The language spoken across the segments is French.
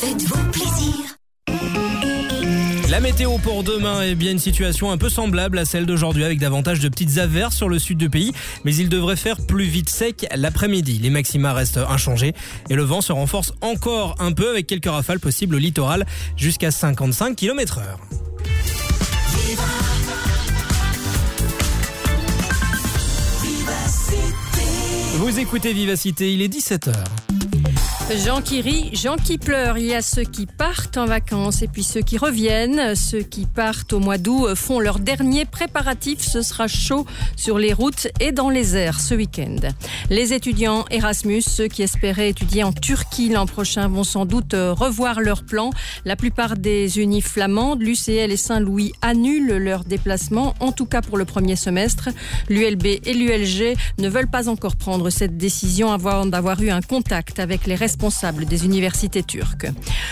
Faites-vous plaisir. La météo pour demain est bien une situation un peu semblable à celle d'aujourd'hui avec davantage de petites averses sur le sud du pays, mais il devrait faire plus vite sec l'après-midi. Les maxima restent inchangés et le vent se renforce encore un peu avec quelques rafales possibles au littoral jusqu'à 55 km heure. Vous écoutez Vivacité, il est 17h. Jean qui rit, Jean qui pleure. Il y a ceux qui partent en vacances et puis ceux qui reviennent. Ceux qui partent au mois d'août font leur dernier préparatif. Ce sera chaud sur les routes et dans les airs ce week-end. Les étudiants Erasmus, ceux qui espéraient étudier en Turquie l'an prochain, vont sans doute revoir leur plan. La plupart des unis flamandes, l'UCL et Saint-Louis annulent leur déplacement, en tout cas pour le premier semestre. L'ULB et l'ULG ne veulent pas encore prendre cette décision avant d'avoir eu un contact avec les responsables responsable des universités turques.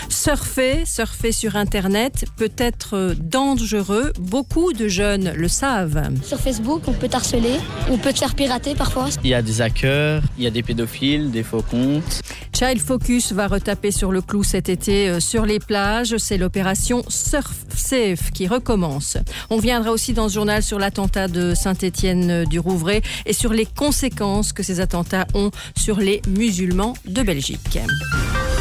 Surfer, surfer sur Internet peut être dangereux. Beaucoup de jeunes le savent. Sur Facebook, on peut harceler, on peut te faire pirater parfois. Il y a des hackers, il y a des pédophiles, des faux comptes. Child Focus va retaper sur le clou cet été euh, sur les plages. C'est l'opération Surf Safe qui recommence. On viendra aussi dans ce journal sur l'attentat de Saint-Étienne euh, du Rouvray et sur les conséquences que ces attentats ont sur les musulmans de Belgique. weekend.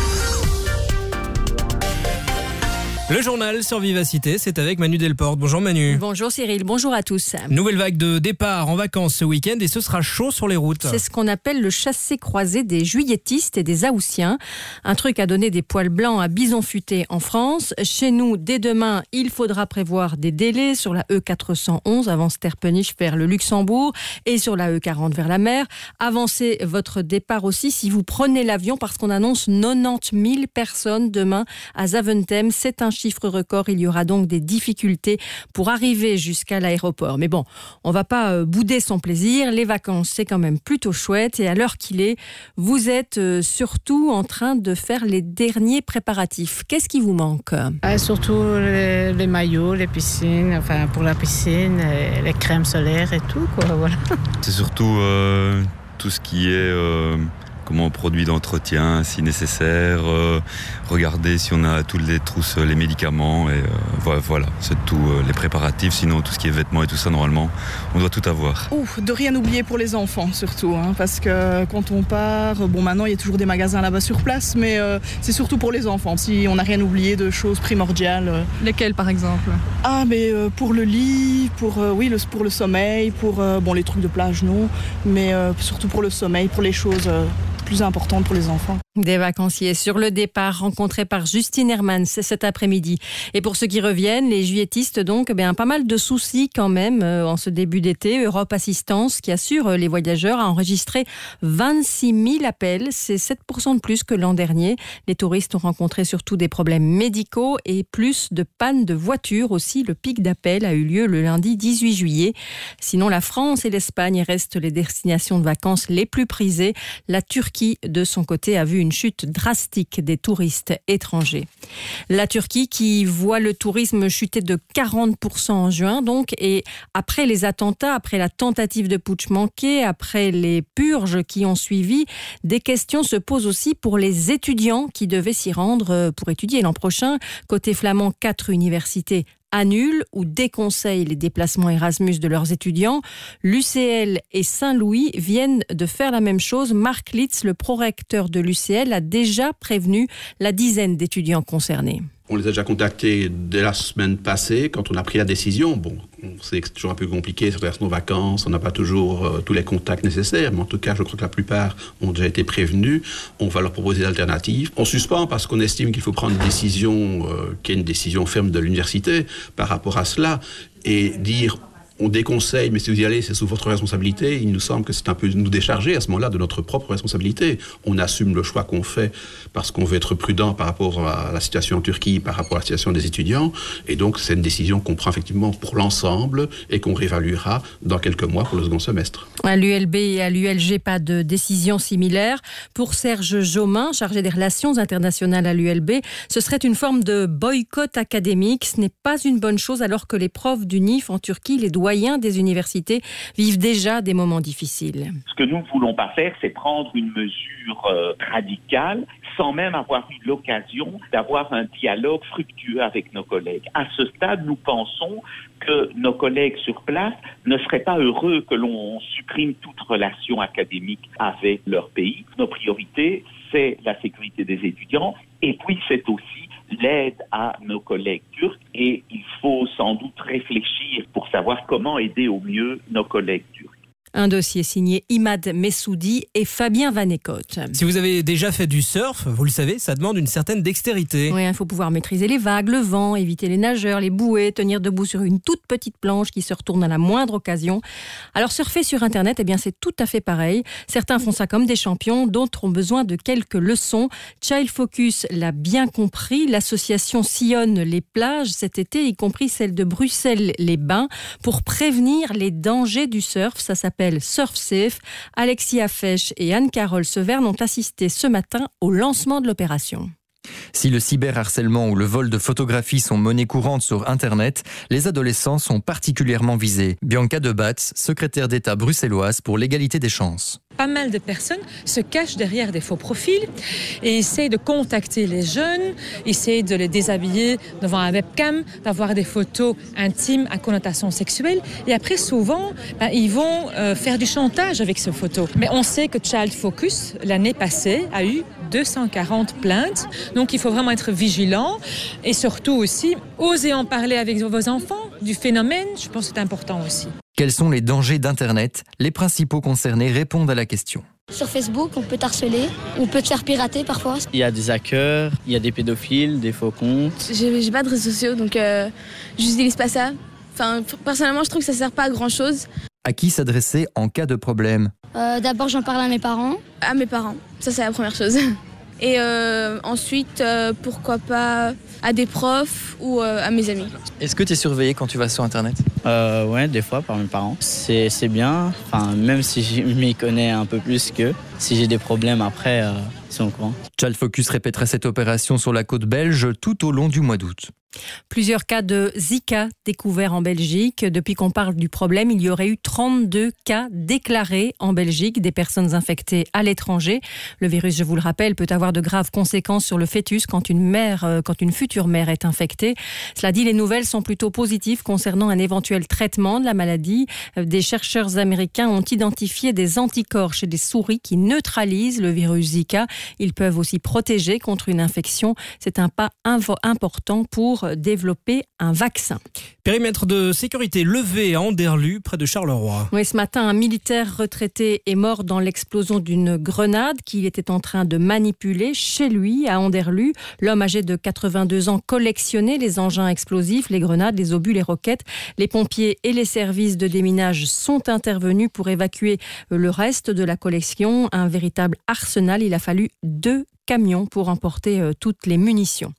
Le journal sur Vivacité, c'est avec Manu Delporte. Bonjour Manu. Bonjour Cyril, bonjour à tous. Nouvelle vague de départ en vacances ce week-end et ce sera chaud sur les routes. C'est ce qu'on appelle le chassé-croisé des juilletistes et des Aoussiens. Un truc à donner des poils blancs à bison futé en France. Chez nous, dès demain, il faudra prévoir des délais sur la E411 avant Sterpenich vers le Luxembourg et sur la E40 vers la mer. Avancez votre départ aussi si vous prenez l'avion parce qu'on annonce 90 000 personnes demain à Zaventem. C'est un chiffre record. Il y aura donc des difficultés pour arriver jusqu'à l'aéroport. Mais bon, on va pas euh, bouder son plaisir. Les vacances, c'est quand même plutôt chouette. Et à l'heure qu'il est, vous êtes euh, surtout en train de faire les derniers préparatifs. Qu'est-ce qui vous manque? Ah, Surtout les, les, maillots, les piscines, enfin pour la piscine, les crèmes solaires et tout. Quoi, voilà. C'est surtout euh, tout ce qui est... Euh comment produit d'entretien si nécessaire, euh, regarder si on a toutes les trousses, les médicaments, et euh, voilà, c'est tout, euh, les préparatifs, sinon tout ce qui est vêtements et tout ça, normalement, on doit tout avoir. Ouf, de rien oublier pour les enfants surtout, hein, parce que quand on part, bon maintenant il y a toujours des magasins là-bas sur place, mais c'est surtout pour les enfants, si on n'a rien oublié de choses primordiales. Lesquelles par exemple? Ah mais pour le lit, pour, oui, le, pour le sommeil, pour bon, les trucs de plage non, mais surtout pour le sommeil, pour les choses plus importante pour les enfants. Des vacanciers sur le départ rencontrés par Justine Hermans cet après-midi. Et pour ceux qui reviennent, les juilletistes donc, bien pas mal de soucis quand même euh, en ce début d'été. Europe Assistance, qui assure les voyageurs, a enregistré 26 000 appels. C'est 7 de plus que l'an dernier. Les touristes ont rencontré surtout des problèmes médicaux et plus de pannes de voitures aussi. Le pic d'appels a eu lieu le lundi 18 juillet. Sinon, la France et l'Espagne restent les destinations de vacances les plus prisées. La Turquie, de son côté, a vu une une chute drastique des touristes étrangers. La Turquie qui voit le tourisme chuter de 40% en juin, donc, et après les attentats, après la tentative de putsch manquée, après les purges qui ont suivi, des questions se posent aussi pour les étudiants qui devaient s'y rendre euh, pour étudier l'an prochain. Côté flamand, quatre universités annulent ou déconseillent les déplacements Erasmus de leurs étudiants. L'UCL et Saint-Louis viennent de faire la même chose. Marc Litz, le prorecteur de l'UCL, a déjà prévenu la dizaine d'étudiants concernés. On les a déjà contactés dès la semaine passée quand on a pris la décision. Bon, c'est toujours un peu compliqué, sur nos vacances, on n'a pas toujours euh, tous les contacts nécessaires, mais en tout cas, je crois que la plupart ont déjà été prévenus. On va leur proposer des alternatives. On suspend parce qu'on estime qu'il faut prendre une décision euh, qui est une décision ferme de l'université par rapport à cela et dire on déconseille, mais si vous y allez, c'est sous votre responsabilité. Il nous semble que c'est un peu nous décharger à ce moment-là de notre propre responsabilité. On assume le choix qu'on fait parce qu'on veut être prudent par rapport à la situation en Turquie, par rapport à la situation des étudiants. Et donc, c'est une décision qu'on prend effectivement pour l'ensemble et qu'on réévaluera dans quelques mois pour le second semestre. À l'ULB et à l'ULG, pas de décision similaire. Pour Serge Jomin, chargé des relations internationales à l'ULB, ce serait une forme de boycott académique. Ce n'est pas une bonne chose alors que les profs du NIF en Turquie, les des universités, vivent déjà des moments difficiles. Ce que nous ne voulons pas faire, c'est prendre une mesure euh, radicale sans même avoir eu l'occasion d'avoir un dialogue fructueux avec nos collègues. À ce stade, nous pensons que nos collègues sur place ne seraient pas heureux que l'on supprime toute relation académique avec leur pays. Nos priorités, c'est la sécurité des étudiants et puis c'est aussi l'aide à nos collègues turcs et il faut sans doute réfléchir pour savoir comment aider au mieux nos collègues turcs. Un dossier signé Imad Messoudi et Fabien Vanécote. Si vous avez déjà fait du surf, vous le savez, ça demande une certaine dextérité. Oui, il faut pouvoir maîtriser les vagues, le vent, éviter les nageurs, les bouées, tenir debout sur une toute petite planche qui se retourne à la moindre occasion. Alors surfer sur Internet, eh bien c'est tout à fait pareil. Certains font ça comme des champions, d'autres ont besoin de quelques leçons. Child Focus l'a bien compris. L'association sillonne les plages cet été, y compris celle de Bruxelles-les-Bains, pour prévenir les dangers du surf. Ça s'appelle Surf Safe. Alexia Fesch et Anne-Carole Severne ont assisté ce matin au lancement de l'opération. Si le cyberharcèlement ou le vol de photographies sont monnaie courante sur Internet, les adolescents sont particulièrement visés. Bianca Debatz, secrétaire d'État bruxelloise pour l'égalité des chances pas mal de personnes se cachent derrière des faux profils et essayent de contacter les jeunes, essayent de les déshabiller devant un webcam, d'avoir des photos intimes à connotation sexuelle. Et après, souvent, ben, ils vont euh, faire du chantage avec ces photos. Mais on sait que Child Focus, l'année passée, a eu 240 plaintes. Donc il faut vraiment être vigilant et surtout aussi oser en parler avec vos enfants du phénomène. Je pense que c'est important aussi. Quels sont les dangers d'Internet? Les principaux concernés répondent à la question. Sur Facebook, on peut harceler, on peut te faire pirater parfois. Il y a des hackers, il y a des pédophiles, des faux comptes. J'ai pas de réseaux sociaux, donc euh, j'utilise pas ça. Enfin, personnellement, je trouve que ça sert pas à grand chose. À qui s'adresser en cas de problème? Euh, D'abord, j'en parle à mes parents. À mes parents, ça c'est la première chose. Et euh, ensuite, euh, pourquoi pas à des profs ou euh, à mes amis. Est-ce que tu es surveillé quand tu vas sur Internet? Euh, Ouais, des fois par mes parents. C'est bien, enfin, même si je m'y connais un peu plus qu'eux. Si j'ai des problèmes après, euh, sont au courant. Child Focus répéterait cette opération sur la côte belge tout au long du mois d'août. Plusieurs cas de Zika découverts en Belgique. Depuis qu'on parle du problème, il y aurait eu 32 cas déclarés en Belgique, des personnes infectées à l'étranger. Le virus, je vous le rappelle, peut avoir de graves conséquences sur le fœtus quand une mère, euh, quand une future mère est infectée. Cela dit, les nouvelles sont plutôt positives concernant un éventuel traitement de la maladie. Euh, des chercheurs américains ont identifié des anticorps chez des souris qui neutralisent le virus Zika. Ils peuvent aussi protéger contre une infection. C'est un pas important pour développer un vaccin. Périmètre de sécurité levé à Anderlu, près de Charleroi. Oui, ce matin, un militaire retraité est mort dans l'explosion d'une grenade qu'il était en train de manipuler chez lui à Anderlu. L'homme âgé de 82 ans collectionnait les engins explosifs, les grenades, les obus, les roquettes. Les pompiers et les services de déminage sont intervenus pour évacuer le reste de la collection. Un véritable arsenal. Il a fallu deux camion pour emporter euh, toutes les munitions.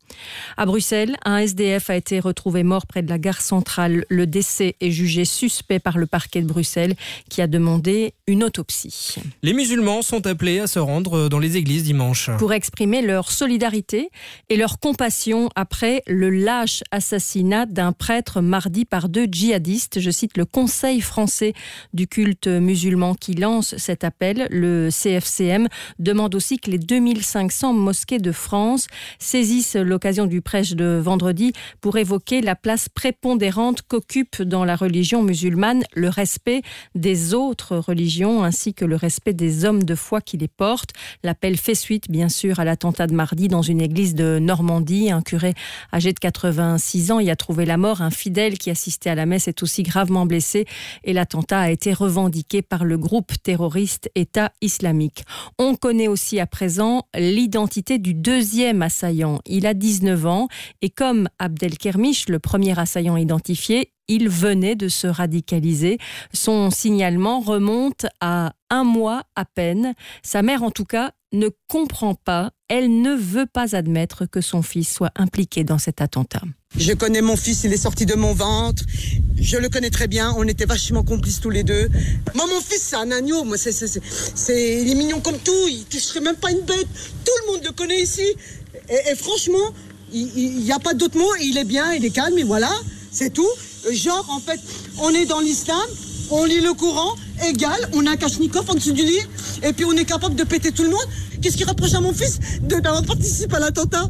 À Bruxelles, un SDF a été retrouvé mort près de la gare centrale. Le décès est jugé suspect par le parquet de Bruxelles qui a demandé une autopsie. Les musulmans sont appelés à se rendre dans les églises dimanche. Pour exprimer leur solidarité et leur compassion après le lâche assassinat d'un prêtre mardi par deux djihadistes. Je cite le Conseil français du culte musulman qui lance cet appel. Le CFCM demande aussi que les 2500 mosquées de France saisissent l'occasion du prêche de vendredi pour évoquer la place prépondérante qu'occupe dans la religion musulmane le respect des autres religions ainsi que le respect des hommes de foi qui les portent. L'appel fait suite bien sûr à l'attentat de mardi dans une église de Normandie. Un curé âgé de 86 ans y a trouvé la mort. Un fidèle qui assistait à la messe est aussi gravement blessé et l'attentat a été revendiqué par le groupe terroriste État islamique. On connaît aussi à présent l'identité du deuxième assaillant. Il a 19 ans et comme Abdelkermiche, le premier assaillant identifié, il venait de se radicaliser. Son signalement remonte à un mois à peine. Sa mère, en tout cas, ne comprend pas. Elle ne veut pas admettre que son fils soit impliqué dans cet attentat. Je connais mon fils, il est sorti de mon ventre. Je le connais très bien, on était vachement complices tous les deux. Moi, mon fils, c'est un agneau. Moi, il est mignon comme tout. Il toucherait même pas une bête. Tout le monde le connaît ici. Et, et franchement, il n'y a pas d'autre mot. Il est bien, il est calme, et voilà, c'est tout. Genre, en fait, on est dans l'islam, on lit le Coran, égal, on a un Kachnikov en dessous du lit, et puis on est capable de péter tout le monde. Qu'est-ce qui reproche à mon fils d'avoir participé à l'attentat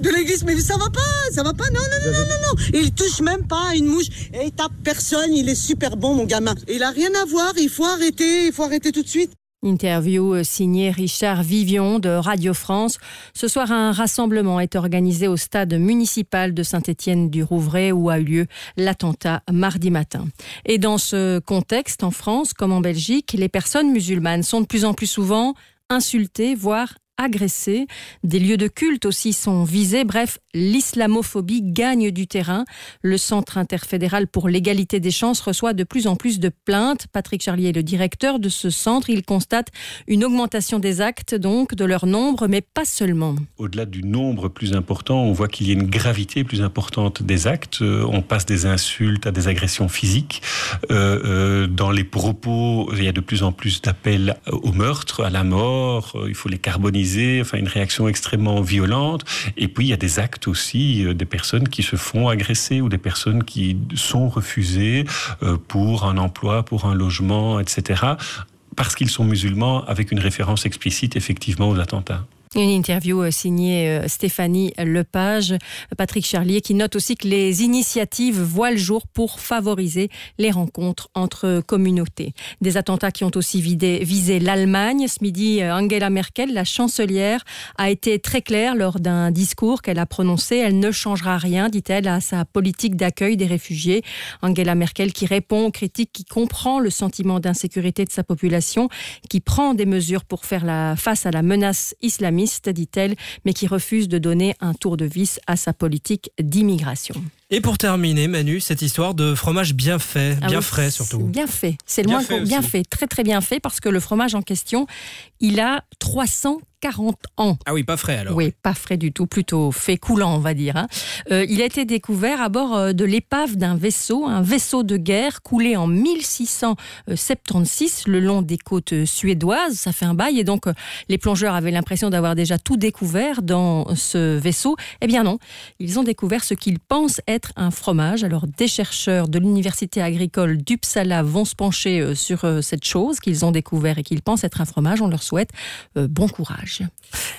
de l'église? Mais ça va pas, ça va pas, non, non, non, non, non, non. Il touche même pas à une mouche, et il tape personne, il est super bon, mon gamin. Il a rien à voir, il faut arrêter, il faut arrêter tout de suite. Interview euh, signée Richard Vivion de Radio France. Ce soir, un rassemblement est organisé au stade municipal de Saint-Étienne-du-Rouvray où a eu lieu l'attentat mardi matin. Et dans ce contexte, en France comme en Belgique, les personnes musulmanes sont de plus en plus souvent insultées, voire agressées. Des lieux de culte aussi sont visés. Bref, l'islamophobie gagne du terrain. Le Centre interfédéral pour l'égalité des chances reçoit de plus en plus de plaintes. Patrick Charlier est le directeur de ce centre. Il constate une augmentation des actes, donc de leur nombre, mais pas seulement. Au-delà du nombre plus important, on voit qu'il y a une gravité plus importante des actes. Euh, On passe des insultes à des agressions physiques. Euh, euh, dans les propos, il y a de plus en plus d'appels au meurtre, à la mort. Il faut les carboniser. Une réaction extrêmement violente. Et puis, il y a des actes aussi euh, des personnes qui se font agresser ou des personnes qui sont refusées euh, pour un emploi, pour un logement, etc. Parce qu'ils sont musulmans, avec une référence explicite effectivement aux attentats. Une interview euh, signée euh, Stéphanie Lepage, Patrick Charlier, qui note aussi que les initiatives voient le jour pour favoriser les rencontres entre communautés. Des attentats qui ont aussi vidé- visé l'Allemagne. Ce midi, euh, Angela Merkel, la chancelière, a été très claire lors d'un discours qu'elle a prononcé. Elle ne changera rien, dit-elle, à sa politique d'accueil des réfugiés. Angela Merkel qui répond aux critiques, qui comprend le sentiment d'insécurité de sa population, qui prend des mesures pour faire face à la menace dit-elle, mais qui refuse de donner un tour de vis à sa politique d'immigration. Et pour terminer, Manu, cette histoire de fromage bien fait, Ah bien oui, frais surtout. Bien fait. C'est le Bien moins fait bien fait, très très bien fait parce que le fromage en question, il a 340 ans. Ah oui, pas frais alors. Oui, pas frais du tout, plutôt fait coulant, on va dire. hein. Euh, il a été découvert à bord euh, de l'épave d'un vaisseau, un vaisseau de guerre coulé en 1676 le long des côtes euh, suédoises. Ça fait un bail et donc les plongeurs avaient l'impression d'avoir déjà tout découvert dans ce vaisseau. Eh bien non, ils ont découvert ce qu'ils pensent être un fromage. Alors des chercheurs de l'université agricole d'Uppsala vont se pencher sur cette chose qu'ils ont découvert et qu'ils pensent être un fromage. On leur souhaite euh, bon courage.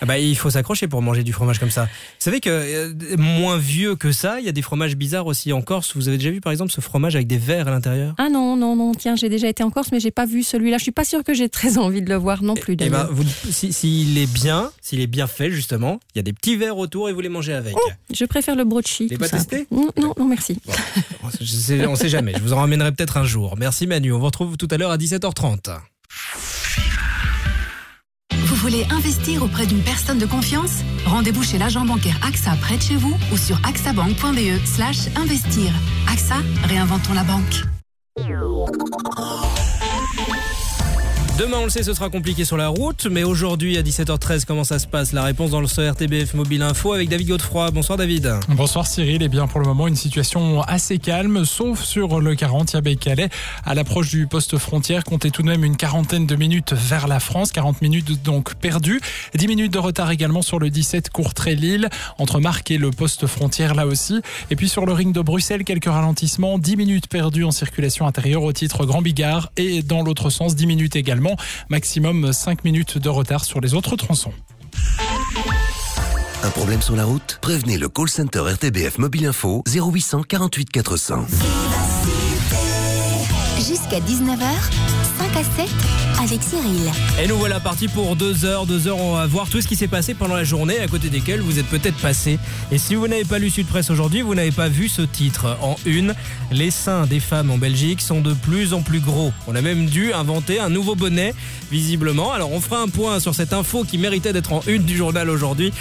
Ah bah, il faut s'accrocher pour manger du fromage comme ça. Vous savez que euh, moins vieux que ça, il y a des fromages bizarres aussi en Corse. Vous avez déjà vu par exemple ce fromage avec des vers à l'intérieur? Ah non, non, non, tiens, j'ai déjà été en Corse, mais j'ai pas vu celui-là. Je suis pas sûre que j'ai très envie de le voir non plus. Eh ben, vous, si- s'il est bien, s'il est bien fait justement, il y a des petits verres autour et vous les mangez avec. Je préfère le brochi. T'es tout pas testé? Non, non, non, merci. On sait jamais. Je vous en ramènerai peut-être un jour. Merci Manu. On vous retrouve tout à l'heure à 17h30. Voulez investir auprès d'une personne de confiance Rendez-vous chez l'agent bancaire AXA près de chez vous ou sur axabank.be slash investir. AXA, réinventons la banque. Demain, on le sait, ce sera compliqué sur la route, mais aujourd'hui à 17h13, comment ça se passe? La réponse dans le RTBF Mobile Info avec David Godefroy. Bonsoir David. Bonsoir Cyril, et bien pour le moment une situation assez calme, sauf sur le 40 à Calais. À l'approche du poste frontière, comptez tout de même une quarantaine de minutes vers la France, 40 minutes donc perdues. 10 minutes de retard également sur le 17 Courtrai-Lille, entre Marc et le poste frontière là aussi. Et puis sur le ring de Bruxelles, quelques ralentissements, 10 minutes perdues en circulation intérieure au titre Grand Bigard et dans l'autre sens 10 minutes également, maximum 5 minutes de retard sur les autres tronçons. Un problème sur la route? Prévenez le call center RTBF Mobile Info 0800 48 400. Jusqu'à 19h, 5 à 7 avec Cyril. Et nous voilà partis pour deux heures. Deux heures, on va voir tout ce qui s'est passé pendant la journée, à côté desquelles vous êtes peut-être passé. Et si vous n'avez pas lu Sud Presse aujourd'hui, vous n'avez pas vu ce titre. En une, les seins des femmes en Belgique sont de plus en plus gros. On a même dû inventer un nouveau bonnet, visiblement. Alors on fera un point sur cette info qui méritait d'être en une du journal aujourd'hui,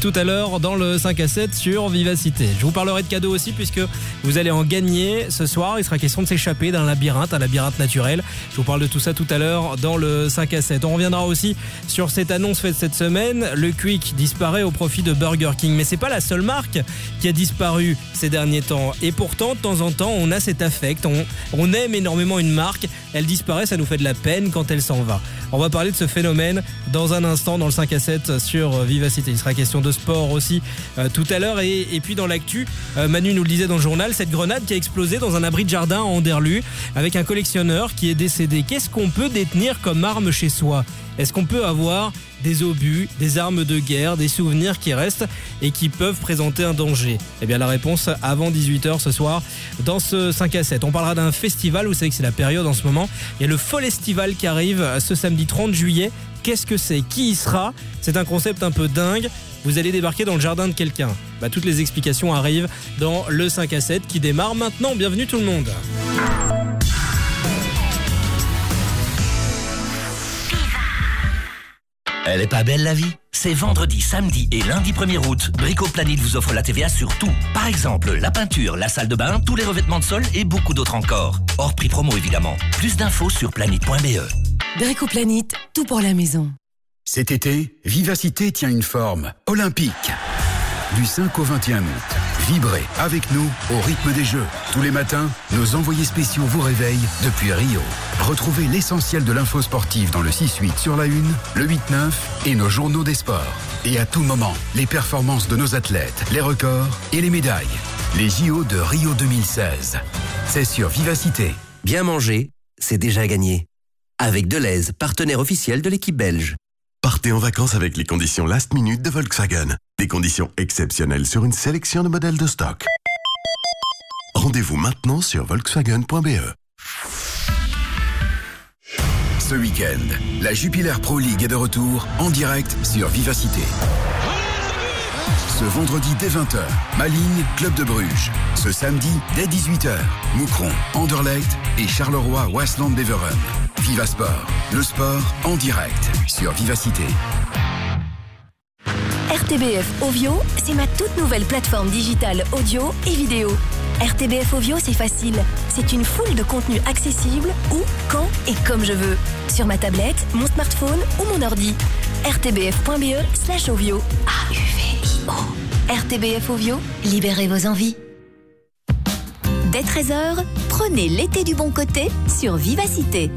tout à l'heure dans le 5 à 7 sur Vivacité. Je vous parlerai de cadeaux aussi, puisque vous allez en gagner ce soir. Il sera question de s'échapper d'un labyrinthe, un labyrinthe naturel. Je vous parle de tout ça tout à l'heure dans le 5 à 7. On reviendra aussi sur cette annonce faite cette semaine. Le Quick disparaît au profit de Burger King. Mais c'est pas la seule marque qui a disparu ces derniers temps. Et pourtant, de temps en temps, on a cet affect. On, aime énormément une marque. Elle disparaît, ça nous fait de la peine quand elle s'en va. On va parler de ce phénomène dans un instant dans le 5 à 7 sur Vivacité. Il sera question de sport aussi euh, tout à l'heure. Et, et puis dans l'actu, euh, Manu nous le disait dans le journal, cette grenade qui a explosé dans un abri de jardin à Anderlu avec un collectionneur qui est décédé. Qu'est-ce qu'on peut détenir comme arme chez soi? Est-ce qu'on peut avoir des obus, des armes de guerre, des souvenirs qui restent et qui peuvent présenter un danger? Eh bien la réponse avant 18h ce soir dans ce 5 à 7. On parlera d'un festival, vous savez que c'est la période en ce moment. Il y a le Folestival qui arrive ce samedi 30 juillet. Qu'est-ce que c'est? Qui y sera? C'est un concept un peu dingue. Vous allez débarquer dans le jardin de quelqu'un. Bah, toutes les explications arrivent dans le 5 à 7 qui démarre maintenant. Bienvenue tout le monde. Elle est pas belle la vie? C'est vendredi, samedi et lundi 1er août. Bricoplanet vous offre la TVA sur tout. Par exemple, la peinture, la salle de bain, tous les revêtements de sol et beaucoup d'autres encore. Hors prix promo évidemment. Plus d'infos sur planète.be. Bricoplanet, tout pour la maison. Cet été, Vivacité tient une forme olympique. Du 5 au 21 août, vibrez avec nous au rythme des Jeux. Tous les matins, nos envoyés spéciaux vous réveillent depuis Rio. Retrouvez l'essentiel de l'info sportive dans le 6-8 sur la 1, le 8-9 et nos journaux des sports. Et à tout moment, les performances de nos athlètes, les records et les médailles. Les JO de Rio 2016. C'est sur Vivacité. Bien manger, c'est déjà gagné. Avec Deleuze, partenaire officiel de l'équipe belge. Partez en vacances avec les conditions last minute de Volkswagen. Des conditions exceptionnelles sur une sélection de modèles de stock. Rendez-vous maintenant sur volkswagen.be. Ce week-end, la Jupiler Pro League est de retour en direct sur Vivacité. Ce vendredi dès 20h, Maligne, Club de Bruges. Ce samedi dès 18h, Moucron, Anderlecht et Charleroi Westland Beveren. Viva Sport, le sport en direct sur Vivacité. RTBF Ovio, c'est ma toute nouvelle plateforme digitale audio et vidéo. RTBF Ovio, c'est facile. C'est une foule de contenus accessibles où, quand et comme je veux. Sur ma tablette, mon smartphone ou mon ordi. rtbf.be slash ovio. RTBF Ovio, libérez vos envies. Dès 13h, prenez l'été du bon côté sur Vivacité.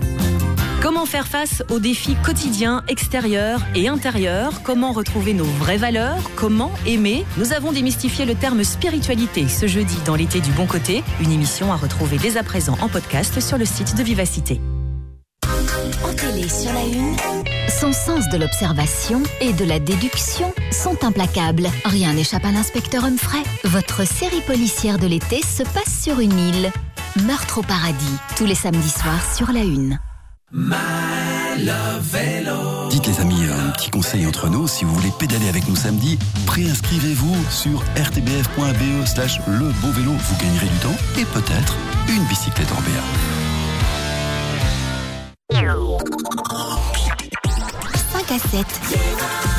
Comment faire face aux défis quotidiens, extérieurs et intérieurs? Comment retrouver nos vraies valeurs? Comment aimer? Nous avons démystifié le terme spiritualité ce jeudi dans l'été du bon côté, une émission à retrouver dès à présent en podcast sur le site de Vivacité. En télé sur la une, son sens de l'observation et de la déduction sont implacables. Rien n'échappe à l'inspecteur Humphrey. Votre série policière de l'été se passe sur une île. Meurtre au paradis, tous les samedis soirs sur la une. Dites les amis, un petit conseil entre nous, si vous voulez pédaler avec nous samedi, préinscrivez-vous sur rtbf.be slash le beau vélo, vous gagnerez du temps et peut-être une bicyclette en BA. 5 à 7.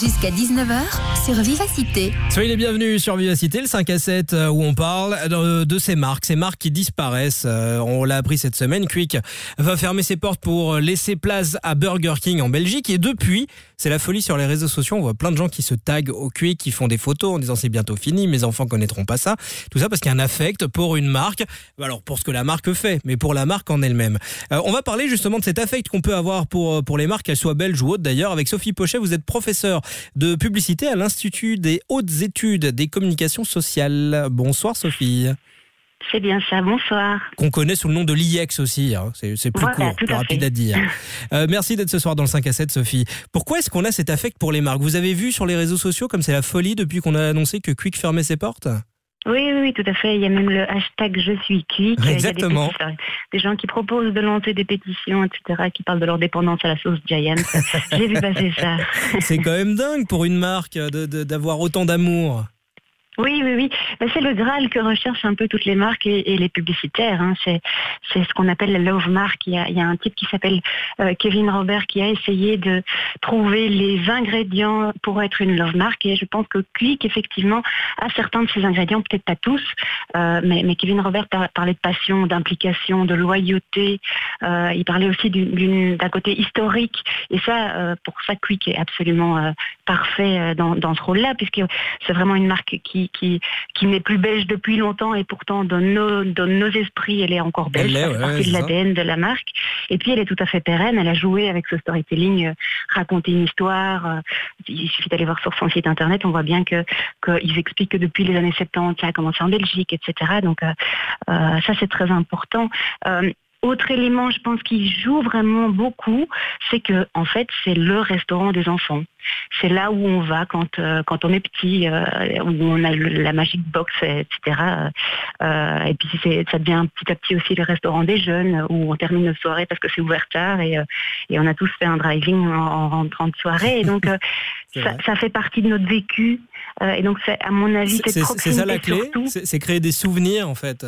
Jusqu'à 19h sur Vivacité. Soyez les bienvenus sur Vivacité, le 5 à 7, euh, où on parle de, ces marques, ces marques qui disparaissent. Euh, On l'a appris cette semaine. Quick va fermer ses portes pour laisser place à Burger King en Belgique. Et depuis, c'est la folie sur les réseaux sociaux. On voit plein de gens qui se taguent au Quick, qui font des photos en disant c'est bientôt fini, mes enfants connaîtront pas ça. Tout ça parce qu'il y a un affect pour une marque. Alors pour ce que la marque fait, mais pour la marque en elle-même. Euh, on va parler justement de cet affect qu'on peut avoir pour, pour les marques, qu'elles soient belges ou autres d'ailleurs. Avec Sophie Pochet, vous êtes professeur de publicité à l'Institut des hautes études des communications sociales. Bonsoir Sophie. C'est bien ça, bonsoir. Qu'on connaît sous le nom de l'IEX aussi, hein. c'est plus Voilà, court, plus à rapide fait. à dire. Euh, merci d'être ce soir dans le 5 à 7 Sophie. Pourquoi est-ce qu'on a cet affect pour les marques? Vous avez vu sur les réseaux sociaux comme c'est la folie depuis qu'on a annoncé que Quick fermait ses portes? Oui, oui, oui, tout à fait. Il y a même le hashtag Je suis quick. Il y a des Exactement. enfin, Des, gens qui proposent de lancer des pétitions, etc., qui parlent de leur dépendance à la sauce Giant. J'ai vu passer ça. C'est quand même dingue pour une marque de- de- d'avoir autant d'amour. Oui, oui, oui. Ben, c'est le Graal que recherchent un peu toutes les marques et, les publicitaires. hein. C'est, ce qu'on appelle la love mark. Il y a, un type qui s'appelle euh, Kevin Robert qui a essayé de trouver les ingrédients pour être une love mark. Et je pense que Quick, effectivement, a certains de ces ingrédients, peut-être pas tous, euh, mais, Kevin Robert par- parlait de passion, d'implication, de loyauté. Euh, il parlait aussi d'un côté historique. Et ça, pour ça, Quick est absolument parfait dans ce rôle-là, puisque c'est vraiment une marque qui, qui, qui n'est plus belge depuis longtemps et pourtant dans nos, dans nos esprits, elle est encore belge. Elle ouais, partie ouais, de l'ADN de la marque. Et puis, elle est tout à fait pérenne. Elle a joué avec ce storytelling, euh, raconter une histoire. euh, il suffit d'aller voir sur son site internet, on voit bien que qu'ils expliquent que depuis les années 70, ça a commencé en Belgique, etc. Donc, euh, ça, c'est très important. Autre élément, je pense, qui joue vraiment beaucoup, c'est que en fait, c'est le restaurant des enfants. C'est là où on va quand euh, quand on est petit, euh, où on a le- la magic box, etc. Euh, et puis ça devient petit à petit aussi le restaurant des jeunes, où on termine nos soirées parce que c'est ouvert tard et, et on a tous fait un driving en, en rentrant de soirée. Et donc ça, ça fait partie de notre vécu. Et donc c'est à mon avis C'est ça la clé? c'est créer des souvenirs en fait.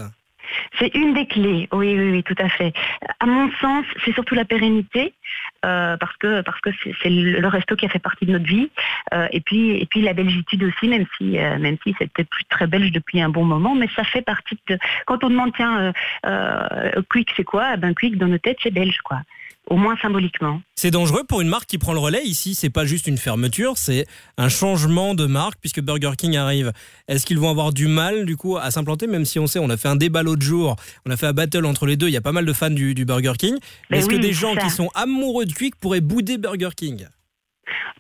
C'est une des clés, oui, oui, oui, tout à fait. À mon sens, c'est surtout la pérennité, euh, parce que c'est le resto qui a fait partie de notre vie, euh, et puis la belgitude aussi, même si euh, même si peut-être plus très belge depuis un bon moment, mais ça fait partie de. Quand on demande tiens, euh, Quick c'est quoi? Eh Ben Quick dans nos têtes c'est belge quoi, au moins symboliquement. C'est dangereux pour une marque qui prend le relais. Ici, c'est pas juste une fermeture, c'est un changement de marque puisque Burger King arrive. Est-ce qu'ils vont avoir du mal du coup à s'implanter, même si on sait, on a fait un débat l'autre jour, on a fait un battle entre les deux. Il y a pas mal de fans du, du Burger King. Mais est-ce que des gens ça. qui sont amoureux de Quick pourraient bouder Burger King?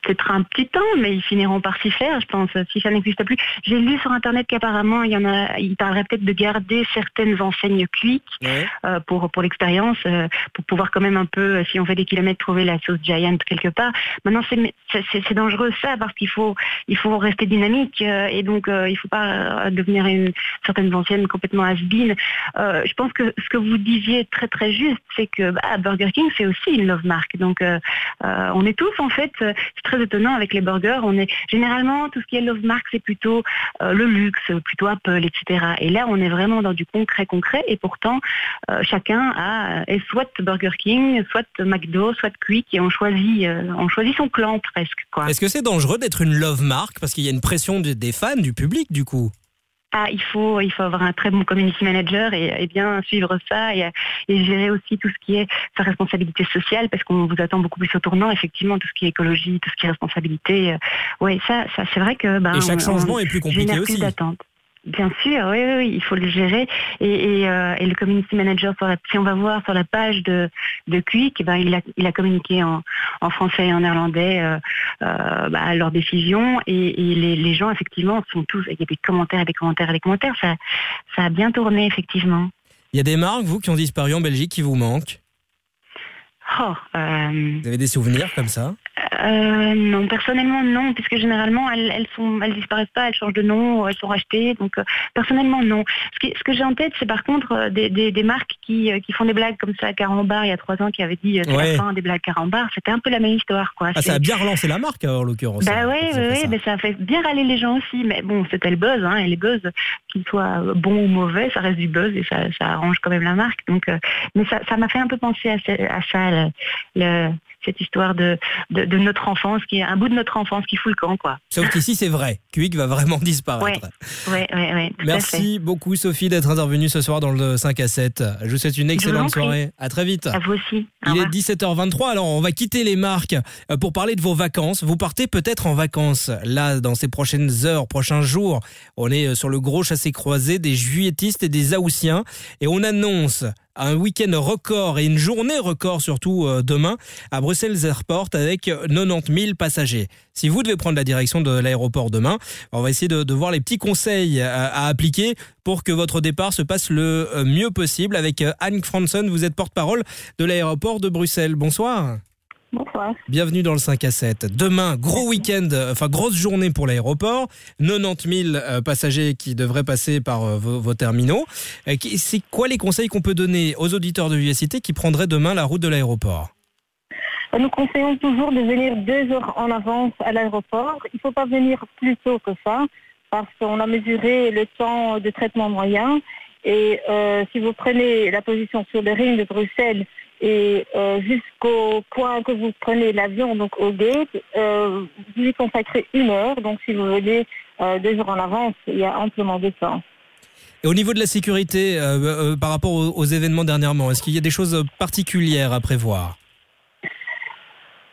Peut-être un petit temps, mais ils finiront par s'y faire, je pense, si ça n'existe plus. J'ai lu sur Internet qu'apparemment, il y en a, il parlerait peut-être de garder certaines enseignes Quick euh, pour, pour l'expérience, euh, pour pouvoir quand même un peu, euh, si on fait des kilomètres, trouver la sauce Giant quelque part. Maintenant, c'est dangereux ça, parce qu'il faut, il faut rester dynamique, euh, et donc il ne faut pas devenir une certaine ancienne complètement has-been. Je pense que ce que vous disiez est très très juste, c'est que bah, Burger King, c'est aussi une love mark. Donc, on est tous, en fait, c'est très étonnant avec les burgers, on est généralement, tout ce qui est love mark, c'est plutôt euh, le luxe, plutôt Apple, etc. Et là, on est vraiment dans du concret, concret, et pourtant, euh, chacun a, est soit Burger King, soit McDo, soit Quick, et on choisit, euh, on choisit son clan presque, quoi. Est-ce que c'est dangereux d'être une love mark? Parce qu'il y a une pression de- des fans, du public du coup Ah, il faut, il faut avoir un très bon community manager et, et bien suivre ça et, et gérer aussi tout ce qui est sa responsabilité sociale parce qu'on vous attend beaucoup plus au tournant. Effectivement, tout ce qui est écologie, tout ce qui est responsabilité. euh, ouais, ça, ça c'est vrai que. Ben, Et chaque on- changement on est plus compliqué aussi. Plus. Bien sûr, oui, oui, oui, il faut le gérer. Et, et, euh, et le community manager, sur la, si on va voir sur la page de, de Quick, ben, il, a, il a communiqué en, en français et en néerlandais euh, euh, bah, leurs décisions. Et, et les, les gens, effectivement, sont tous. Il y a des commentaires, des commentaires, des commentaires. Ça, ça a bien tourné, effectivement. Il y a des marques, vous, qui ont disparu en Belgique, qui vous manquent? Oh, euh, Vous avez des souvenirs comme ça? Euh, non, personnellement non, puisque généralement elles, elles sont, elles disparaissent pas, elles changent de nom, elles sont rachetées. Donc euh, personnellement non. Ce, qui- ce que j'ai en tête, c'est par contre euh, des, des- des marques qui, euh, qui font des blagues comme ça à Carambar il y a trois ans, qui avaient dit euh, c'est Ouais. la fin des blagues Carambar. C'était un peu la même histoire, quoi. Ah, ça a bien relancé la marque en l'occurrence. Bah ouais, ça. mais ça a fait bien râler les gens aussi. Mais bon, c'était le buzz, hein, et les buzz, qu'ils soient euh, bons ou mauvais, ça reste du buzz et ça, ça arrange quand même la marque. Donc, euh, mais ça, ça m'a fait un peu penser à, ce- à ça, le- le- cette histoire de, de, de notre enfance, qui est un bout de notre enfance qui fout le camp, quoi. Sauf qu'ici, c'est vrai. Quick va vraiment disparaître. Ouais, ouais. Merci beaucoup, Sophie, d'être intervenue ce soir dans le 5 à 7. Je vous souhaite une excellente soirée. À très vite. À vous aussi. Au Il est revoir. 17h23, alors on va quitter les marques euh, pour parler de vos vacances. Vous partez peut-être en vacances là dans ces prochaines heures, prochains jours. On est euh, sur le gros chassé-croisé des juilletistes et des haussiens et on annonce un week-end record et une journée record surtout euh, demain à Bruxelles Airport avec 90 000 passagers. Si vous devez prendre la direction de l'aéroport demain, on va essayer de, voir les petits conseils à, à appliquer pour que votre départ se passe le euh, mieux possible. Avec euh, Anne Franson, vous êtes porte-parole de l'aéroport de Bruxelles. Bonsoir. Bonsoir. Bienvenue dans le 5 à 7. Demain, gros week-end, euh, enfin grosse journée pour l'aéroport. 90 000 euh, passagers qui devraient passer par euh, vos, vos terminaux. C'est quoi les conseils qu'on peut donner aux auditeurs de VSCT qui prendraient demain la route de l'aéroport? Nous conseillons toujours de venir deux heures en avance à l'aéroport. Il ne faut pas venir plus tôt que ça. parce qu'on a mesuré le temps de traitement moyen. Et euh, si vous prenez la position sur le ring de Bruxelles et euh, jusqu'au point que vous prenez l'avion, donc au gate, euh, vous y consacrez une heure. Donc si vous venez euh, deux jours en avance, il y a amplement de temps. Et au niveau de la sécurité, par rapport aux événements dernièrement, est-ce qu'il y a des choses particulières à prévoir?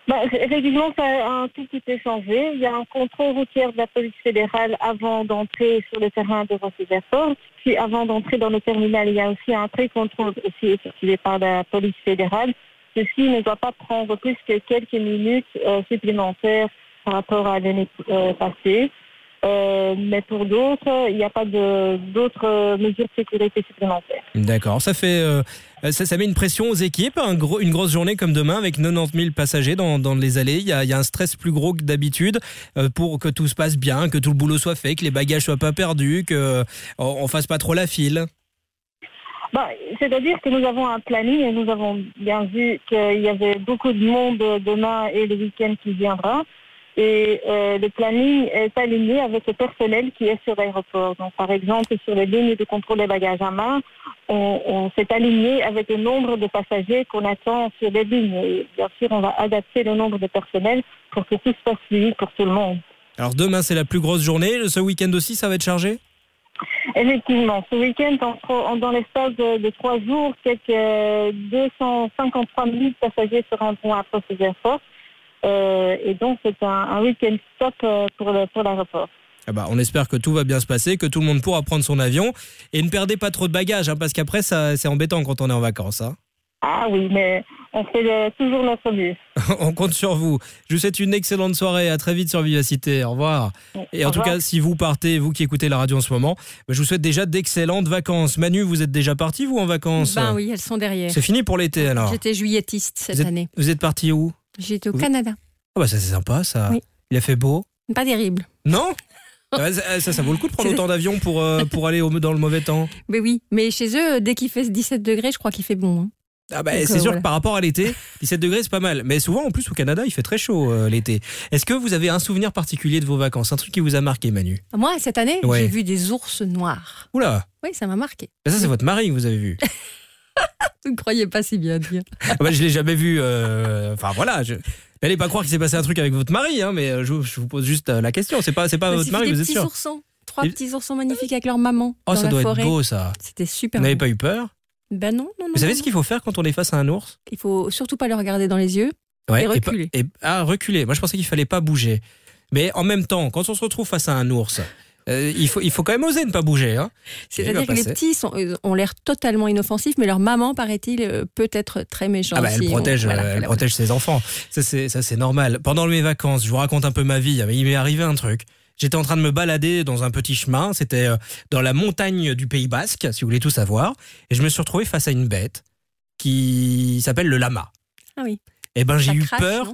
Bah, effectivement, ça a un tout petit peu changé. Il y a un contrôle routier de la police fédérale avant d'entrer sur le terrain de Roissy Airport. Puis avant d'entrer dans le terminal, il y a aussi un pré-contrôle aussi effectué par la police fédérale. Ceci ne doit pas prendre plus que quelques minutes euh, supplémentaires par rapport à l'année euh, passée. Euh, mais pour d'autres, il n'y a pas d'autres euh, mesures de sécurité supplémentaires. D'accord, ça fait, euh, ça, ça met une pression aux équipes, un gros, une grosse journée comme demain avec 90 000 passagers dans, dans les allées. Il y, a, il y a un stress plus gros que d'habitude pour que tout se passe bien, que tout le boulot soit fait, que les bagages soient pas perdus, que euh, on, on fasse pas trop la file. Bah, C'est-à-dire que nous avons un planning et nous avons bien vu qu'il y avait beaucoup de monde demain et le week-end qui viendra. Et euh, le planning est aligné avec le personnel qui est sur l'aéroport. Donc, par exemple, sur les lignes de contrôle des bagages à main, on, on s'est aligné avec le nombre de passagers qu'on attend sur les lignes. Et bien sûr, on va adapter le nombre de personnel pour que tout se passe vite pour tout le monde. Alors demain c'est la plus grosse journée, ce week-end aussi ça va être chargé? Effectivement, ce week-end, dans l'espace de, de trois jours, quelques euh, 253 000 passagers se rendront à Process Airport. Euh, et donc, c'est un, un week-end stop euh, pour le- pour l'aéroport. Ah bah, on espère que tout va bien se passer, que tout le monde pourra prendre son avion et ne perdez pas trop de bagages hein, parce qu'après ça c'est embêtant quand on est en vacances. hein. Ah oui, mais on fait euh, toujours notre mieux. on compte sur vous. Je vous souhaite une excellente soirée. À très vite sur Vivacité. Au revoir. Et en tout cas, si vous partez, vous qui écoutez la radio en ce moment, bah, je vous souhaite déjà d'excellentes vacances. Manu, vous êtes déjà parti, vous, en vacances Ben oui, elles sont derrière. C'est fini pour l'été alors J'étais juillettiste cette vous êtes, année. Vous êtes parti où? J'étais au Vous- Canada. Ah bah ça c'est sympa ça. Oui. Il a fait beau. Pas terrible. Non Ah, ça, ça, ça vaut le coup de prendre autant d'avions pour, euh, pour aller au- dans le mauvais temps. Mais oui, mais chez eux, dès qu'il fait 17 degrés, je crois qu'il fait bon. hein. Ah bah, Donc, c'est euh, sûr voilà. que par rapport à l'été, 17 degrés c'est pas mal. Mais souvent en plus au Canada il fait très chaud euh, l'été. Est-ce que vous avez un souvenir particulier de vos vacances? Un truc qui vous a marqué Manu? Moi, cette année, Ouais. j'ai vu des ours noirs. Oula Oui, ça m'a marqué. bah, Ça c'est votre mari que vous avez vu. Vous ne croyez pas si bien dire. Ah bah, je l'ai jamais vu. euh, Enfin voilà, je... N'allez pas croire qu'il s'est passé un truc avec votre mari, hein, mais euh, je, je vous pose juste euh, la question. C'est pas, c'est pas Mais votre mari, des vous êtes sûr oursons. Trois petits oursons magnifiques avec leur maman Oh, dans ça la doit forêt. être beau ça. C'était super Vous n'avez pas eu peur? Ben non, non, non. Vous savez non, ce qu'il faut faire quand on est face à un ours? Il faut surtout pas le regarder dans les yeux et pas- reculer. et- ah, reculer. Moi, je pensais qu'il fallait pas bouger. Mais en même temps, quand on se retrouve face à un ours, euh, il, faut, il faut quand même oser ne pas bouger. Hein. C'est-à-dire que les petits sont, euh, ont l'air totalement inoffensifs, mais leur maman, paraît-il, euh, peut être très méchante. Ah bah, elle si on- protège, voilà, elle voilà, protège ses enfants. Ça c'est, normal. Pendant mes vacances, je vous raconte un peu ma vie. Il m'est arrivé un truc. J'étais en train de me balader dans un petit chemin. C'était dans la montagne du Pays Basque, si vous voulez tout savoir. Et je me suis retrouvé face à une bête qui s'appelle le lama. Ah oui. Eh ben j'ai eu crache, peur.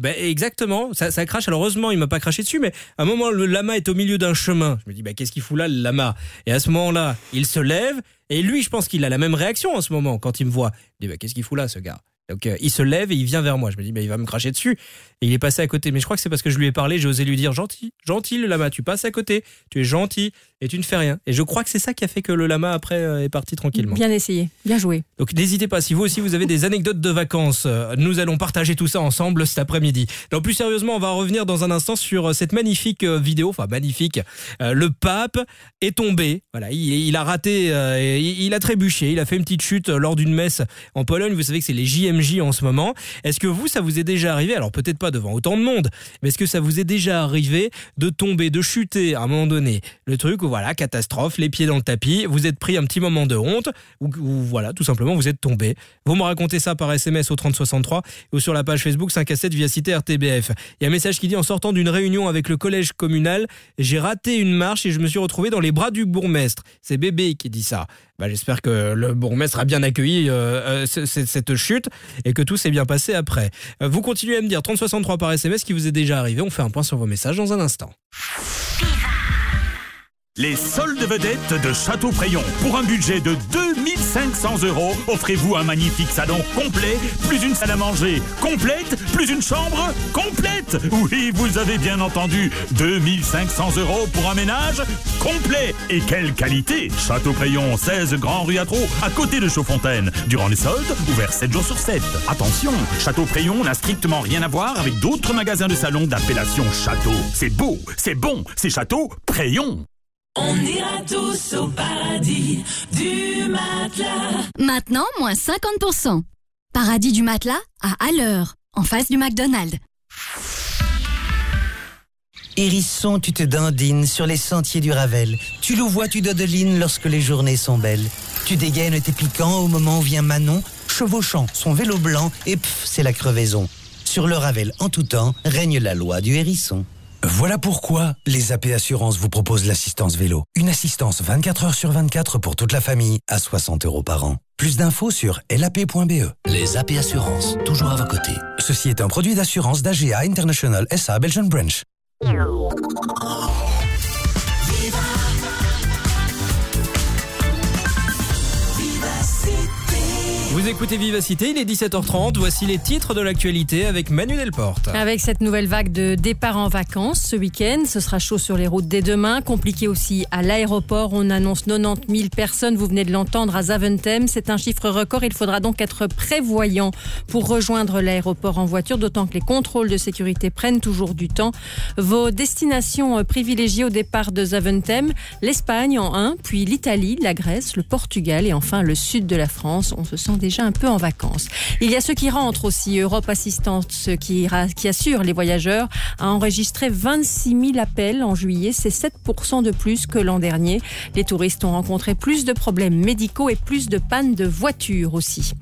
Eh ben, exactement, ça, ça crache. Alors heureusement, il m'a pas craché dessus, mais à un moment, le lama est au milieu d'un chemin. Je me dis, bah, qu'est-ce qu'il fout là, le lama? Et à ce moment-là, il se lève, et lui, je pense qu'il a la même réaction en ce moment quand il me voit. Je me dis, bah, qu'est-ce qu'il fout là, ce gars? Donc euh, il se lève et il vient vers moi. Je me dis, il va me cracher dessus. Et il est passé à côté. Mais je crois que c'est parce que je lui ai parlé, j'ai osé lui dire, gentil, gentil le lama, tu passes à côté, tu es gentil et tu ne fais rien. Et je crois que c'est ça qui a fait que le lama après euh, est parti tranquillement. Bien essayé, bien joué. Donc n'hésitez pas, si vous aussi vous avez des anecdotes de vacances, euh, nous allons partager tout ça ensemble cet après-midi. Donc plus sérieusement, on va revenir dans un instant sur euh, cette magnifique vidéo, enfin magnifique. Le pape est tombé, voilà, il, il a raté, il, a trébuché, il a fait une petite chute lors d'une messe en Pologne. Vous savez que c'est les JMJ en ce moment. Est-ce que vous, ça vous est déjà arrivé? Alors peut-être pas devant autant de monde, mais est-ce que ça vous est déjà arrivé de tomber, de chuter à un moment donné? Le truc, où, voilà, catastrophe, les pieds dans le tapis, vous êtes pris un petit moment de honte, ou, voilà, tout simplement, vous êtes tombé. Vous me racontez ça par SMS au 3063 ou sur la page Facebook 5 à 7 via cité RTBF. Il y a un message qui dit en sortant d'une réunion avec le collège communal, j'ai raté une marche et je me suis retrouvé dans les bras du bourgmestre. C'est Bébé qui dit ça. Bah, J'espère que le bourgmestre a bien accueilli euh, euh, ce- ce- cette chute et que tout s'est bien passé après. Euh, Vous continuez à me dire 3063 par SMS qui vous est déjà arrivé. On fait un point sur vos messages dans un instant. Les soldes vedettes de Château Préyon. Pour un budget de 2500 euros, offrez-vous un magnifique salon complet, plus une salle à manger complète, plus une chambre complète. Oui, vous avez bien entendu, 2500 euros pour un ménage complet. Et quelle qualité Château Préyon, 16 Grand Rue Atro, à côté de Chaudfontaine. Durant les soldes, ouvert 7 jours sur 7. Attention, Château Préyon n'a strictement rien à voir avec d'autres magasins de salon d'appellation Château. C'est beau, c'est bon, c'est Château Préyon. On ira tous au paradis du matelas. Maintenant, moins 50%. Paradis du matelas à Alleur, en face du McDonald's. Hérisson, tu te dandines sur les sentiers du Ravel. Tu louvois, tu dodelines lorsque les journées sont belles. Tu dégaines tes piquants au moment où vient Manon, chevauchant son vélo blanc, et pff, c'est la crevaison. Sur le Ravel, en tout temps, règne la loi du hérisson. Voilà pourquoi les AP Assurances vous proposent l'assistance vélo. Une assistance 24 heures sur 24 pour toute la famille à 60 euros par an. Plus d'infos sur lap.be. Les AP Assurances, toujours à vos côtés. Ceci est un produit d'assurance d'AGA International SA Belgian Branch. Vous écoutez Vivacité, il est 17h30. Voici les titres de l'actualité avec Manu Delporte. Avec cette nouvelle vague de départ en vacances ce week-end, ce sera chaud sur les routes dès demain. Compliqué aussi à l'aéroport. On annonce 90 000 personnes. Vous venez de l'entendre à Zaventem. C'est un chiffre record. Il faudra donc être prévoyant pour rejoindre l'aéroport en voiture, d'autant que les contrôles de sécurité prennent toujours du temps. Vos destinations privilégiées au départ de Zaventem, l'Espagne en 1, puis l'Italie, la Grèce, le Portugal et enfin le sud de la France. On se sent déjà un peu en vacances. Il y a ceux qui rentrent aussi. Europe Assistance, qui, assure les voyageurs, a enregistré 26 000 appels en juillet. C'est 7% de plus que l'an dernier. Les touristes ont rencontré plus de problèmes médicaux et plus de pannes de voitures aussi.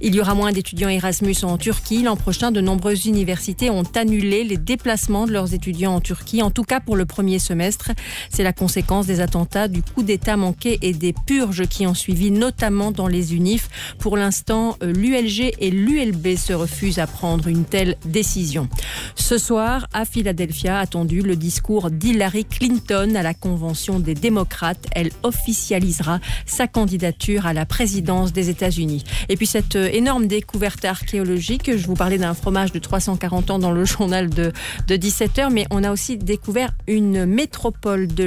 Il y aura moins d'étudiants Erasmus en Turquie. L'an prochain, de nombreuses universités ont annulé les déplacements de leurs étudiants en Turquie, en tout cas pour le premier semestre. C'est la conséquence des attentats, du coup d'État manqué et des purges qui ont suivi, notamment dans les UNIF. Pour l'instant, l'ULG et l'ULB se refusent à prendre une telle décision. Ce soir, à Philadelphia, attendu le discours d'Hillary Clinton à la Convention des démocrates. Elle officialisera sa candidature à la présidence des États-Unis. Et puis cette énorme découverte archéologique, je vous parlais d'un fromage de 340 ans dans le journal de, de 17h, mais on a aussi découvert une métropole de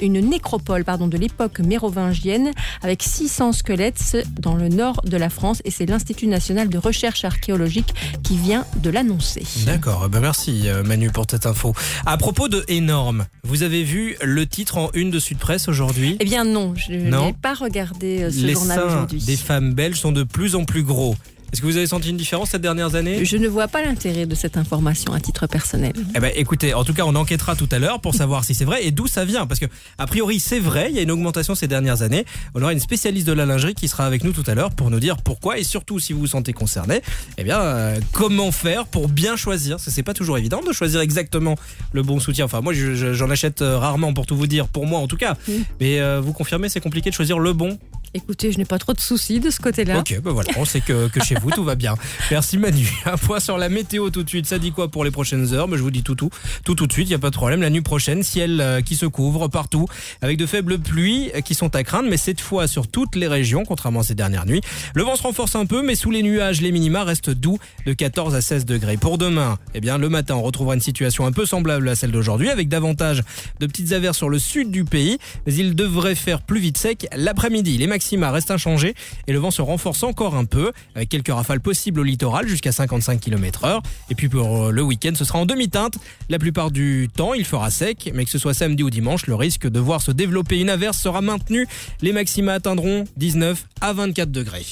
une nécropole pardon, de l'époque mérovingienne avec 600 squelettes dans le nord de la France et c'est l'Institut national de recherche archéologique qui vient de l'annoncer. D'accord, ben merci euh, Manu pour cette info. À propos de énorme, vous avez vu le titre en une de Sud Presse aujourd'hui? Eh bien non, je n'ai pas regardé euh, ce Les journal seins aujourd'hui. des femmes belges sont de plus en plus gros. Est-ce que vous avez senti une différence ces dernières années? Je ne vois pas l'intérêt de cette information à titre personnel. Eh ben, écoutez, en tout cas, on enquêtera tout à l'heure pour savoir si c'est vrai et d'où ça vient. Parce que, a priori, c'est vrai, il y a une augmentation ces dernières années. On aura une spécialiste de la lingerie qui sera avec nous tout à l'heure pour nous dire pourquoi et surtout, si vous vous sentez concerné, eh bien, euh, comment faire pour bien choisir? Parce que c'est pas toujours évident de choisir exactement le bon soutien. Enfin, moi, je- je- j'en achète euh, rarement pour tout vous dire, pour moi en tout cas. Mais euh, vous confirmez, c'est compliqué de choisir le bon Écoutez, je n'ai pas trop de soucis de ce côté-là. Ok, ben voilà, on sait que, que chez vous tout va bien. Merci Manu. Un point sur la météo tout de suite. Ça dit quoi pour les prochaines heures? Mais je vous dis tout tout tout tout de suite. Il y a pas de problème. La nuit prochaine, ciel euh, qui se couvre partout avec de faibles pluies euh, qui sont à craindre, mais cette fois sur toutes les régions, contrairement à ces dernières nuits. Le vent se renforce un peu, mais sous les nuages, les minima restent doux de 14 à 16 degrés. Pour demain, eh bien le matin, on retrouvera une situation un peu semblable à celle d'aujourd'hui, avec davantage de petites averses sur le sud du pays, mais il devrait faire plus vite sec l'après-midi. Les maxima restent inchangés et le vent se renforce encore un peu, avec quelques rafales possibles au littoral jusqu'à 55 km heure. Et puis pour euh, le week-end, ce sera en demi-teinte. La plupart du temps, il fera sec, mais que ce soit samedi ou dimanche, le risque de voir se développer une averse sera maintenu. Les maxima atteindront 19 à 24 degrés.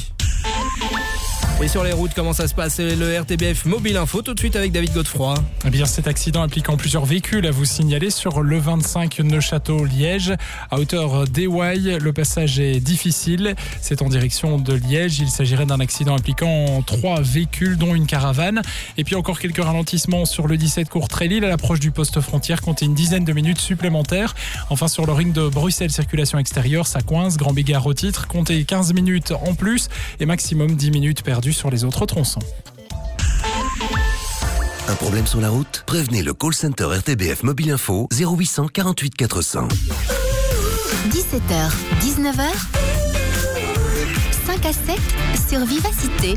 Et sur les routes, comment ça se passe? Le RTBF Mobile Info tout de suite avec David Godefroy. Eh bien, cet accident impliquant plusieurs véhicules à vous signaler sur le 25 Neuchâteau-Liège. À hauteur d'Ewaille, le passage est difficile. C'est en direction de Liège. Il s'agirait d'un accident impliquant trois véhicules, dont une caravane. Et puis encore quelques ralentissements sur le 17 Courtrai-Lille à l'approche du poste frontière. Comptez une dizaine de minutes supplémentaires. Enfin, sur le ring de Bruxelles, circulation extérieure, ça coince. Grand Bégard au titre. Comptez 15 minutes en plus et maximum 10 minutes perdues sur les autres tronçons. Un problème sur la route? Prévenez le call center RTBF Mobile Info 0800 48 400. 17h, 19h, 5 à 7 sur Vivacité.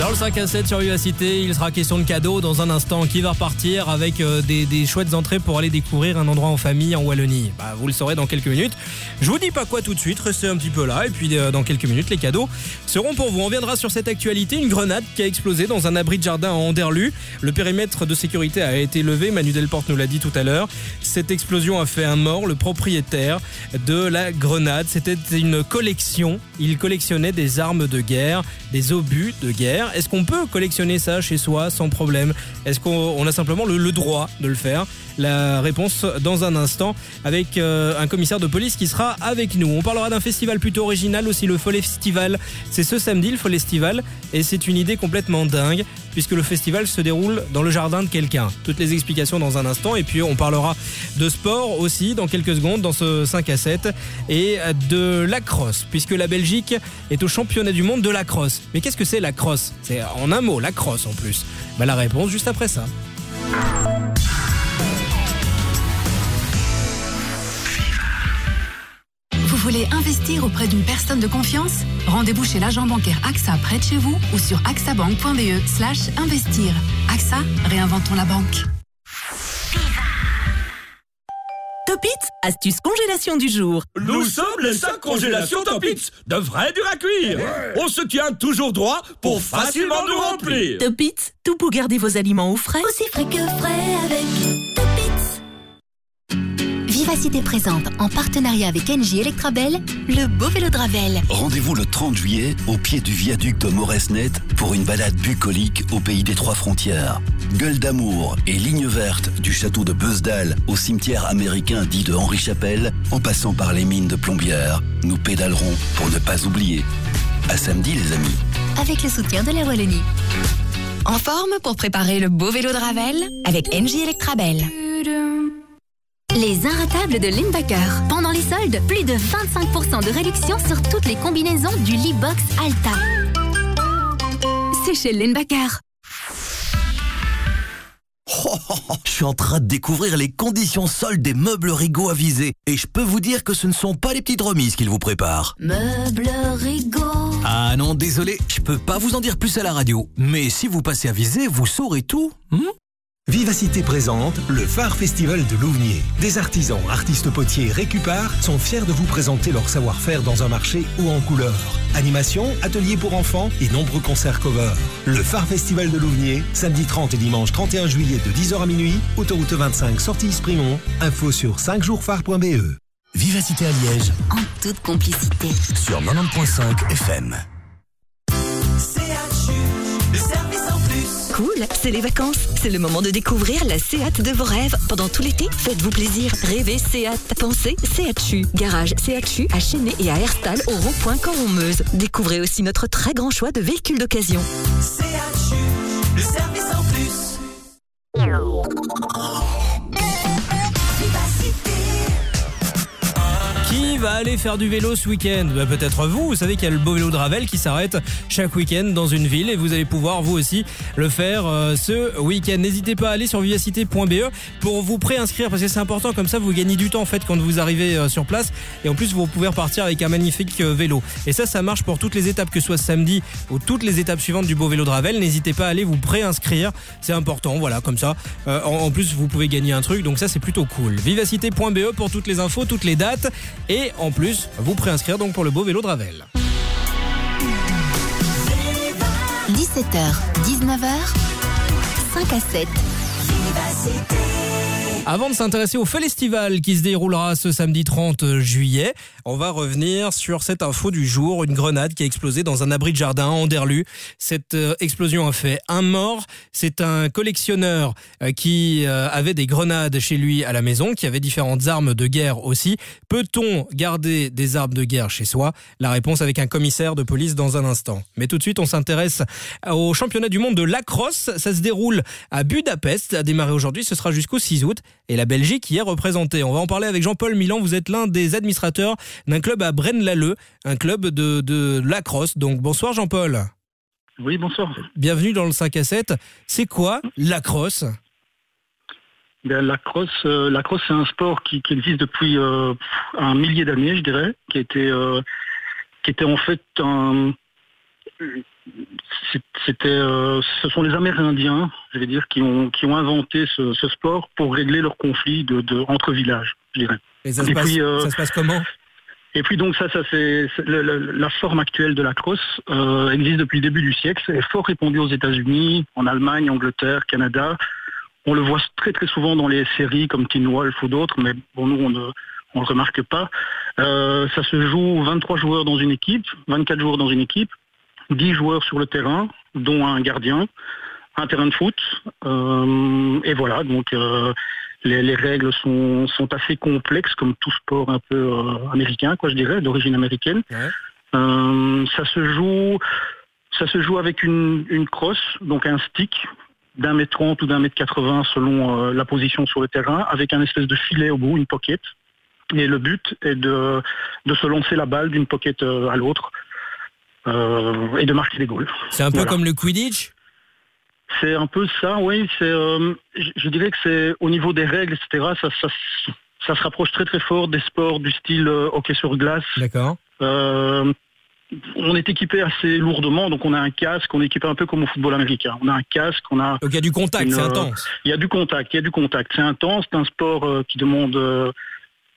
Dans le 5 à 7 sur Vivacité, il sera question de cadeaux dans un instant. Qui va repartir avec euh, des, des chouettes entrées pour aller découvrir un endroit en famille en Wallonie? Bah, Vous le saurez dans quelques minutes. Je vous dis pas quoi tout de suite, restez un petit peu là. Et puis euh, dans quelques minutes, les cadeaux seront pour vous. On viendra sur cette actualité. Une grenade qui a explosé dans un abri de jardin à Anderlu. Le périmètre de sécurité a été levé. Manu Delporte nous l'a dit tout à l'heure. Cette explosion a fait un mort. Le propriétaire de la grenade, c'était une collection. Il collectionnait des armes de guerre, des obus de guerre. Est-ce qu'on peut collectionner ça chez soi sans problème Est-ce qu'on on a simplement le, droit de le faire La réponse dans un instant avec euh, un commissaire de police qui sera avec nous. On parlera d'un festival plutôt original aussi, le Festival. C'est ce samedi, le Festival, et c'est une idée complètement dingue puisque le festival se déroule dans le jardin de quelqu'un. Toutes les explications dans un instant et puis on parlera de sport aussi dans quelques secondes dans ce 5 à 7 et de la crosse puisque la Belgique est au championnat du monde de la crosse. Mais qu'est-ce que c'est la crosse C'est en un mot la crosse en plus. Bah, la réponse juste après ça. Voulez investir auprès d'une personne de confiance Rendez-vous chez l'agent bancaire AXA près de chez vous ou sur axabank.be slash investir. AXA, réinventons la banque. Topit, astuce congélation du jour. Nous sommes les 5 congélations Topitz, de vrais dur à cuire. On se tient toujours droit pour facilement nous remplir. Topit, tout pour garder vos aliments au frais. Aussi frais que frais avec Topitz. Vivacité présente, en partenariat avec NJ Electrabel, le beau vélo de Ravel. Rendez-vous le 30 juillet au pied du viaduc de Mauresnet pour une balade bucolique au pays des trois frontières. Gueule d'amour et ligne verte du château de Beusdal au cimetière américain dit de Henri Chapelle, en passant par les mines de Plombières, nous pédalerons pour ne pas oublier. À samedi les amis. Avec le soutien de la Wallonie. En forme pour préparer le beau vélo de Ravel avec NJ Electrabel. Les inratables de Limbacker. Pendant les soldes, plus de 25% de réduction sur toutes les combinaisons du Lee-Box Alta. C'est chez. Oh, oh, oh, je suis en train de découvrir les conditions soldes des meubles Rigaud avisés. Et je peux vous dire que ce ne sont pas les petites remises qu'ils vous préparent. Meubles Rigaud. Ah non, désolé, je peux pas vous en dire plus à la radio. Mais si vous passez à viser, vous saurez tout. hmm? Vivacité présente le Phare Festival de Louvnier. Des artisans, artistes potiers, récupars sont fiers de vous présenter leur savoir-faire dans un marché ou en couleur. Animation, ateliers pour enfants et nombreux concerts cover. Le Phare Festival de Louvnier, samedi 30 et dimanche 31 juillet de 10h à minuit, autoroute 25 sortie Sprimont. Info sur 5jours-phare.be. Vivacité à Liège En toute complicité. sur 90.5 FM. Cool, c'est les vacances. C'est le moment de découvrir la Seat de vos rêves. Pendant tout l'été, faites-vous plaisir. Rêvez Seat. Pensez Seat Garage Seat à Chénet et à Herstal au rond-point Caron-Meuse. Découvrez aussi notre très grand choix de véhicules d'occasion. CHU, le service en plus. Qui va aller faire du vélo ce week-end Bah, Peut-être vous, vous savez qu'il y a le beau vélo de Ravel qui s'arrête chaque week-end dans une ville et vous allez pouvoir vous aussi le faire euh, ce week-end. N'hésitez pas à aller sur vivacité.be pour vous préinscrire parce que c'est important comme ça vous gagnez du temps en fait quand vous arrivez euh, sur place et en plus vous pouvez repartir avec un magnifique euh, vélo. Et ça ça marche pour toutes les étapes que ce soit samedi ou toutes les étapes suivantes du beau vélo de Ravel. N'hésitez pas à aller vous préinscrire, c'est important, voilà comme ça. En, en plus vous pouvez gagner un truc donc ça c'est plutôt cool. Vivacité.be pour toutes les infos, toutes les dates et en plus vous préinscrire donc pour le beau vélo de Ravel. 17h, 19h, 5 à 7. Avant de s'intéresser au festival qui se déroulera ce samedi 30 juillet, on va revenir sur cette info du jour, une grenade qui a explosé dans un abri de jardin à Anderlu. Cette euh, explosion a fait un mort. C'est un collectionneur euh, qui euh, avait des grenades chez lui à la maison, qui avait différentes armes de guerre aussi. Peut-on garder des armes de guerre chez soi? La réponse avec un commissaire de police dans un instant. Mais tout de suite, on s'intéresse au championnat du monde de lacrosse. Ça se déroule à Budapest, a démarré aujourd'hui, ce sera jusqu'au 6 août. Et la Belgique y est représentée. On va en parler avec Jean-Paul Milan. Vous êtes l'un des administrateurs d'un club à Braine-l'Alleud, un club de, de lacrosse. Donc bonsoir Jean-Paul. Oui, bonsoir. Bienvenue dans le 5 à 7. C'est quoi lacrosse? Ben, la crosse, euh, la crosse, c'est un sport qui, qui existe depuis euh, un millier d'années, je dirais, qui était, euh, qui était en fait un, c'était, euh, ce sont les Amérindiens, je vais dire, qui ont, qui ont inventé ce, ce sport pour régler leurs conflits de, de- entre villages, je dirais. Et ça se, passe, euh, ça se passe comment? et puis donc ça, ça c'est la forme actuelle de la crosse euh, existe depuis le début du siècle, est fort répandue aux États-Unis, en Allemagne, Angleterre, Canada. On le voit très très souvent dans les séries comme Teen Wolf ou d'autres, mais bon nous on ne on le remarque pas. Euh, ça se joue 23 joueurs dans une équipe, 24 joueurs dans une équipe, 10 joueurs sur le terrain, dont un gardien, un terrain de foot, euh, et voilà donc. euh, les, les règles sont, sont assez complexes, comme tout sport un peu euh, américain, quoi, je dirais, d'origine américaine. Ça se joue, ça se joue avec une, une crosse, donc un stick d'un mètre trente ou d'un mètre quatre-vingts selon la position sur le terrain, avec un espèce de filet au bout, une pocket. Et le but est de, de se lancer la balle d'une pocket à l'autre et de marquer des goals. C'est un peu Voilà. comme le Quidditch? C'est un peu ça, oui. C'est, euh, je, je dirais que c'est au niveau des règles, etc. Ça, ça, ça se rapproche très très fort des sports du style euh, hockey sur glace. D'accord. Euh, on est équipé assez lourdement, donc on a un casque, on est équipé un peu comme au football américain. On a un casque, on a. Donc il y a du contact, c'est euh, intense. Il y a du contact, il y a du contact. C'est intense, c'est un sport euh, qui demande.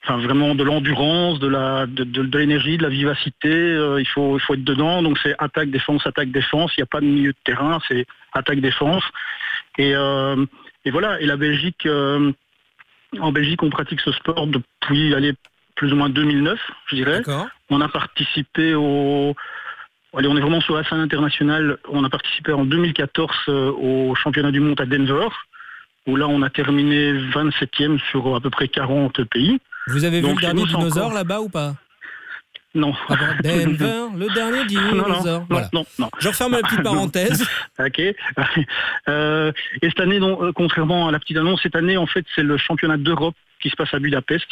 Enfin, vraiment de l'endurance, de la, de, de- de l'énergie, de la vivacité. euh, il faut, il faut être dedans. Donc c'est attaque, défense, attaque, défense. Il n'y a pas de milieu de terrain, c'est attaque, défense. Et, euh, et voilà. Et la Belgique, euh, en Belgique, on pratique ce sport depuis, allez, plus ou moins 2009, je dirais. On a participé au, allez, on est vraiment sur la scène internationale. On a participé en 2014 euh, au championnat du monde à Denver, où là on a terminé 27e sur à peu près 40 pays. Vous avez vu le dernier dinosaure là-bas ou pas? Non. Ah bon, Denver, le dernier Non, non, dinosaure. non, Voilà. non, non. Je referme la petite parenthèse. ok. Euh, et cette année, donc, euh, contrairement à la petite annonce, cette année, en fait, c'est le championnat d'Europe qui se passe à Budapest.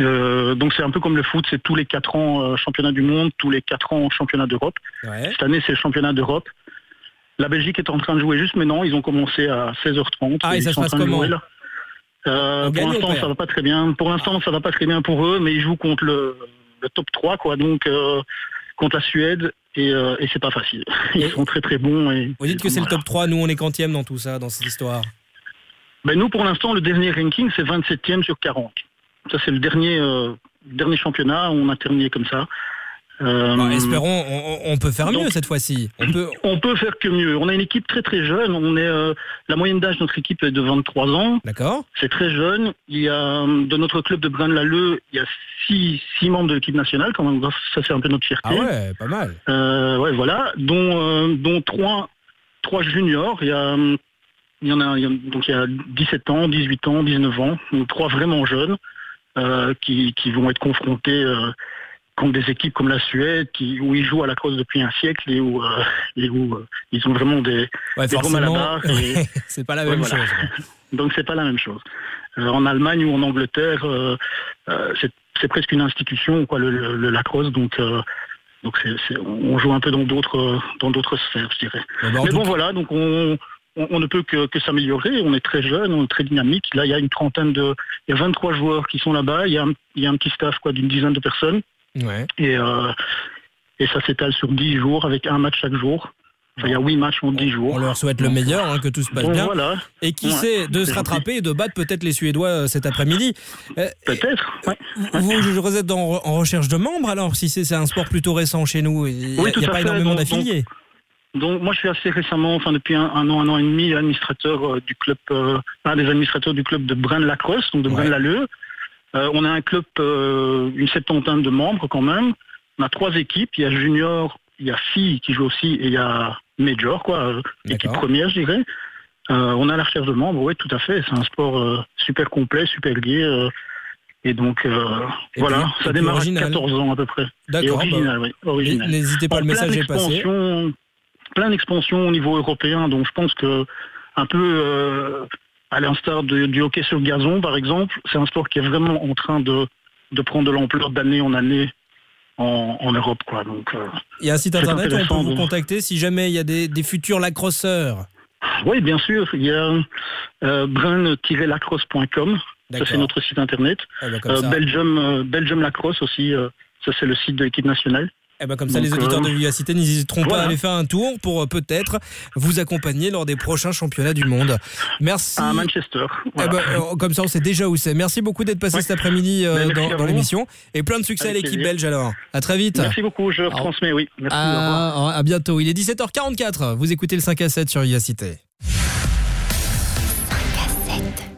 Euh, donc c'est un peu comme le foot, c'est tous les quatre ans euh, championnat du monde, tous les quatre ans championnat d'Europe. Cette année, c'est le championnat d'Europe. La Belgique est en train de jouer juste maintenant. Ils ont commencé à 16h30. Ah, et ça ils se passe comment. Euh, pour l'instant, ça va pas très bien. Pour l'instant, ça va pas très bien pour eux, mais ils jouent contre le, le top 3, quoi. Donc euh, contre la Suède, et, euh, et c'est pas facile. Ils sont très très bons. Et, Vous dites que c'est le top 3, nous on est quantième dans tout ça, dans cette histoire. Ben nous, pour l'instant, le dernier ranking, c'est 27e sur 40. Ça, c'est le dernier, euh, dernier championnat. On a terminé comme ça. Euh, Bah, espérons, on, on peut faire mieux cette fois-ci. On peut. On peut faire que mieux. On a une équipe très très jeune. On est euh, la moyenne d'âge de notre équipe est de 23 ans. D'accord. C'est très jeune. Il y a euh, de notre club de Braine-l'Alleud, il y a six, six membres de l'équipe nationale. Quand même, ça c'est un peu notre fierté. Ah ouais, pas mal. Euh, ouais, voilà, dont, dont trois, trois juniors. Il y, a, il y en a, il y a- donc il y a 17 ans, 18 ans, 19 ans, donc trois vraiment jeunes qui, qui vont être confrontés contre des équipes comme la Suède, qui, où ils jouent à la crosse depuis un siècle et où, euh, et où euh, ils ont vraiment des, Ouais, des à la barre. et- c'est pas la Ouais, même voilà. chose. Donc c'est pas la même chose. Euh, en Allemagne ou en Angleterre, c'est presque une institution, quoi, le, le- le lacrosse. Donc, on joue un peu dans d'autres dans d'autres sphères, je dirais. En Mais bon, cas- voilà, donc on, on, on ne peut que, que s'améliorer. On est très jeune, on est très dynamique. Là, il y a une trentaine de, il y a 23 joueurs qui sont là-bas. Il y a un, il y a un petit staff quoi d'une dizaine de personnes. Ouais. Et euh, et ça s'étale sur 10 jours avec un match chaque jour. Enfin, il y a 8 matchs en 10 jours. On leur souhaite le meilleur, hein, que tout se passe bien. voilà. Et qui Ouais, sait de se gentil. rattraper et de battre peut-être les Suédois euh, cet après-midi. Euh, Peut-être. ouais. Vous, vous êtes en, en recherche de membres alors, si c'est un sport plutôt récent chez nous. Il n'y a, Oui, tout il y a à pas fait. énormément d'affiliés. Donc moi je suis assez récemment, enfin depuis un, un an, un an et demi, administrateur euh, du club, euh, un des administrateurs du club de Braine-Lacrosse, donc de Braine-l'Alleud. Euh, on a un club, euh, une septantaine de membres quand même. On a trois équipes, il y a junior, il y a filles qui jouent aussi et il y a major, quoi, euh, équipe première je dirais. Euh, on a la recherche de membres, oui tout à fait, c'est un sport super complet, super gai. euh, et donc euh, Et voilà, puis- ça démarre original. à 14 ans à peu près. Et D'accord, original, bah, oui, original. n'hésitez pas, En le message est passé. Plein d'expansion au niveau européen, donc je pense que un peu euh, à l'instar du hockey sur gazon par exemple, c'est un sport qui est vraiment en train de, de prendre de l'ampleur d'année en année en, en Europe. Quoi. Donc, euh, Il y a un site internet où on peut vous contacter si jamais il y a des, des futurs lacrosseurs Oui, bien sûr. Il y a euh, brun-lacrosse.com. Ça, c'est notre site internet. Ben, comme Euh. Belgium, Belgium Lacrosse aussi. ça, c'est le site de l'équipe nationale. Eh ben comme ça, Donc, les auditeurs euh, de Vivacité n'hésiteront pas à aller faire un tour pour euh, peut-être vous accompagner lors des prochains championnats du monde. Merci. À Manchester. Eh ben, euh, comme ça, on sait déjà où c'est. Merci beaucoup d'être passé cet après-midi euh, Ben, dans, l'émission. Et plein de succès Avec à l'équipe belge alors. À très vite. Merci beaucoup, je retransmets, oui. Merci. À, à bientôt. Il est 17h44. Vous écoutez le 5 à 7 sur Vivacité.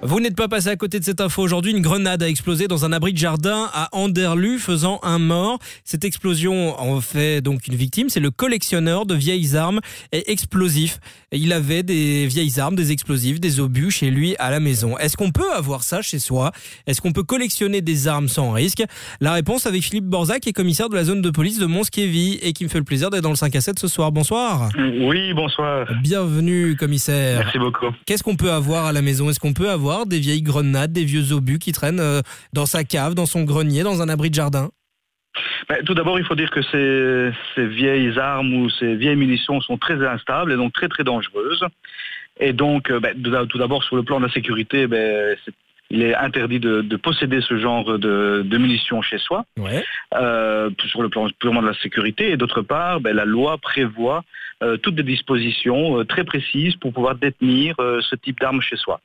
Vous n'êtes pas passé à côté de cette info aujourd'hui. Une grenade a explosé dans un abri de jardin à Anderlu, faisant un mort. Cette explosion en fait donc une victime. C'est le collectionneur de vieilles armes et explosifs. Il avait des vieilles armes, des explosifs, des obus chez lui à la maison. Est-ce qu'on peut avoir ça chez soi? Est-ce qu'on peut collectionner des armes sans risque? La réponse avec Philippe Borzac, qui est commissaire de la zone de police de Monskévy et qui me fait le plaisir d'être dans le 5 à 7 ce soir. Bonsoir. Oui, bonsoir. Bienvenue, commissaire. Merci beaucoup. Qu'est-ce qu'on peut avoir à la maison? Est-ce qu'on peut avoir des vieilles grenades, des vieux obus qui traînent euh, dans sa cave, dans son grenier, dans un abri de jardin? Ben, tout d'abord, il faut dire que ces, ces vieilles armes ou ces vieilles munitions sont très instables et donc très très dangereuses. Et donc, euh, ben, tout d'abord, sur le plan de la sécurité, ben, il est interdit de, de posséder ce genre de, de munitions chez soi, Ouais. euh, sur le plan purement de la sécurité. Et d'autre part, ben, la loi prévoit euh, toutes des dispositions euh, très précises pour pouvoir détenir ce type d'armes chez soi.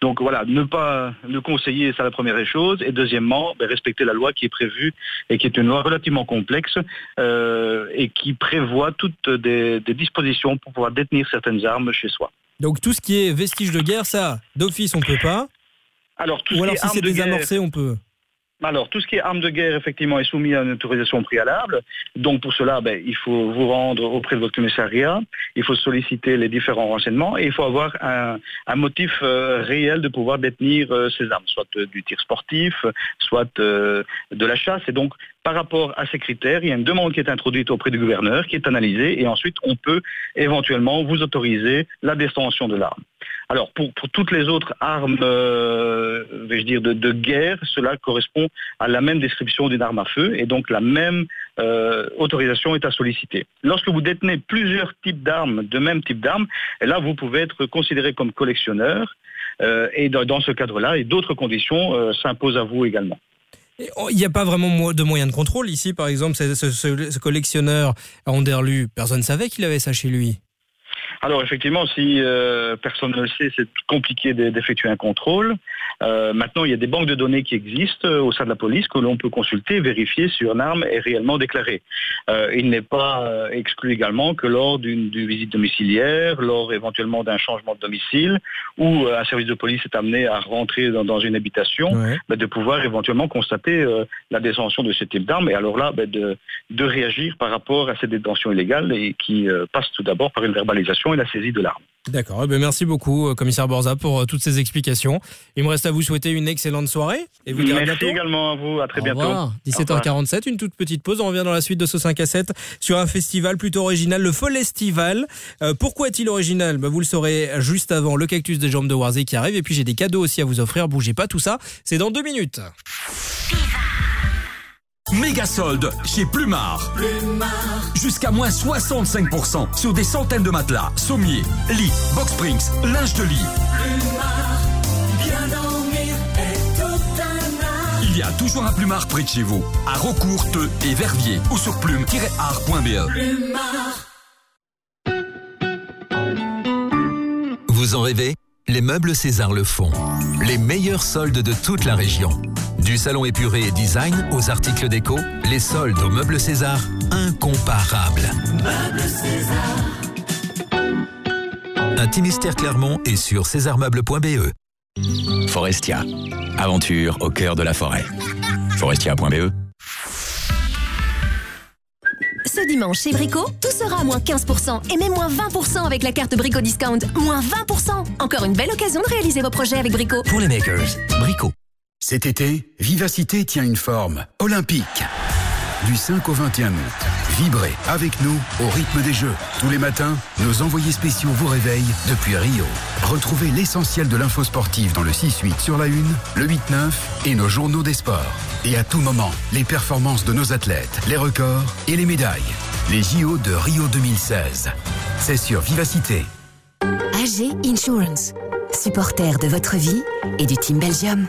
Donc voilà, ne pas le conseiller, c'est la première des choses. Et deuxièmement, ben, respecter la loi qui est prévue et qui est une loi relativement complexe euh, et qui prévoit toutes des, des dispositions pour pouvoir détenir certaines armes chez soi. Donc tout ce qui est vestiges de guerre, ça, d'office, on peut pas. Alors, tout Ou ce alors qui est si c'est de désamorcé, guerre- on peut. Alors, tout ce qui est armes de guerre, effectivement, est soumis à une autorisation préalable. Donc, pour cela, ben, il faut vous rendre auprès de votre commissariat, il faut solliciter les différents renseignements et il faut avoir un, motif euh, réel de pouvoir détenir euh, ces armes, soit euh, du tir sportif, soit de la chasse. Et donc, par rapport à ces critères, il y a une demande qui est introduite auprès du gouverneur, qui est analysée, et ensuite, on peut éventuellement vous autoriser la détention de l'arme. Alors, pour, toutes les autres armes, vais-je dire, de, guerre, cela correspond à la même description d'une arme à feu, et donc la même euh, autorisation est à solliciter. Lorsque vous détenez plusieurs types d'armes, de même type d'armes, là, vous pouvez être considéré comme collectionneur, euh, et dans, ce cadre-là, et d'autres conditions euh, s'imposent à vous également. Oh, Il n'y a pas vraiment de moyen de contrôle ici, par exemple, ce collectionneur à Anderlu, personne ne savait qu'il avait ça chez lui. Alors effectivement, si euh, personne ne le sait, c'est compliqué d'e- d'effectuer un contrôle. Euh, maintenant, il y a des banques de données qui existent euh, au sein de la police que l'on peut consulter, vérifier si une arme est réellement déclarée. Euh, il n'est pas exclu également que lors d'une visite domiciliaire, lors éventuellement d'un changement de domicile, ou euh, un service de police est amené à rentrer dans, dans une habitation, ben, de pouvoir éventuellement constater euh, la détention de ce type d'arme, et alors là, ben, de, de réagir par rapport à cette détention illégale et qui passe tout d'abord par une verbalisation et la saisie de l'arme. D'accord, eh ben merci beaucoup, euh, commissaire Borza, pour euh, toutes ces explications. Il me reste à vous souhaiter une excellente soirée et vous dire à Merci bientôt. également à vous, à très Au bientôt. revoir. Au revoir. 17h47, une toute petite pause. On revient dans la suite de ce 5 à 7 sur un festival plutôt original, le Folestival. Euh, pourquoi est-il original? Ben, Vous le saurez juste avant le cactus des jambes de Warzé qui arrive. Et puis j'ai des cadeaux aussi à vous offrir. Bougez pas, tout ça, c'est dans deux minutes. Méga solde chez Plumard. Jusqu'à moins 65% sur des centaines de matelas, sommiers, lits, box springs, linge de lit. Bien dormir. Il y a toujours un Plumard près de chez vous, à Rocourt, Teux et Verviers ou sur plume-art.be. Plumard. Vous en rêvez? Les meubles César le font. Les meilleurs soldes de toute la région. Du salon épuré et design aux articles déco, les soldes aux meubles César, incomparables. Meubles César. Intimistère Clermont est sur césarmeubles.be. Forestia. Aventure au cœur de la forêt. Forestia.be Ce dimanche chez Brico, tout sera à moins 15% et même moins 20% avec la carte Brico Discount. Moins 20% Encore une belle occasion de réaliser vos projets avec Brico. Pour les makers, Brico. Cet été, Vivacité tient une forme olympique. Du 5 au 21 août, vibrez avec nous au rythme des Jeux. Tous les matins, nos envoyés spéciaux vous réveillent depuis Rio. Retrouvez l'essentiel de l'info sportive dans le 6-8 sur la 1, le 8-9 et nos journaux des sports. Et à tout moment, les performances de nos athlètes, les records et les médailles. Les JO de Rio 2016. C'est sur Vivacité. AG Insurance, supporter de votre vie et du Team Belgium.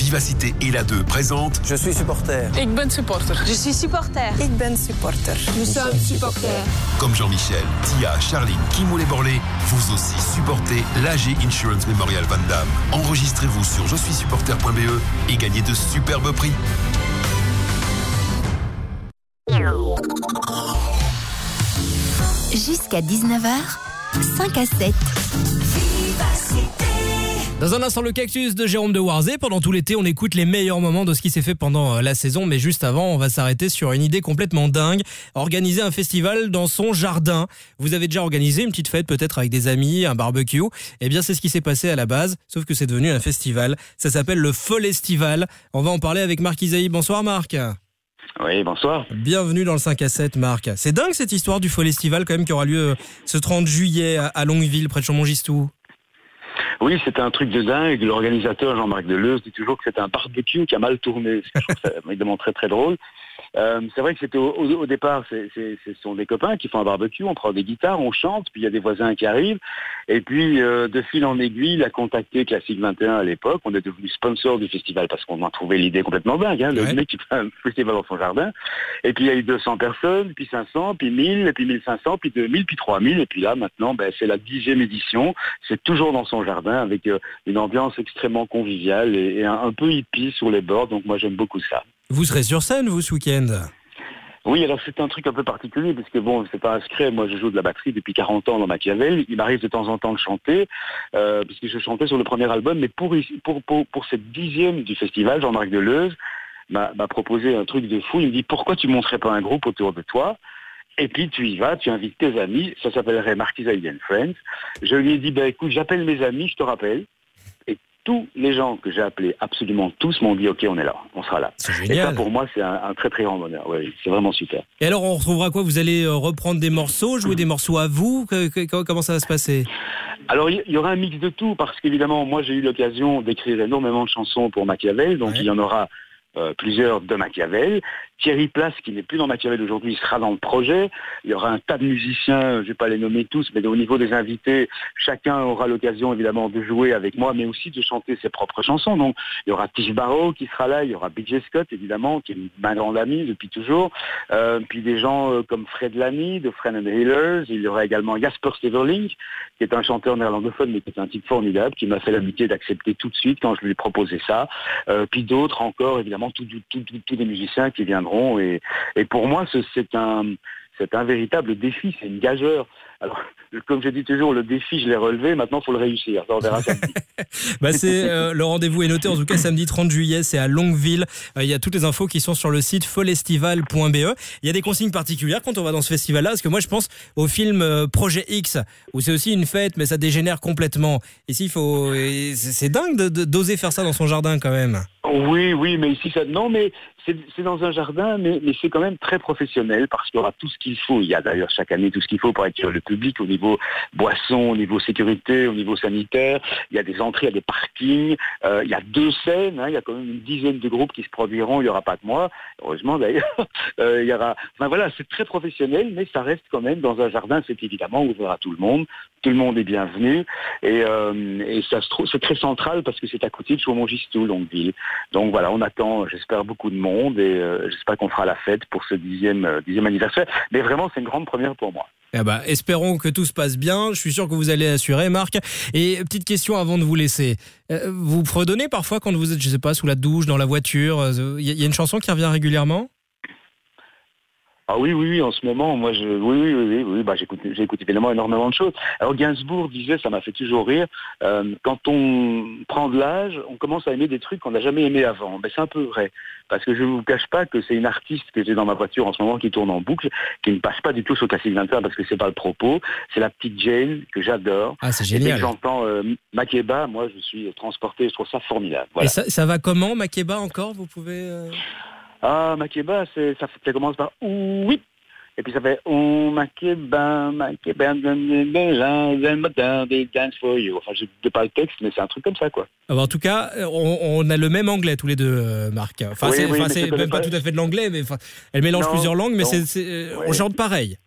Vivacité et la 2 présente Je suis supporter. Ik ben supporter. Je suis supporter. Ik ben supporter. Nous sommes supporters. Comme Jean-Michel, Tia, Charline, Kimou et Borlé, vous aussi supportez l'AG Insurance Memorial Van Damme. Enregistrez-vous sur je suis supporter.be et gagnez de superbes prix. Jusqu'à 19h, 5 à 7. Dans un instant, le cactus de Jérôme de Warzé. Pendant tout l'été, on écoute les meilleurs moments de ce qui s'est fait pendant euh, la saison. Mais juste avant, on va s'arrêter sur une idée complètement dingue. Organiser un festival dans son jardin. Vous avez déjà organisé une petite fête, peut-être avec des amis, un barbecue. Eh bien, c'est ce qui s'est passé à la base. Sauf que c'est devenu un festival. Ça s'appelle le Folestival. On va en parler avec Marc Isaïe. Bonsoir, Marc. Oui, bonsoir. Bienvenue dans le 5 à 7, Marc. C'est dingue cette histoire du Folestival, quand même, qui aura lieu euh, ce 30 juillet à- Longueville, près de Chaumont-Gistou. Oui, c'était un truc de dingue. L'organisateur Jean-Marc Deleuze dit toujours que c'était un barbecue qui a mal tourné. Je trouve ça évidemment très très drôle. Euh, c'est vrai que c'était au, au- au départ, ce sont des copains qui font un barbecue, on prend des guitares, on chante, puis il y a des voisins qui arrivent. Et puis, euh, de fil en aiguille, il a contacté Classique 21 à l'époque. On est devenu sponsor du festival parce qu'on a trouvé l'idée complètement dingue. Hein, le mec qui fait un festival dans son jardin. Et puis, il y a eu 200 personnes, puis 500, puis 1000, et puis 1500, puis 2000, puis 3000. Et puis là, maintenant, ben, c'est la dixième édition. C'est toujours dans son jardin avec euh, une ambiance extrêmement conviviale et, et un, un peu hippie sur les bords. Donc, moi, j'aime beaucoup ça. Vous serez sur scène, vous, ce week-end? Oui, alors c'est un truc un peu particulier, parce que bon, c'est pas un secret, moi je joue de la batterie depuis 40 ans dans Machiavel, il m'arrive de temps en temps de chanter, euh, puisque je chantais sur le premier album, mais pour, cette dixième du festival, Jean-Marc Deleuze m'a proposé un truc de fou, il me dit pourquoi tu monterais pas un groupe autour de toi? Et puis tu y vas, tu invites tes amis, ça s'appellerait Marquis Friends. Je lui ai dit, bah écoute, j'appelle mes amis, je te rappelle. Tous les gens que j'ai appelés, absolument tous, m'ont dit, ok, on est là, on sera là. Et ça, pour moi, c'est un, un très très grand bonheur. Oui, c'est vraiment super. Et alors, on retrouvera quoi? Vous allez euh, reprendre des morceaux, jouer des morceaux à vous? Que- que- que- Comment ça va se passer? Alors, il y, y aura un mix de tout, parce qu'évidemment, moi, j'ai eu l'occasion d'écrire énormément de chansons pour Machiavel, donc il y en aura euh, plusieurs de Machiavel. Thierry Place, qui n'est plus dans Machiavel aujourd'hui, sera dans le projet. Il y aura un tas de musiciens, je ne vais pas les nommer tous, mais au niveau des invités, chacun aura l'occasion évidemment de jouer avec moi, mais aussi de chanter ses propres chansons. Donc, il y aura Tish Barrow qui sera là, il y aura BJ Scott, évidemment, qui est ma grande amie depuis toujours. Euh, puis des gens euh, comme Fred Lamy, de Fred and Healers. Il y aura également Jasper Steverling, qui est un chanteur néerlandophone, mais qui est un type formidable, qui m'a fait l'amitié d'accepter tout de suite quand je lui ai proposé ça. Euh, puis d'autres encore, évidemment, tous des musiciens qui viendront. Et, et pour moi, ce- c'est un, véritable défi, c'est une gageure. Alors, comme je dis toujours, le défi, je l'ai relevé, maintenant, il faut le réussir. Ça, on verra samedi. bah euh, le rendez-vous est noté en tout cas samedi 30 juillet c'est à Longueville Euh, il y a toutes les infos qui sont sur le site folestival.be il y a des consignes particulières quand on va dans ce festival là parce que moi je pense au film euh, Projet X où c'est aussi une fête mais ça dégénère complètement ici il faut c'est dingue d'oser faire ça dans son jardin quand même Oui, oui, mais ici, ça, non, mais c'est dans un jardin, mais, c'est quand même très professionnel parce qu'il y aura tout ce qu'il faut. Il y a d'ailleurs chaque année tout ce qu'il faut pour accueillir le public au niveau boisson, au niveau sécurité, au niveau sanitaire. Il y a des entrées, il y a des parkings. Euh, il y a deux scènes. hein. il y a quand même une dizaine de groupes qui se produiront. Il n'y aura pas que moi, heureusement d'ailleurs. Euh, il y aura. Voilà, c'est très professionnel, mais ça reste quand même dans un jardin. C'est évidemment ouvert à tout le monde. Tout le monde est bienvenu et, euh, et ça se trouve c'est très central parce que c'est à côté de Chaumont-Gistou, Longueville. Donc voilà, on attend, j'espère, beaucoup de monde et euh, j'espère qu'on fera la fête pour ce dixième, euh, dixième anniversaire. Mais vraiment, c'est une grande première pour moi. Eh ben, espérons que tout se passe bien. Je suis sûr que vous allez assurer, Marc. Et petite question avant de vous laisser. Euh, Vous fredonnez parfois quand vous êtes, je sais pas, sous la douche, dans la voiture. il y a une chanson qui revient régulièrement? Ah oui, oui, oui, en ce moment, moi, je, oui, oui, oui, oui, bah, j'écoute, j'écoute évidemment énormément de choses. Alors Gainsbourg disait, ça m'a fait toujours rire, euh, quand on prend de l'âge, on commence à aimer des trucs qu'on n'a jamais aimés avant. Ben, c'est un peu vrai, parce que je ne vous cache pas que c'est une artiste que j'ai dans ma voiture en ce moment qui tourne en boucle, qui ne passe pas du tout sur Classique 21 parce que c'est pas le propos. C'est la petite Jane que j'adore. Ah, c'est Et dès génial. que j'entends euh, Makeba, moi, je suis transporté, je trouve ça formidable. Voilà. Et ça, ça va comment, Makeba, encore? Vous pouvez. euh Ah, Makeba, ça, ça commence par oui. Et puis ça fait Oh, Makeba, Makeba, they dance for you. Enfin, je ne pas le texte, mais c'est un truc comme ça, quoi. Ah bah, en tout cas, on, on a le même anglais tous les deux, euh, Marc. Enfin, Oui, c'est oui, même pas pas- tout à fait de l'anglais, mais enfin, elle mélange Non, plusieurs langues, mais non. c'est, c'est, euh, on chante pareil.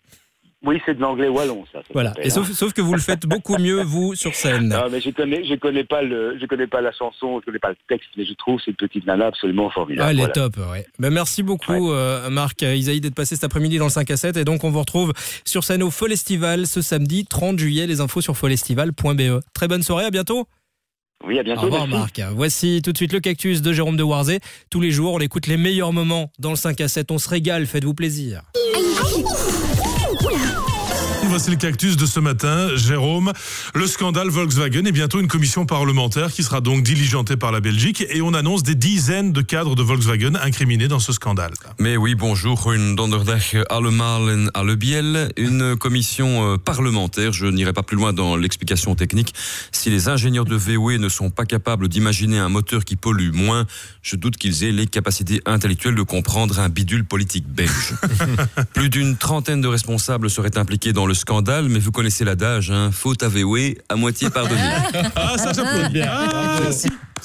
Oui, c'est de l'anglais wallon, ça. ça Voilà. s'appelle, Et sauf, hein. sauf que vous le faites beaucoup mieux, vous, sur scène. Non, mais je connais, je connais pas le, je connais pas la chanson, je connais pas le texte, mais je trouve cette petite nana absolument formidable. Ah, elle est Voilà. top, ouais. Ben, merci beaucoup, euh, Marc euh, Isaïe, d'être passé cet après-midi dans le 5 à 7. Et donc, on vous retrouve sur scène au Folestival ce samedi 30 juillet. Les infos sur folestival.be. Très bonne soirée, à bientôt. Oui, à bientôt. Au revoir, merci. Marc. Voici tout de suite le cactus de Jérôme de Warzé. Tous les jours, on écoute les meilleurs moments dans le 5 à 7. On se régale, faites-vous plaisir. Voici le cactus de ce matin, Jérôme. Le scandale Volkswagen est bientôt une commission parlementaire qui sera donc diligentée par la Belgique et on annonce des dizaines de cadres de Volkswagen incriminés dans ce scandale. Mais oui, bonjour, une donderdag allemaal en alle biel, une commission euh, parlementaire. Je n'irai pas plus loin dans l'explication technique. Si les ingénieurs de VW ne sont pas capables d'imaginer un moteur qui pollue moins, je doute qu'ils aient les capacités intellectuelles de comprendre un bidule politique belge. plus d'une trentaine de responsables seraient impliqués dans le scandale, mais vous connaissez l'adage, hein, faute à VW, à moitié pardonnée. Ah, ça j'applaudis bien. Ah,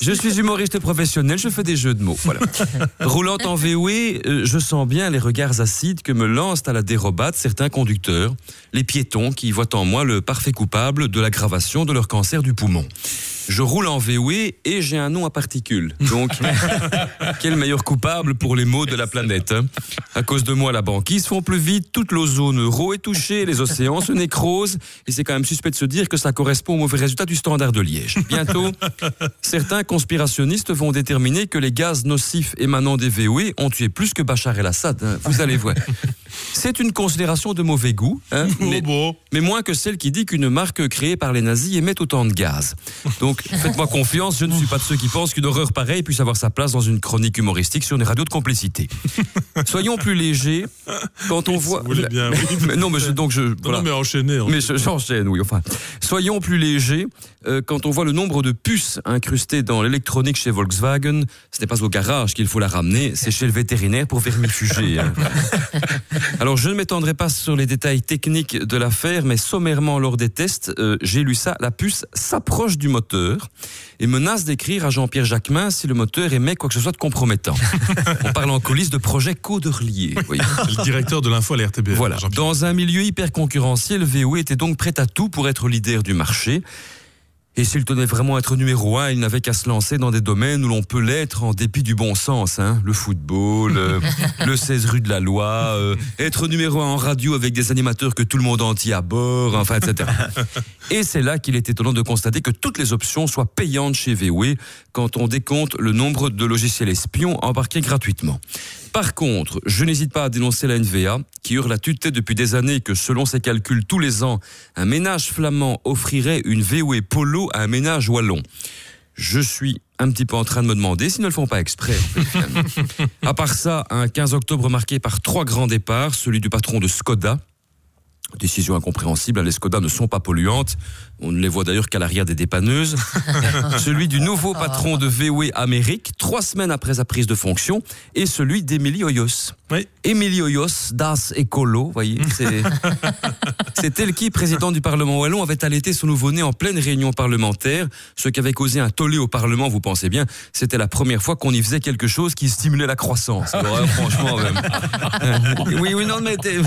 Je suis humoriste professionnel, je fais des jeux de mots. Voilà. Roulant en VW, euh, je sens bien les regards acides que me lancent à la dérobade certains conducteurs, les piétons qui voient en moi le parfait coupable de l'aggravation de leur cancer du poumon. Je roule en VW et j'ai un nom à particules. Donc, quel meilleur coupable pour les maux de la planète hein À cause de moi, la banquise font plus vite, toute l'ozone euro est touchée, les océans se nécrosent, et c'est quand même suspect de se dire que ça correspond au mauvais résultat du standard de Liège. Bientôt, certains conspirationnistes vont déterminer que les gaz nocifs émanant des VW ont tué plus que Bachar el-Assad. hein. Vous allez voir. C'est une considération de mauvais goût, hein, mais, mais moins que celle qui dit qu'une marque créée par les nazis émet autant de gaz. Donc faites-moi confiance, je ne suis pas de ceux qui pensent qu'une horreur pareille puisse avoir sa place dans une chronique humoristique sur une radio de complicité. Soyons plus légers quand on voit. voulez bien, oui. Mais non, mais je- donc je. voilà. Non, mais enchaînez. Mais je- j'enchaîne, oui. Enfin, soyons plus légers euh, quand on voit le nombre de puces incrustées dans l'électronique chez Volkswagen. Ce n'est pas au garage qu'il faut la ramener, c'est chez le vétérinaire pour vermifuger. hein. Alors, je ne m'étendrai pas sur les détails techniques de l'affaire, mais sommairement lors des tests, euh, j'ai lu ça. La puce s'approche du moteur et menace d'écrire à Jean-Pierre Jacquemin si le moteur émet quoi que ce soit de compromettant. on parle en coulisses de projet vous voyez. Le directeur de l'info à la RTBF. Voilà. Dans un milieu hyper concurrentiel, VO était donc prêt à tout pour être leader du marché. Et s'il tenait vraiment à être numéro un, il n'avait qu'à se lancer dans des domaines où l'on peut l'être en dépit du bon sens. Hein. Le football, euh, le 16 rue de la Loi, euh, être numéro un en radio avec des animateurs que tout le monde entier à bord, enfin, etc. Et c'est là qu'il est étonnant de constater que toutes les options soient payantes chez VW quand on décompte le nombre de logiciels espions embarqués gratuitement. Par contre, je n'hésite pas à dénoncer la NVA, qui hurle à tue-tête depuis des années que selon ses calculs tous les ans, un ménage flamand offrirait une VW Polo à un ménage wallon. Je suis un petit peu en train de me demander s'ils ne le font pas exprès. en fait, finalement. à part ça, un 15 octobre marqué par trois grands départs, celui du patron de Skoda, Décision incompréhensible, les Skoda ne sont pas polluantes. On ne les voit d'ailleurs qu'à l'arrière des dépanneuses. celui du nouveau patron de VW Amérique, trois semaines après sa prise de fonction, et celui d'Emily Hoyos. Emily Hoyos, Das Écolo, voyez, c'est... C'est elle qui, président du Parlement wallon, avait allaité son nouveau-né en pleine réunion parlementaire, ce qui avait causé un tollé au Parlement, vous pensez bien. C'était la première fois qu'on y faisait quelque chose qui stimulait la croissance. Alors, euh, franchement, même. Oui, oui, non, mais t'es-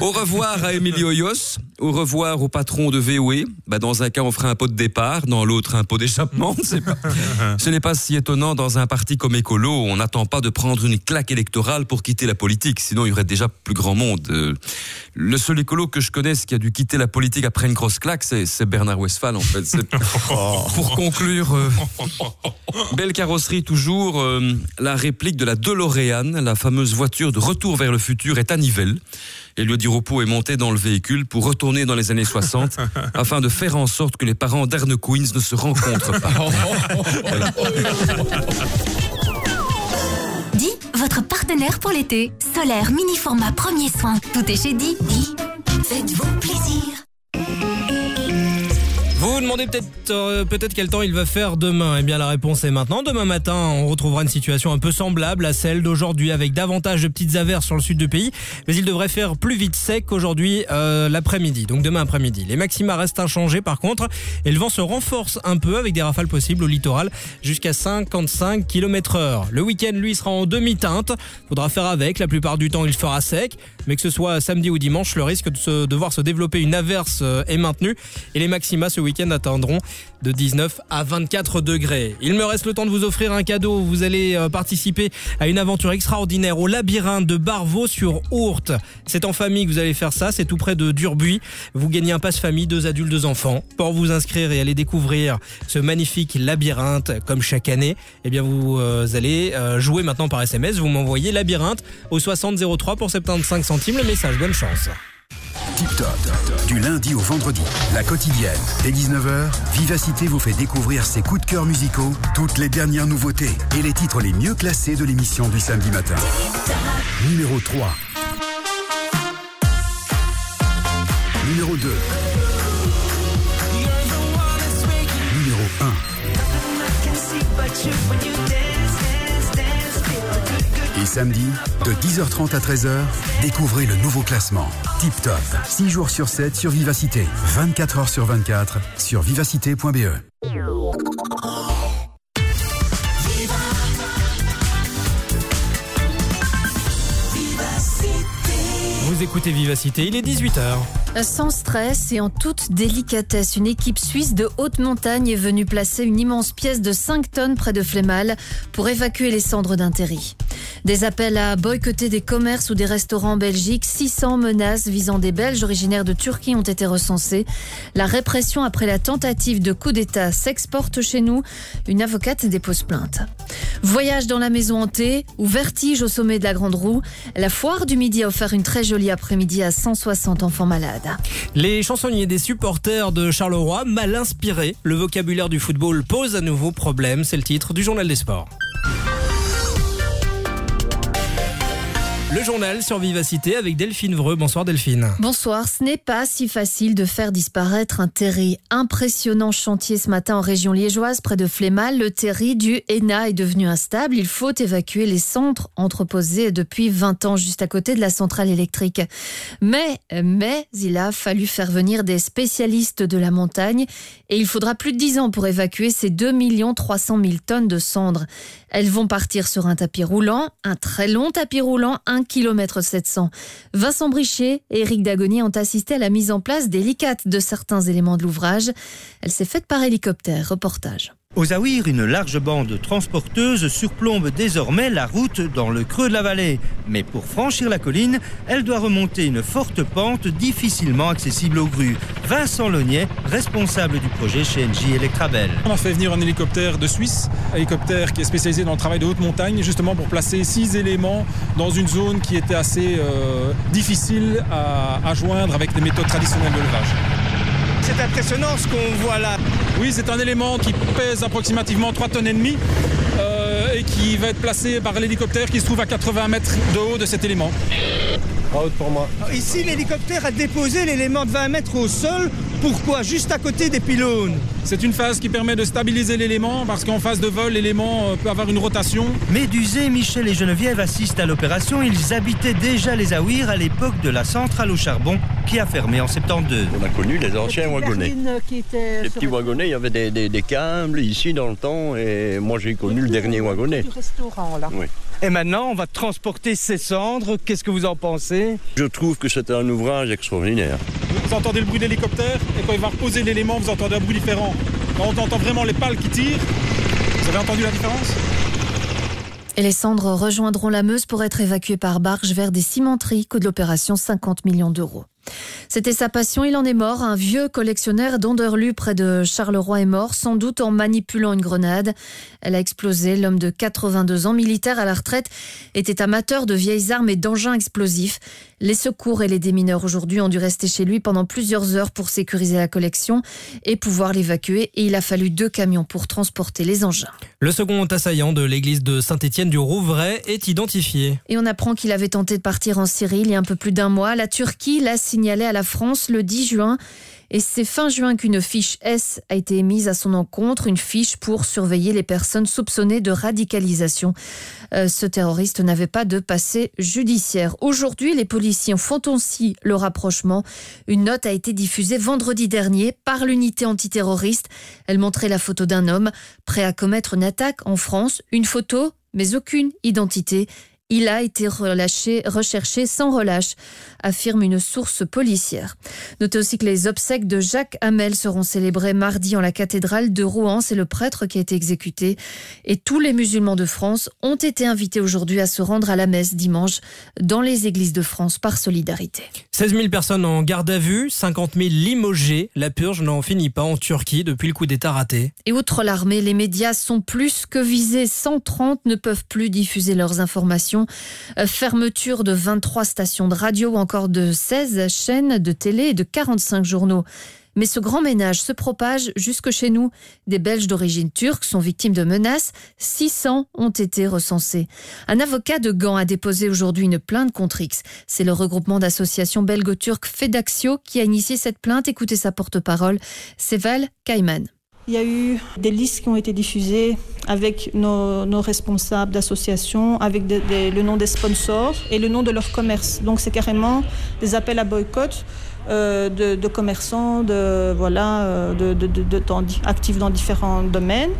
au revoir à Emilio Hoyos, au revoir au patron de VOE. Bah, dans un cas, on fera un pot de départ, dans l'autre, un pot d'échappement. pas- Ce n'est pas si étonnant dans un parti comme Écolo. On n'attend pas de prendre une claque électorale pour quitter la politique, sinon il y aurait déjà plus grand monde. Euh, Le seul écolo que je connaisse qui a dû quitter la politique après une grosse claque, c'est Bernard Westphal, en fait. C'est- Pour conclure, euh, belle carrosserie toujours. euh, la réplique de la DeLorean, la fameuse voiture de retour vers le futur, est à Nivelles. Et le Diropo est monté dans le véhicule pour retourner dans les années 60 afin de faire en sorte que les parents d'Arne Queens ne se rencontrent pas. Voilà. Di, votre partenaire pour l'été. Solaire, mini format, premier soin. Tout est chez Di. Di, faites-vous plaisir. Vous demandez demandez peut-être euh, peut-être quel temps il va faire demain. Eh bien la réponse est maintenant. Demain matin, on retrouvera une situation un peu semblable à celle d'aujourd'hui avec davantage de petites averses sur le sud du pays, mais il devrait faire plus vite sec aujourd'hui euh, l'après-midi. Donc demain après-midi. Les maxima restent inchangés par contre et le vent se renforce un peu avec des rafales possibles au littoral jusqu'à 55 km heure. Le week-end lui sera en demi-teinte. Faudra faire avec. La plupart du temps, il fera sec, mais que ce soit samedi ou dimanche, le risque de, se, de voir se développer une averse euh, est maintenu et les maxima ce week-end atteindront de 19 à 24 degrés. Il me reste le temps de vous offrir un cadeau. Vous allez euh, participer à une aventure extraordinaire au labyrinthe de Barvaux sur Ourthe. C'est en famille que vous allez faire ça. C'est tout près de Durbuy. Vous gagnez un passe famille, deux adultes, deux enfants. Pour vous inscrire et aller découvrir ce magnifique labyrinthe comme chaque année, eh bien vous euh, allez euh, jouer maintenant par SMS. Vous m'envoyez labyrinthe au 6003 pour 75 centimes le message. Bonne chance. Tip Top. Du lundi au vendredi, la quotidienne. Dès 19h, Vivacité vous fait découvrir ses coups de cœur musicaux, toutes les dernières nouveautés et les titres les mieux classés de l'émission du samedi matin. Numéro 3. Numéro 2. Numéro 1. Et samedi, de 10h30 à 13h, découvrez le nouveau classement. Tip Top. 6 jours sur 7 sur Vivacité. 24 heures sur 24 sur vivacité.be. Écoutez Vivacité, il est 18h. Sans stress et en toute délicatesse, une équipe suisse de haute montagne est venue placer une immense pièce de 5 tonnes près de Flémal pour évacuer les cendres d'un terri. Des appels à boycotter des commerces ou des restaurants en Belgique, 600 menaces visant des Belges originaires de Turquie ont été recensées. La répression après la tentative de coup d'État s'exporte chez nous. Une avocate dépose plainte. Voyage dans la maison hantée ou vertige au sommet de la Grande Roue. La foire du midi a offert une très jolie après-midi à 160 enfants malades. Les chansonniers des supporters de Charleroi, mal inspirés, le vocabulaire du football pose à nouveau problème, c'est le titre du journal des sports. Le journal sur Vivacité avec Delphine Vreux. Bonsoir Delphine. Bonsoir, ce n'est pas si facile de faire disparaître un terri. Impressionnant chantier ce matin en région liégeoise près de Flémal. Le terri du ENA est devenu instable. Il faut évacuer les centres entreposés depuis 20 ans juste à côté de la centrale électrique. Mais, mais, il a fallu faire venir des spécialistes de la montagne et il faudra plus de 10 ans pour évacuer ces 2 300 000 tonnes de cendres. Elles vont partir sur un tapis roulant, un très long tapis roulant, 1 km 700. Vincent Brichet et Éric Dagonier ont assisté à la mise en place délicate de certains éléments de l'ouvrage. Elle s'est faite par hélicoptère. Reportage. Aux Aouir, une large bande transporteuse surplombe désormais la route dans le creux de la vallée. Mais pour franchir la colline, elle doit remonter une forte pente difficilement accessible aux grues. Vincent Lognet, responsable du projet chez NJ Electrabel. On a fait venir un hélicoptère de Suisse, un hélicoptère qui est spécialisé dans le travail de haute montagne, justement pour placer six éléments dans une zone qui était assez euh, difficile à, à joindre avec des méthodes traditionnelles de levage. C'est impressionnant ce qu'on voit là. Oui, c'est un élément qui pèse approximativement 3 tonnes et demie euh, et qui va être placé par l'hélicoptère qui se trouve à 80 mètres de haut de cet élément. pour moi. Ici, l'hélicoptère a déposé l'élément de 20 mètres au sol. Pourquoi? Juste à côté des pylônes. C'est une phase qui permet de stabiliser l'élément parce qu'en phase de vol, l'élément euh, peut avoir une rotation. Médusé, Michel et Geneviève assistent à l'opération. Ils habitaient déjà les Aouirs à l'époque de la centrale au charbon qui a fermé en 72. On a connu les anciens wagonnets. Les petits wagonnets, il y avait des, des, des, câbles ici dans le temps et moi j'ai connu le dernier wagonnet. Du restaurant là. Oui. Et maintenant, on va transporter ces cendres. Qu'est-ce que vous en pensez? Je trouve que c'est un ouvrage extraordinaire. Vous entendez le bruit d'hélicoptère et quand il va reposer l'élément, vous entendez un bruit différent. Quand on entend vraiment les pales qui tirent, vous avez entendu la différence? Et les cendres rejoindront la Meuse pour être évacuées par barge vers des cimenteries, coût de l'opération 50 millions d'euros. C'était sa passion, il en est mort. Un vieux collectionneur d'Anderlu près de Charleroi est mort, sans doute en manipulant une grenade. Elle a explosé. L'homme de 82 ans, militaire à la retraite, était amateur de vieilles armes et d'engins explosifs. Les secours et les démineurs aujourd'hui ont dû rester chez lui pendant plusieurs heures pour sécuriser la collection et pouvoir l'évacuer. Et il a fallu deux camions pour transporter les engins. Le second assaillant de l'église de Saint-Étienne du Rouvray est identifié. Et on apprend qu'il avait tenté de partir en Syrie il y a un peu plus d'un mois. La Turquie l'a signalé à la France le 10 juin. Et c'est fin juin qu'une fiche S a été émise à son encontre, une fiche pour surveiller les personnes soupçonnées de radicalisation. Euh, ce terroriste n'avait pas de passé judiciaire. Aujourd'hui, les policiers font aussi le rapprochement. Une note a été diffusée vendredi dernier par l'unité antiterroriste. Elle montrait la photo d'un homme prêt à commettre une attaque en France. Une photo, mais aucune identité. Il a été relâché, recherché sans relâche, affirme une source policière. Notez aussi que les obsèques de Jacques Hamel seront célébrées mardi en la cathédrale de Rouen. C'est le prêtre qui a été exécuté. Et tous les musulmans de France ont été invités aujourd'hui à se rendre à la messe dimanche dans les églises de France par solidarité. 16 000 personnes en garde à vue, 50 000 limogés. La purge n'en finit pas en Turquie depuis le coup d'État raté. Et outre l'armée, les médias sont plus que visés. 130 ne peuvent plus diffuser leurs informations. Euh, fermeture de 23 stations de radio encore de 16 chaînes de télé et de 45 journaux. Mais ce grand ménage se propage jusque chez nous. Des Belges d'origine turque sont victimes de menaces. 600 ont été recensés. Un avocat de Gand a déposé aujourd'hui une plainte contre X. C'est le regroupement d'associations belgo-turques Fedaxio qui a initié cette plainte. Écoutez sa porte-parole, Seval Kaiman. Il y a eu des listes qui ont été diffusées avec nos, nos responsables d'associations, avec le nom des sponsors et le nom de leur commerce. Donc c'est carrément des appels à boycott euh, de, de commerçants, de, voilà, euh, de, de- de- actifs dans différents domaines,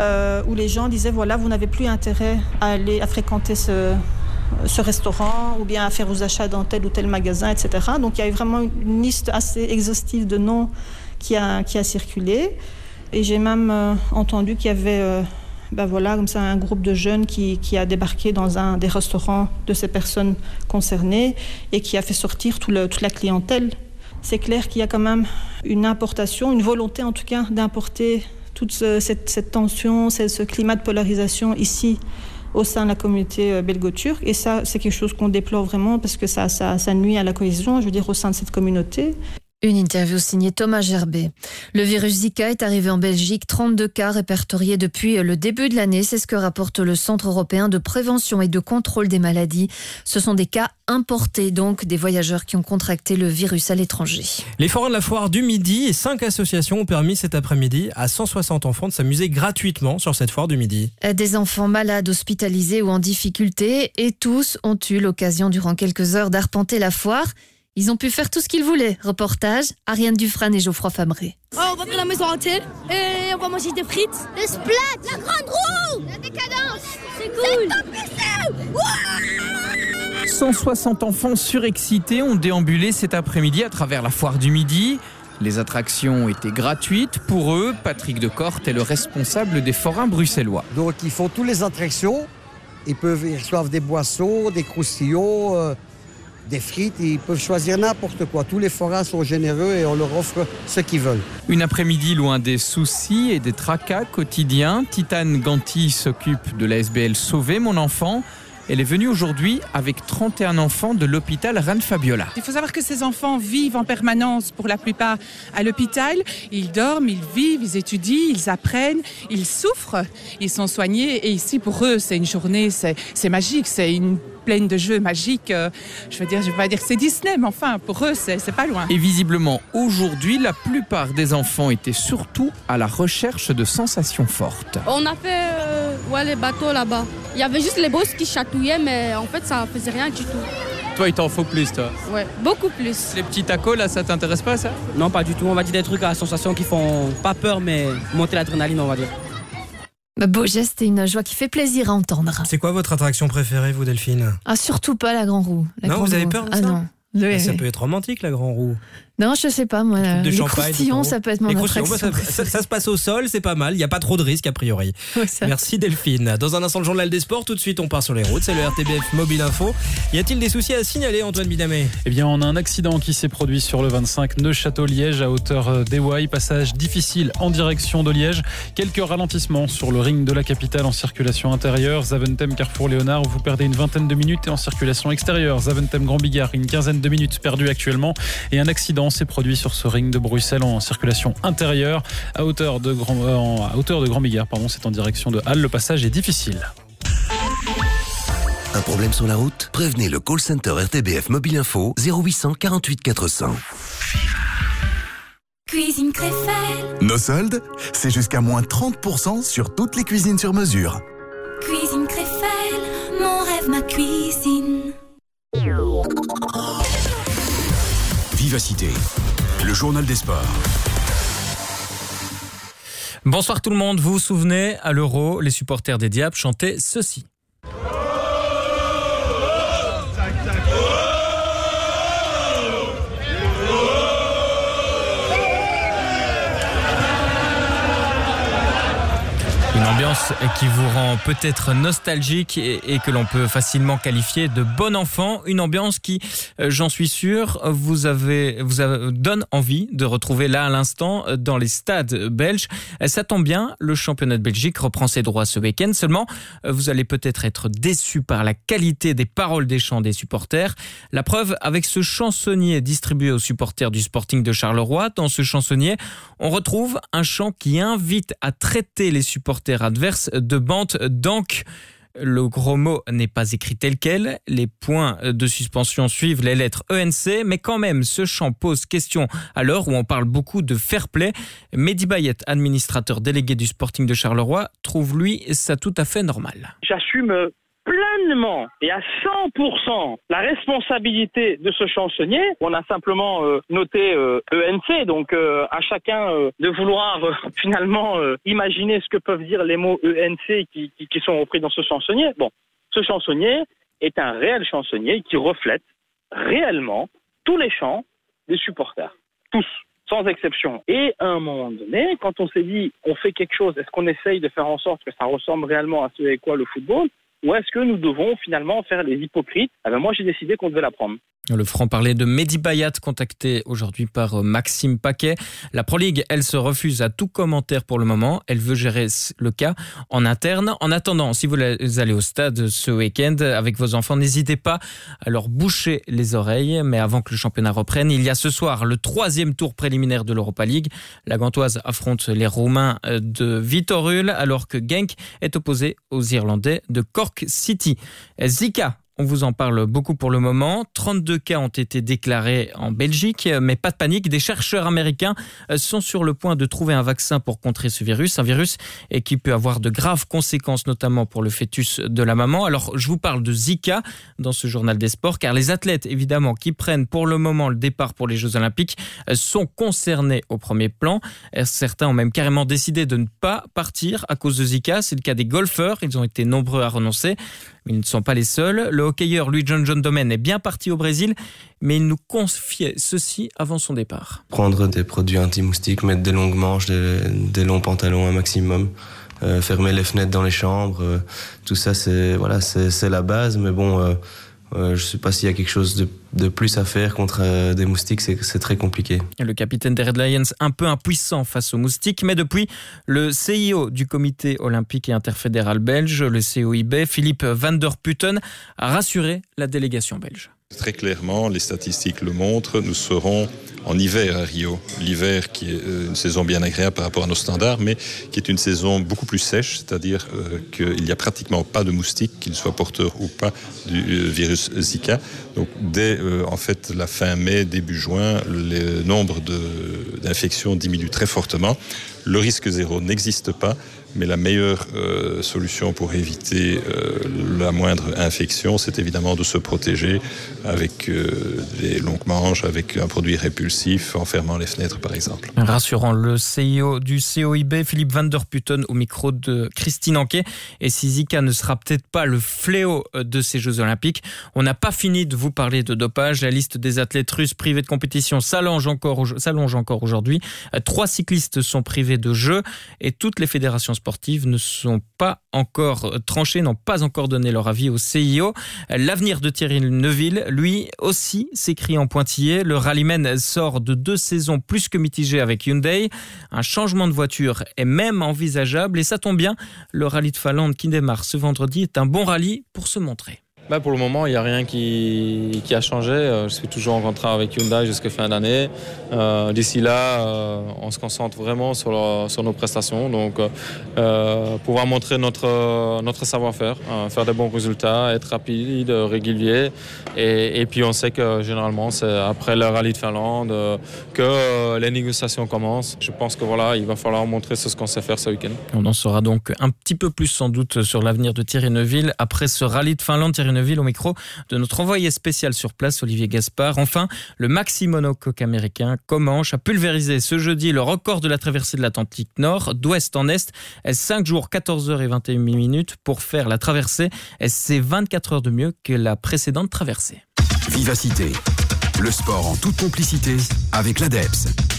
euh, où les gens disaient voilà, vous n'avez plus intérêt à aller à fréquenter ce, ce restaurant ou bien à faire vos achats dans tel ou tel magasin, etc. Donc il y a eu vraiment une liste assez exhaustive de noms qui a, qui a circulé. Et j'ai même euh, entendu qu'il y avait euh, ben voilà, comme ça, un groupe de jeunes qui, a débarqué dans un des restaurants de ces personnes concernées et qui a fait sortir toute la clientèle. C'est clair qu'il y a quand même une importation, une volonté en tout cas d'importer toute ce- cette, tension, ce, climat de polarisation ici au sein de la communauté euh, belgo-turque. Et ça, c'est quelque chose qu'on déplore vraiment parce que ça, ça, ça nuit à la cohésion, je veux dire, au sein de cette communauté. Une interview signée Thomas Gerbet. Le virus Zika est arrivé en Belgique, 32 cas répertoriés depuis le début de l'année. C'est ce que rapporte le Centre européen de prévention et de contrôle des maladies. Ce sont des cas importés, donc des voyageurs qui ont contracté le virus à l'étranger. Les forains de la foire du Midi et cinq associations ont permis cet après-midi à 160 enfants de s'amuser gratuitement sur cette foire du Midi. Des enfants malades, hospitalisés ou en difficulté, et tous ont eu l'occasion durant quelques heures d'arpenter la foire. Ils ont pu faire tout ce qu'ils voulaient. Reportage, Ariane Dufresne et Geoffroy Fabré. Oh, on va faire la maison entière et on va manger des frites. Le splat La grande roue La décadence C'est cool 160 enfants surexcités ont déambulé cet après-midi à travers la foire du Midi. Les attractions étaient gratuites. Pour eux, Patrick de Corte est le responsable des forains bruxellois. Donc ils font toutes les attractions. Ils peuvent ils reçoivent des boissons, des croustillons, euh, des frites. Ils peuvent choisir n'importe quoi. Tous les forains sont généreux et on leur offre ce qu'ils veulent. Une après-midi loin des soucis et des tracas quotidiens. Titane Ganti s'occupe de la SBL Sauver mon enfant. Elle est venue aujourd'hui avec 31 enfants de l'hôpital Ranne Fabiola. Il faut savoir que ces enfants vivent en permanence, pour la plupart, à l'hôpital. Ils dorment, ils vivent, ils étudient, ils apprennent, ils souffrent, ils sont soignés. Et ici, pour eux, c'est une journée, c'est magique, c'est une plaine de jeux magiques. Euh, Je veux dire, je vais pas dire que c'est Disney, mais enfin, pour eux, c'est pas loin. Et visiblement, aujourd'hui, la plupart des enfants étaient surtout à la recherche de sensations fortes. On a fait euh, ouais, les bateaux là-bas. Il y avait juste les bosses qui chatouillaient, mais en fait, ça faisait rien du tout. Toi, il t'en faut plus, toi. Ouais, beaucoup plus. Les petits tacos, là, ça t'intéresse pas, ça? Non, pas du tout. On va dire des trucs à sensation qui font pas peur, mais monter l'adrénaline, on va dire. Bah, Beau geste et une joie qui fait plaisir à entendre. C'est quoi votre attraction préférée, vous, Delphine? Ah, surtout pas la grand roue. La Non, vous avez peur de Ah ça non. Oui, Ça peut être romantique, la grand roue. Non, je sais pas, moi. de les champagne. croustillons, ça peut être mon attraction. bah, ça, ça- ça se passe au sol, c'est pas mal. Il n'y a pas trop de risques, a priori. Merci Delphine. Dans un instant, le journal des sports. Tout de suite, on part sur les routes. C'est le RTBF Mobile Info. Y a-t-il des soucis à signaler, Antoine Bidamé? Eh bien, on a un accident qui s'est produit sur le 25 Neuchâteau-Liège à hauteur euh, d'Ewaï. Passage difficile en direction de Liège. Quelques ralentissements sur le ring de la capitale en circulation intérieure. Zaventem, Carrefour Léonard, où vous perdez une vingtaine de minutes. Et en circulation extérieure, Zaventem, Grand Bigard, une quinzaine de minutes perdues actuellement. Et un accident s'est produit sur ce ring de Bruxelles en circulation intérieure à hauteur de Grand, euh, en- à hauteur de Grand Bigard. Pardon, c'est en direction de Halle. Le passage est difficile. Un problème sur la route? Prévenez le call center RTBF Mobile Info 0800 48 400. Cuisine Créfelle. Nos soldes, c'est jusqu'à moins 30% sur toutes les cuisines sur mesure. Cuisine Créfelle, mon rêve, ma cuisine. Le journal des. Bonsoir tout le monde, vous vous souvenez, à l'Euro, les supporters des Diables chantaient ceci. Ambiance qui vous rend peut-être nostalgique et, que l'on peut facilement qualifier de bon enfant. Une ambiance qui, euh, j'en suis sûr, vous donne envie de retrouver là à l'instant euh, dans les stades belges. Euh, Ça tombe bien, le championnat de Belgique reprend ses droits ce week-end. Seulement, vous allez peut-être être déçu par la qualité des paroles des chants des supporters. La preuve avec ce chansonnier distribué aux supporters du Sporting de Charleroi. Dans ce chansonnier, on retrouve un chant qui invite à traiter les supporters adverses de bande d'anque. Le gros mot n'est pas écrit tel quel, les points de suspension suivent les lettres ENC, mais quand même, ce chant pose question à l'heure où on parle beaucoup de fair play. Mehdi Bayet, administrateur délégué du Sporting de Charleroi, trouve lui ça tout à fait normal. J'assume pleinement et à 100% la responsabilité de ce chansonnier. On a simplement euh, noté euh, ENC, donc euh, à chacun euh, de vouloir euh, finalement euh, imaginer ce que peuvent dire les mots ENC qui, qui, qui sont repris dans ce chansonnier. Bon, ce chansonnier est un réel chansonnier qui reflète réellement tous les chants des supporters. Tous sans exception. Et à un moment donné, quand on s'est dit on fait quelque chose, est-ce qu'on essaye de faire en sorte que ça ressemble réellement à ce avec quoi le football ou est-ce que nous devons finalement faire les hypocrites? Eh ben moi j'ai décidé qu'on devait la prendre. Le franc-parler de Mehdi Bayat, contacté aujourd'hui par euh, Maxime Paquet. La Pro League, elle se refuse à tout commentaire pour le moment. Elle veut gérer le cas en interne. En attendant, si vous allez au stade ce week-end avec vos enfants, n'hésitez pas à leur boucher les oreilles. Mais avant que le championnat reprenne, il y a ce soir le troisième tour préliminaire de l'Europa League. La Gantoise affronte les Roumains euh, de Vitorul, alors que Genk est opposé aux Irlandais de Cork City. Zika on vous en parle beaucoup pour le moment. 32 cas ont été déclarés en Belgique, mais pas de panique. Des chercheurs américains sont sur le point de trouver un vaccin pour contrer ce virus, un virus qui peut avoir de graves conséquences, notamment pour le fœtus de la maman. Alors, je vous parle de Zika dans ce journal des sports, car les athlètes, évidemment, qui prennent pour le moment le départ pour les Jeux Olympiques, sont concernés au premier plan. Certains ont même carrément décidé de ne pas partir à cause de Zika. C'est le cas des golfeurs. Ils ont été nombreux à renoncer. Ils ne sont pas les seuls. Le hockeyeur Louis John John Domen est bien parti au Brésil, mais il nous confiait ceci avant son départ. Prendre des produits anti-moustiques, mettre des longues manches, des, longs pantalons un maximum, euh, fermer les fenêtres dans les chambres, euh, tout ça c'est voilà la base. Mais bon, euh, euh, je sais pas s'il y a quelque chose de, de, plus à faire contre euh, des moustiques, c'est très compliqué. Le capitaine des Red Lions, un peu impuissant face aux moustiques, mais depuis, le CIO du comité olympique et interfédéral belge, le COIB, Philippe van der Putten, a rassuré la délégation belge. Très clairement, les statistiques le montrent, nous serons en hiver à Rio. L'hiver qui est une saison bien agréable par rapport à nos standards, mais qui est une saison beaucoup plus sèche, c'est-à-dire euh, qu'il n'y a pratiquement pas de moustiques, qu'ils soient porteurs ou pas du euh, virus Zika. Donc dès euh, en fait la fin mai, début juin, le nombre d'infections diminue très fortement. Le risque zéro n'existe pas, mais la meilleure euh, solution pour éviter euh, la moindre infection, c'est évidemment de se protéger avec euh, des longues manches, avec un produit répulsif, en fermant les fenêtres par exemple. Rassurant le CEO du COIB, Philippe Van der Putten, au micro de Christine Anquet. Et si Zika ne sera peut-être pas le fléau de ces Jeux Olympiques, on n'a pas fini de vous parler de dopage. La liste des athlètes russes privés de compétition s'allonge encore, aujourd'hui. Trois cyclistes sont privés de jeu et toutes les fédérations sportives ne sont pas encore tranchées, n'ont pas encore donné leur avis au CIO. L'avenir de Thierry Neuville, lui aussi, s'écrit en pointillé. Le rallyman sort de deux saisons plus que mitigées avec Hyundai. Un changement de voiture est même envisageable et ça tombe bien. Le rallye de Finlande qui démarre ce vendredi est un bon rallye pour se montrer. Pour le moment, il n'y a rien qui, a changé. Euh, je suis toujours en contrat avec Hyundai jusqu'à fin d'année. Euh, d'ici là, euh, on se concentre vraiment sur, nos prestations. Donc, pouvoir montrer notre, savoir-faire, faire des bons résultats, être rapide, régulier. Et, et, puis, on sait que généralement, c'est après le rallye de Finlande que les négociations commencent. Je pense que voilà, il va falloir montrer ce qu'on sait faire ce week-end. On en saura donc un petit peu plus sans doute sur l'avenir de Thierry Neuville après ce rallye de Finlande. Thierry Neuville au micro de notre envoyé spécial sur place, Olivier Gaspard. Enfin, le maxi monocoque américain Comanche a pulvérisé ce jeudi le record de la traversée de l'Atlantique Nord, d'ouest en est. 5 jours, 14 h et 21 minutes pour faire la traversée? C'est 24 heures de mieux que la précédente traversée? Vivacité, le sport en toute complicité avec l'ADEPS.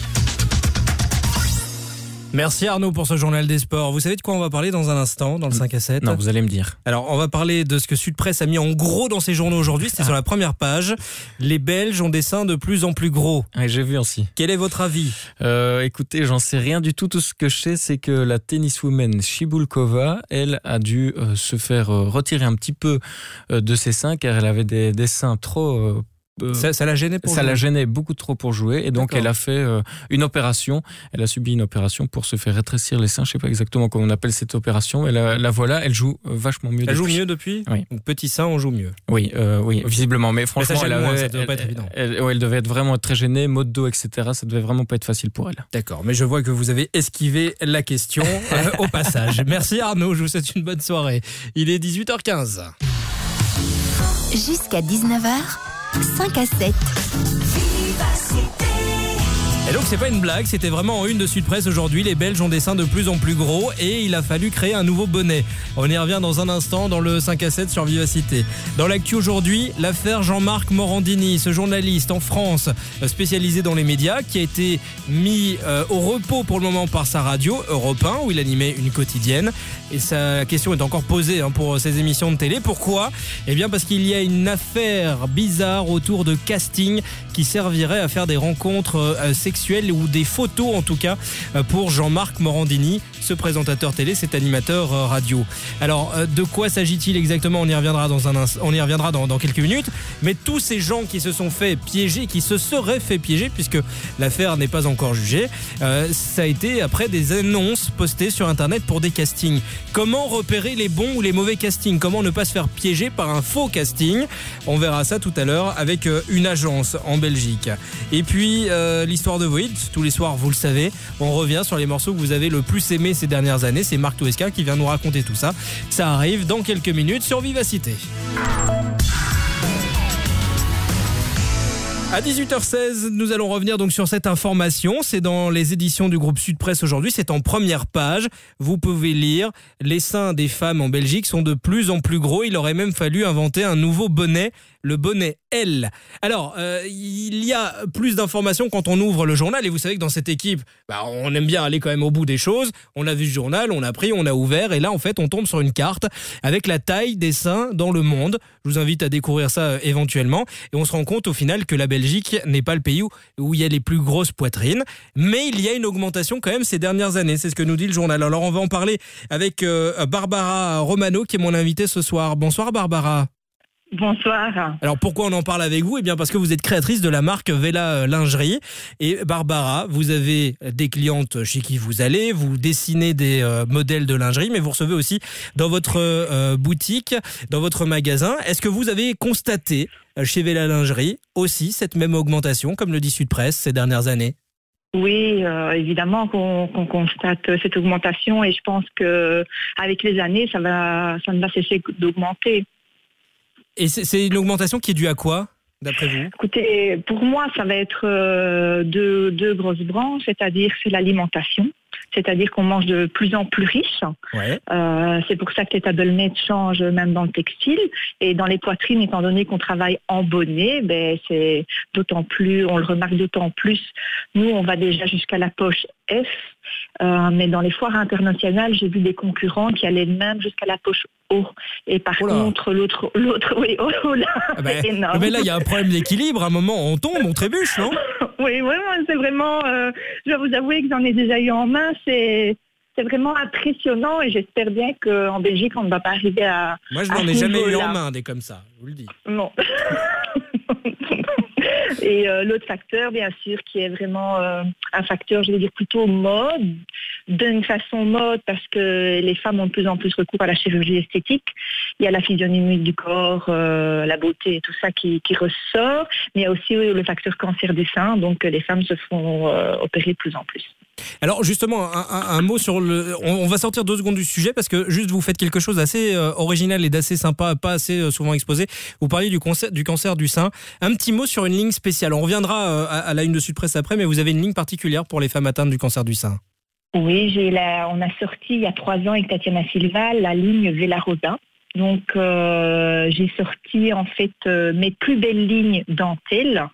Merci Arnaud pour ce journal des sports. Vous savez de quoi on va parler dans un instant, dans le 5 à 7 Non, vous allez me dire. Alors, on va parler de ce que Sud Presse a mis en gros dans ses journaux aujourd'hui. C'était sur la première page. Les Belges ont des seins de plus en plus gros. J'ai vu aussi. Quel est votre avis? Euh, Écoutez, j'en sais rien du tout. Tout ce que je sais, c'est que la tenniswoman Shibulkova, elle, a dû euh, se faire euh, retirer un petit peu de ses seins car elle avait des, des seins trop euh, ça, la gênait Ça la gênait beaucoup trop pour jouer et donc elle a fait euh, une opération. Elle a subi une opération pour se faire rétrécir les seins. Je sais pas exactement comment on appelle cette opération. Et la, voilà, elle joue vachement mieux. Elle joue mieux depuis? Oui. petit sein, on joue mieux. Oui, euh, oui, visiblement. Mais franchement, elle, avait, ça devait pas être évident. Elle, devait être vraiment très gênée, mot de dos, etc. Ça devait vraiment pas être facile pour elle. D'accord, mais je vois que vous avez esquivé la question au passage. Merci Arnaud, je vous souhaite une bonne soirée. Il est 18h15. Jusqu'à 19h. 5 à 7. Et donc c'est pas une blague, c'était vraiment en une de Sud Presse aujourd'hui. Les Belges ont des seins de plus en plus gros et il a fallu créer un nouveau bonnet. On y revient dans un instant dans le 5 à 7 sur Vivacité. Dans l'actu aujourd'hui, l'affaire Jean-Marc Morandini, ce journaliste en France spécialisé dans les médias qui a été mis euh, au repos pour le moment par sa radio Europe 1 où il animait une quotidienne. Et sa question est encore posée hein, pour ses émissions de télé. Pourquoi? Eh bien parce qu'il y a une affaire bizarre autour de casting qui servirait à faire des rencontres euh, sexuelles ou des photos en tout cas euh, pour Jean-Marc Morandini, ce présentateur télé, cet animateur euh, radio. Alors euh, de quoi s'agit-il exactement? On y reviendra dans un on y reviendra dans, quelques minutes. Mais tous ces gens qui se sont fait piéger, qui se seraient fait piéger puisque l'affaire n'est pas encore jugée, ça a été après des annonces postées sur internet pour des castings. Comment repérer les bons ou les mauvais castings? Comment ne pas se faire piéger par un faux casting? On verra ça tout à l'heure avec une agence en Belgique. Et puis l'histoire de Tous les soirs, vous le savez. On revient sur les morceaux que vous avez le plus aimé ces dernières années. C'est Marc Touesca qui vient nous raconter tout ça. Ça arrive dans quelques minutes sur Vivacité. À 18h16, nous allons revenir donc sur cette information. C'est dans les éditions du groupe Sud Presse aujourd'hui. C'est en première page. Vous pouvez lire les seins des femmes en Belgique sont de plus en plus gros. Il aurait même fallu inventer un nouveau bonnet le bonnet L. Alors, euh, il y a plus d'informations quand on ouvre le journal et vous savez que dans cette équipe, bah, on aime bien aller quand même au bout des choses. On a vu ce journal, on a pris, on a ouvert et là en fait on tombe sur une carte avec la taille des seins dans le monde. Je vous invite à découvrir ça euh, éventuellement et on se rend compte au final que la Belgique n'est pas le pays où, où il y a les plus grosses poitrines, mais il y a une augmentation quand même ces dernières années. C'est ce que nous dit le journal. Alors on va en parler avec euh, Barbara Romano qui est mon invitée ce soir. Bonsoir Barbara. Bonsoir. Alors pourquoi on en parle avec vous? Eh bien parce que vous êtes créatrice de la marque Vela Lingerie. Et Barbara, vous avez des clientes chez qui vous allez, vous dessinez des euh, modèles de lingerie, mais vous recevez aussi dans votre euh, boutique, dans votre magasin. Est-ce que vous avez constaté euh, chez Vela Lingerie aussi cette même augmentation, comme le dit Sud Presse ces dernières années? Oui, évidemment qu'on constate cette augmentation et je pense que avec les années, ça va, ça ne va cesser d'augmenter. Et c'est une augmentation qui est due à quoi d'après vous? Écoutez, pour moi, ça va être euh, deux, deux grosses branches, c'est-à-dire c'est l'alimentation, c'est-à-dire qu'on mange de plus en plus riche. Euh, c'est pour ça que l'état de le change même dans le textile et dans les poitrines, étant donné qu'on travaille en bonnet, ben c'est d'autant plus, on le remarque d'autant plus. Nous, on va déjà jusqu'à la poche F, euh, mais dans les foires internationales, j'ai vu des concurrents qui allaient même jusqu'à la poche O. Et par contre, l'autre, l'autre, oui, oh, oh là, ah ben, énorme. Mais là, il y a un problème d'équilibre. À un moment, on tombe, on trébuche, non? Oui, vraiment, c'est vraiment. Euh, je dois vous avouer que j'en ai déjà eu en main. C'est c'est vraiment impressionnant et j'espère bien qu'en Belgique, on ne va pas arriver à. Moi, je n'en ai jamais eu en main des comme ça, je vous le dis. Non. Et euh, l'autre facteur, bien sûr, qui est vraiment euh, un facteur, je vais dire plutôt mode, d'une façon mode, parce que les femmes ont de plus en plus recours à la chirurgie esthétique. Il y a la physionomie du corps, euh, la beauté tout ça qui, qui ressort, mais il y a aussi le facteur cancer du sein, donc les femmes se font opérer de plus en plus. Alors justement, un, mot sur le... On, va sortir deux secondes du sujet parce que juste vous faites quelque chose d'assez euh, original et d'assez sympa, pas assez euh, souvent exposé. Vous parliez du, cancer- du sein. Un petit mot sur une ligne spéciale. On reviendra euh, à, la une de Sud Presse après, mais vous avez une ligne particulière pour les femmes atteintes du cancer du sein. Oui, j'ai la, on a sorti il y a trois ans avec Tatiana Silva la ligne Vela Rosa. Donc, j'ai sorti en fait mes plus belles lignes dentelles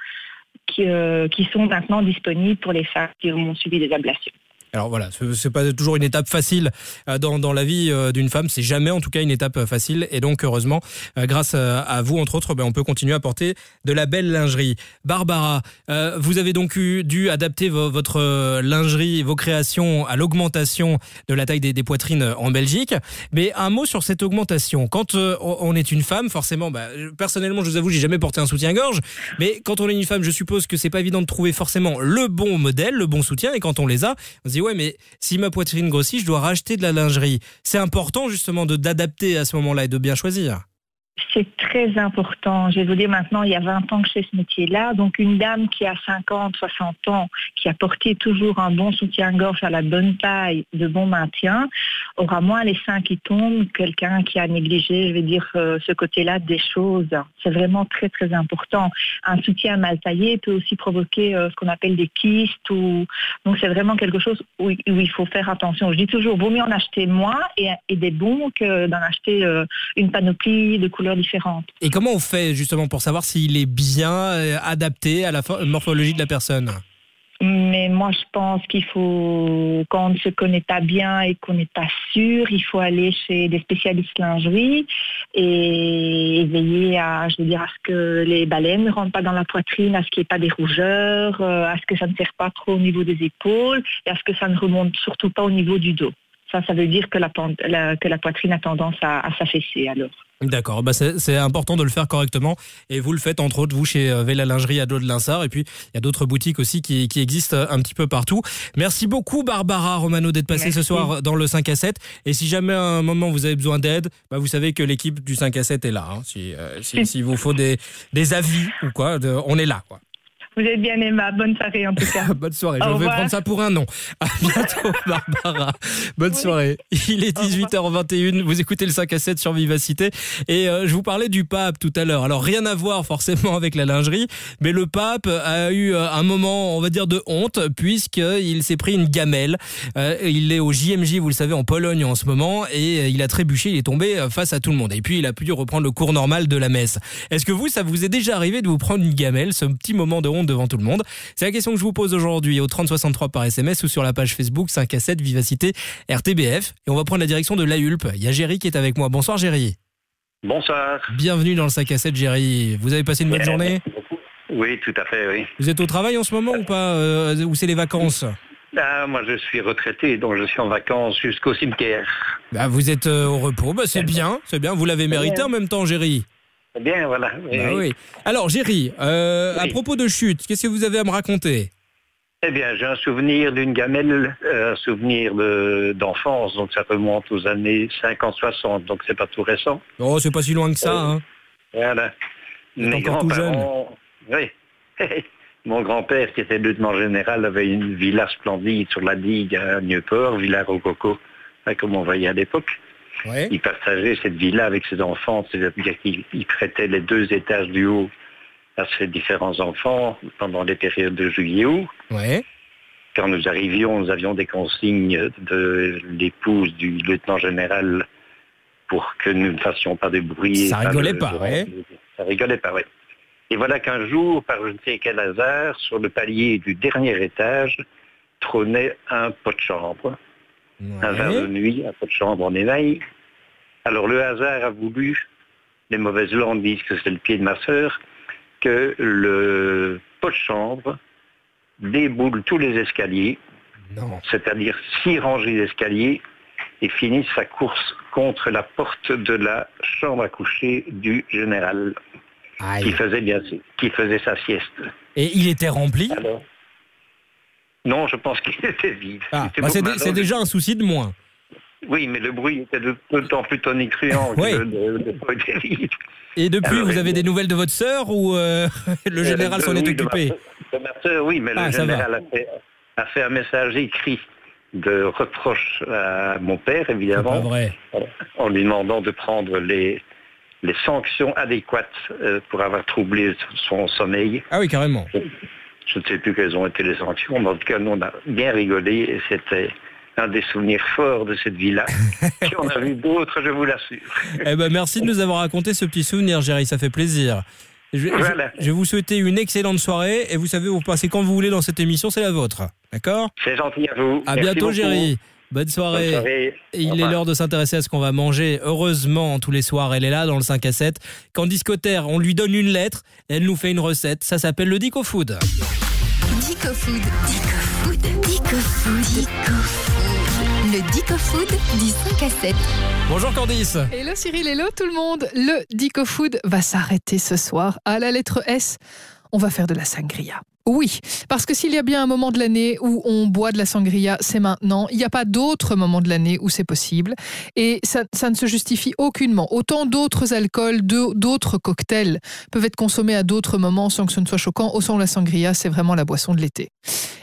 qui, euh, qui sont maintenant disponibles pour les femmes qui ont suivi des ablations. Alors voilà, ce- c'est pas toujours une étape facile euh, dans, dans la vie euh, d'une femme, c'est jamais en tout cas une étape euh, facile. Et donc heureusement, grâce à vous entre autres, ben, on peut continuer à porter de la belle lingerie. Barbara, vous avez donc eu, dû adapter vo- votre lingerie, vos créations à l'augmentation de la taille des, poitrines en Belgique, mais un mot sur cette augmentation. Quand on est une femme, forcément, bah, personnellement je vous avoue, j'ai jamais porté un soutien-gorge, mais quand on est une femme, je suppose que c'est pas évident de trouver forcément le bon modèle, le bon soutien. Et quand on les a, on se dit ouais mais si ma poitrine grossit, je dois racheter de la lingerie. C'est important justement de d'adapter à ce moment-là et de bien choisir. C'est très important. Je vais vous dire maintenant, il y a 20 ans que je fais ce métier-là. Donc, une dame qui a 50, 60 ans, qui a porté toujours un bon soutien-gorge à la bonne taille, de bon maintien, aura moins les seins qui tombent que quelqu'un qui a négligé, je vais dire, euh, ce côté-là des choses. C'est vraiment très, très important. Un soutien mal taillé peut aussi provoquer euh, ce qu'on appelle des kystes. Donc, c'est vraiment quelque chose où, il faut faire attention. Je dis toujours, vaut mieux en acheter moins et, et des bons que d'en acheter euh, une panoplie de couleurs différentes. Et comment on fait justement pour savoir s'il est bien euh, adapté à la morphologie de la personne? Mais moi, je pense qu'il faut, quand on ne se connaît pas bien et qu'on n'est pas sûr, il faut aller chez des spécialistes lingerie et veiller à, je veux dire, à ce que les baleines ne rentrent pas dans la poitrine, à ce qu'il n'y ait pas des rougeurs, euh, à ce que ça ne serre pas trop au niveau des épaules et à ce que ça ne remonte surtout pas au niveau du dos. Ça, ça veut dire que la, que la poitrine a tendance à, à s'affaisser alors. D'accord, bah c'est important de le faire correctement et vous le faites entre autres vous chez euh, Vela Lingerie à dos de Linsart et puis il y a d'autres boutiques aussi qui, qui existent euh, un petit peu partout. Merci beaucoup Barbara Romano d'être passée ce soir dans le 5 à 7 et si jamais à un moment vous avez besoin d'aide, bah vous savez que l'équipe du 5 à 7 est là. hein. Si, euh, si, vous faut des, des avis ou quoi, de- on est là. Quoi. Vous êtes bien aimable. Bonne soirée en tout cas. Bonne soirée, Au je vais revoir. prendre ça pour un non. À bientôt Barbara. Bonne soirée. Il est 18h21, vous écoutez le 5 à 7 sur Vivacité et euh, je vous parlais du pape tout à l'heure. Alors rien à voir forcément avec la lingerie, mais le pape a eu euh, un moment, on va dire de honte puisqu'il s'est pris une gamelle. Euh, il est au JMJ, vous le savez, en Pologne en ce moment et il a trébuché, il est tombé face à tout le monde et puis il a pu reprendre le cours normal de la messe. Est-ce que vous, ça vous est déjà arrivé de vous prendre une gamelle, ce petit moment de honte devant tout le monde C'est la question que je vous pose aujourd'hui au 3063 par SMS ou sur la page Facebook 5 à 7 Vivacité RTBF. Et on va prendre la direction de l'AULP. Il y a Géry qui est avec moi. Bonsoir Géry. Bonsoir. Bienvenue dans le 5 à 7 Géry. Vous avez passé une bonne Euh, journée? Oui, tout à fait, oui. Vous êtes au travail en ce moment ou pas euh, Ou c'est les vacances? Ah, moi, je suis retraité, donc je suis en vacances jusqu'au cimetière. bah, Vous êtes euh, au repos, bah, c'est bien, c'est bien. Vous l'avez mérité en même temps Géry. Eh Bien, voilà. Bah oui. Alors Géry, euh, à propos de chute, qu'est-ce que vous avez à me raconter? Eh bien, j'ai un souvenir d'une gamelle, euh, un souvenir de- d'enfance, donc ça remonte aux années 50-60, donc c'est pas tout récent. Oh, c'est pas si loin que ça. hein. Voilà. Mes grands-parents, oui. Mon grand-père, qui était lieutenant général, avait une villa splendide sur la digue à Nieuport, villa Rococo, hein, comme on voyait à l'époque. Il partageait cette villa avec ses enfants, c'est-à-dire qu'il il prêtait les deux étages du haut à ses différents enfants pendant les périodes de juillet-août. Ouais. Quand nous arrivions, nous avions des consignes de l'épouse du lieutenant général pour que nous ne fassions pas de bruit. Ça rigolait de- pas, de- ouais. Ça rigolait pas, oui. Et voilà qu'un jour, par je ne sais quel hasard, sur le palier du dernier étage, trônait un pot de chambre. Un verre de nuit, un pot de chambre en émail. Alors le hasard a voulu, les mauvaises langues disent que c'est le pied de ma sœur, que le pot de chambre déboule tous les escaliers c'est-à-dire six rangées d'escaliers, et finit sa course contre la porte de la chambre à coucher du général, qui faisait, bien, qui faisait sa sieste. Et il était rempli? Non, je pense qu'il était vide. Ah, bah, c'est déjà un souci de moins. Oui, mais le bruit était de temps plus tonitruant que de, de, Et depuis, vous avez des nouvelles de votre sœur ou euh, le général s'en est occupé? de ma, oui, mais le ah, général a fait, un message écrit de reproche à mon père, évidemment, vrai. en lui demandant de prendre les, les sanctions adéquates euh, pour avoir troublé son sommeil. Ah oui, carrément. Je ne sais plus quelles ont été les sanctions, mais en tout cas, nous, on a bien rigolé et c'était un des souvenirs forts de cette vie-là. on a vu d'autres, je vous l'assure. eh ben, merci de nous avoir raconté ce petit souvenir, Géry, ça fait plaisir. Je, vous souhaiter une excellente soirée et vous savez, vous passez quand vous voulez dans cette émission, c'est la vôtre. D'accord? C'est gentil à vous. À bientôt, Géry. Bonne soirée. Il est l'heure de s'intéresser à ce qu'on va manger. Heureusement, tous les soirs, elle est là dans le 5 à 7. Quand Discothère, on lui donne une lettre, elle nous fait une recette. Ça s'appelle le Dico Food. Dico Food. Dico Food. Dico Food. Dico Food. Le Dico Food du 5 à 7. Bonjour Candice. Hello Cyril, hello tout le monde. Le Dico Food va s'arrêter ce soir à la lettre S. On va faire de la sangria. Oui, parce que s'il y a bien un moment de l'année où on boit de la sangria, c'est maintenant. Il n'y a pas d'autre moment de l'année où c'est possible. Et ça, ne se justifie aucunement. Autant d'autres alcools, d'autres cocktails peuvent être consommés à d'autres moments sans que ce ne soit choquant. Au son, la sangria, c'est vraiment la boisson de l'été.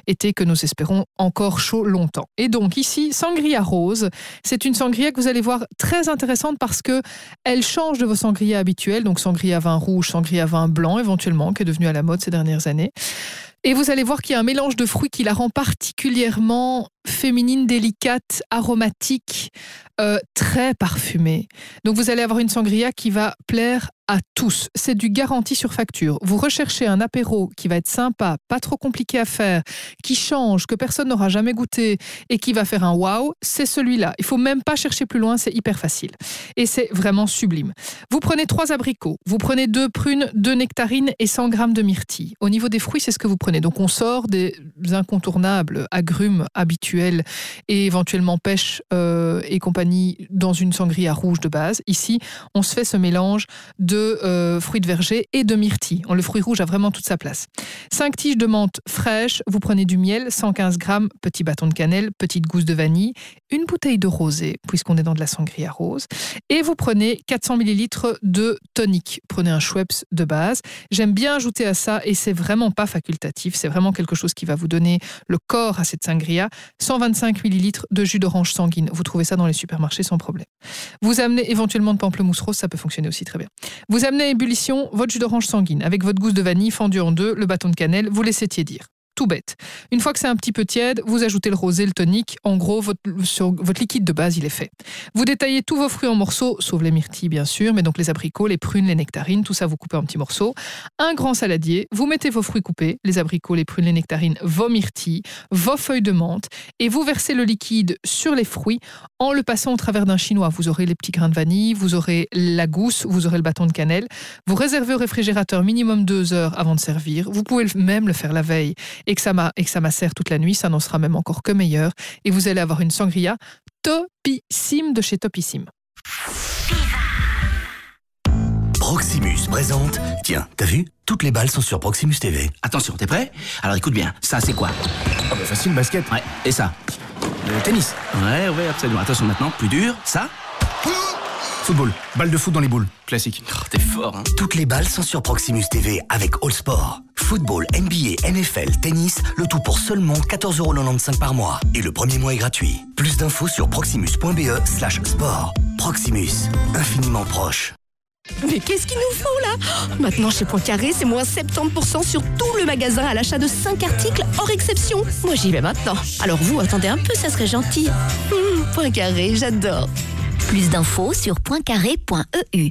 Été que nous espérons encore chaud longtemps. Et donc ici, sangria rose, c'est une sangria que vous allez voir très intéressante parce que elle change de vos sangria habituels, donc sangria vin rouge, sangria vin blanc éventuellement, qui est devenu à la mode ces dernières années. Et vous allez voir qu'il y a un mélange de fruits qui la rend particulièrement féminine, délicate, aromatique, euh, très parfumée. Donc vous allez avoir une sangria qui va plaire à tous. C'est du garanti sur facture. Vous recherchez un apéro qui va être sympa, pas trop compliqué à faire, qui change, que personne n'aura jamais goûté et qui va faire un wow, c'est celui-là. Il faut même pas chercher plus loin, c'est hyper facile. Et c'est vraiment sublime. Vous prenez trois abricots, vous prenez deux prunes, deux nectarines et 100 grammes de myrtille. Au niveau des fruits, c'est ce que vous prenez. Donc on sort des incontournables agrumes habituels et éventuellement pêche euh, et compagnie dans une sangria rouge de base. Ici, on se fait ce mélange de euh, fruits de verger et de myrtille. Le fruit rouge a vraiment toute sa place. 5 tiges de menthe fraîche, vous prenez du miel, 115 grammes, petit bâton de cannelle, petite gousse de vanille, une bouteille de rosé, puisqu'on est dans de la sangria rose, et vous prenez 400 millilitres de tonique. Prenez un Schweppes de base. J'aime bien ajouter à ça, et c'est vraiment pas facultatif, c'est vraiment quelque chose qui va vous donner le corps à cette sangria, 125 millilitres de jus d'orange sanguine. Vous trouvez ça dans les supermarchés sans problème. Vous amenez éventuellement de pamplemousse rose, ça peut fonctionner aussi très bien. Vous amenez à ébullition votre jus d'orange sanguine avec votre gousse de vanille fendue en deux, le bâton de cannelle, vous laissez tiédir tout bête. Une fois que c'est un petit peu tiède, vous ajoutez le rosé, le tonique. En gros, votre, votre liquide de base, il est fait. Vous détaillez tous vos fruits en morceaux, sauf les myrtilles, bien sûr, mais donc les abricots, les prunes, les nectarines, tout ça, vous coupez en petits morceaux. Un grand saladier, vous mettez vos fruits coupés, les abricots, les prunes, les nectarines, vos myrtilles, vos feuilles de menthe, et vous versez le liquide sur les fruits en le passant au travers d'un chinois. Vous aurez les petits grains de vanille, vous aurez la gousse, vous aurez le bâton de cannelle. Vous réservez au réfrigérateur minimum deux heures avant de servir. Vous pouvez même le faire la veille et que ça et que ça macère toute la nuit, ça n'en sera même encore que meilleur. Et vous allez avoir une sangria topissime de chez Topissime. Proximus présente. Tiens, t'as vu? Toutes les balles sont sur Proximus TV. Attention, t'es prêt? Alors écoute bien, ça c'est quoi? Oh bah Facile, basket. Ouais, et ça? Le tennis. Ouais, ouais, absolument. Attention maintenant, plus dur, ça? Football, balle de foot dans les boules, classique. Oh, T'es fort, hein Toutes les balles sont sur Proximus TV avec All Sport. Football, NBA, NFL, tennis, le tout pour seulement 14,95€ par mois. Et le premier mois est gratuit. Plus d'infos sur proximus.be slash sport. Proximus, infiniment proche. Mais qu'est-ce qu'il nous faut là? Maintenant chez Poincaré, c'est moins 70% sur tout le magasin à l'achat de 5 articles hors exception. Moi j'y vais maintenant. Alors vous, attendez un peu, ça serait gentil. Hum, Poincaré, j'adore. Plus d'infos sur pointcarré.eu.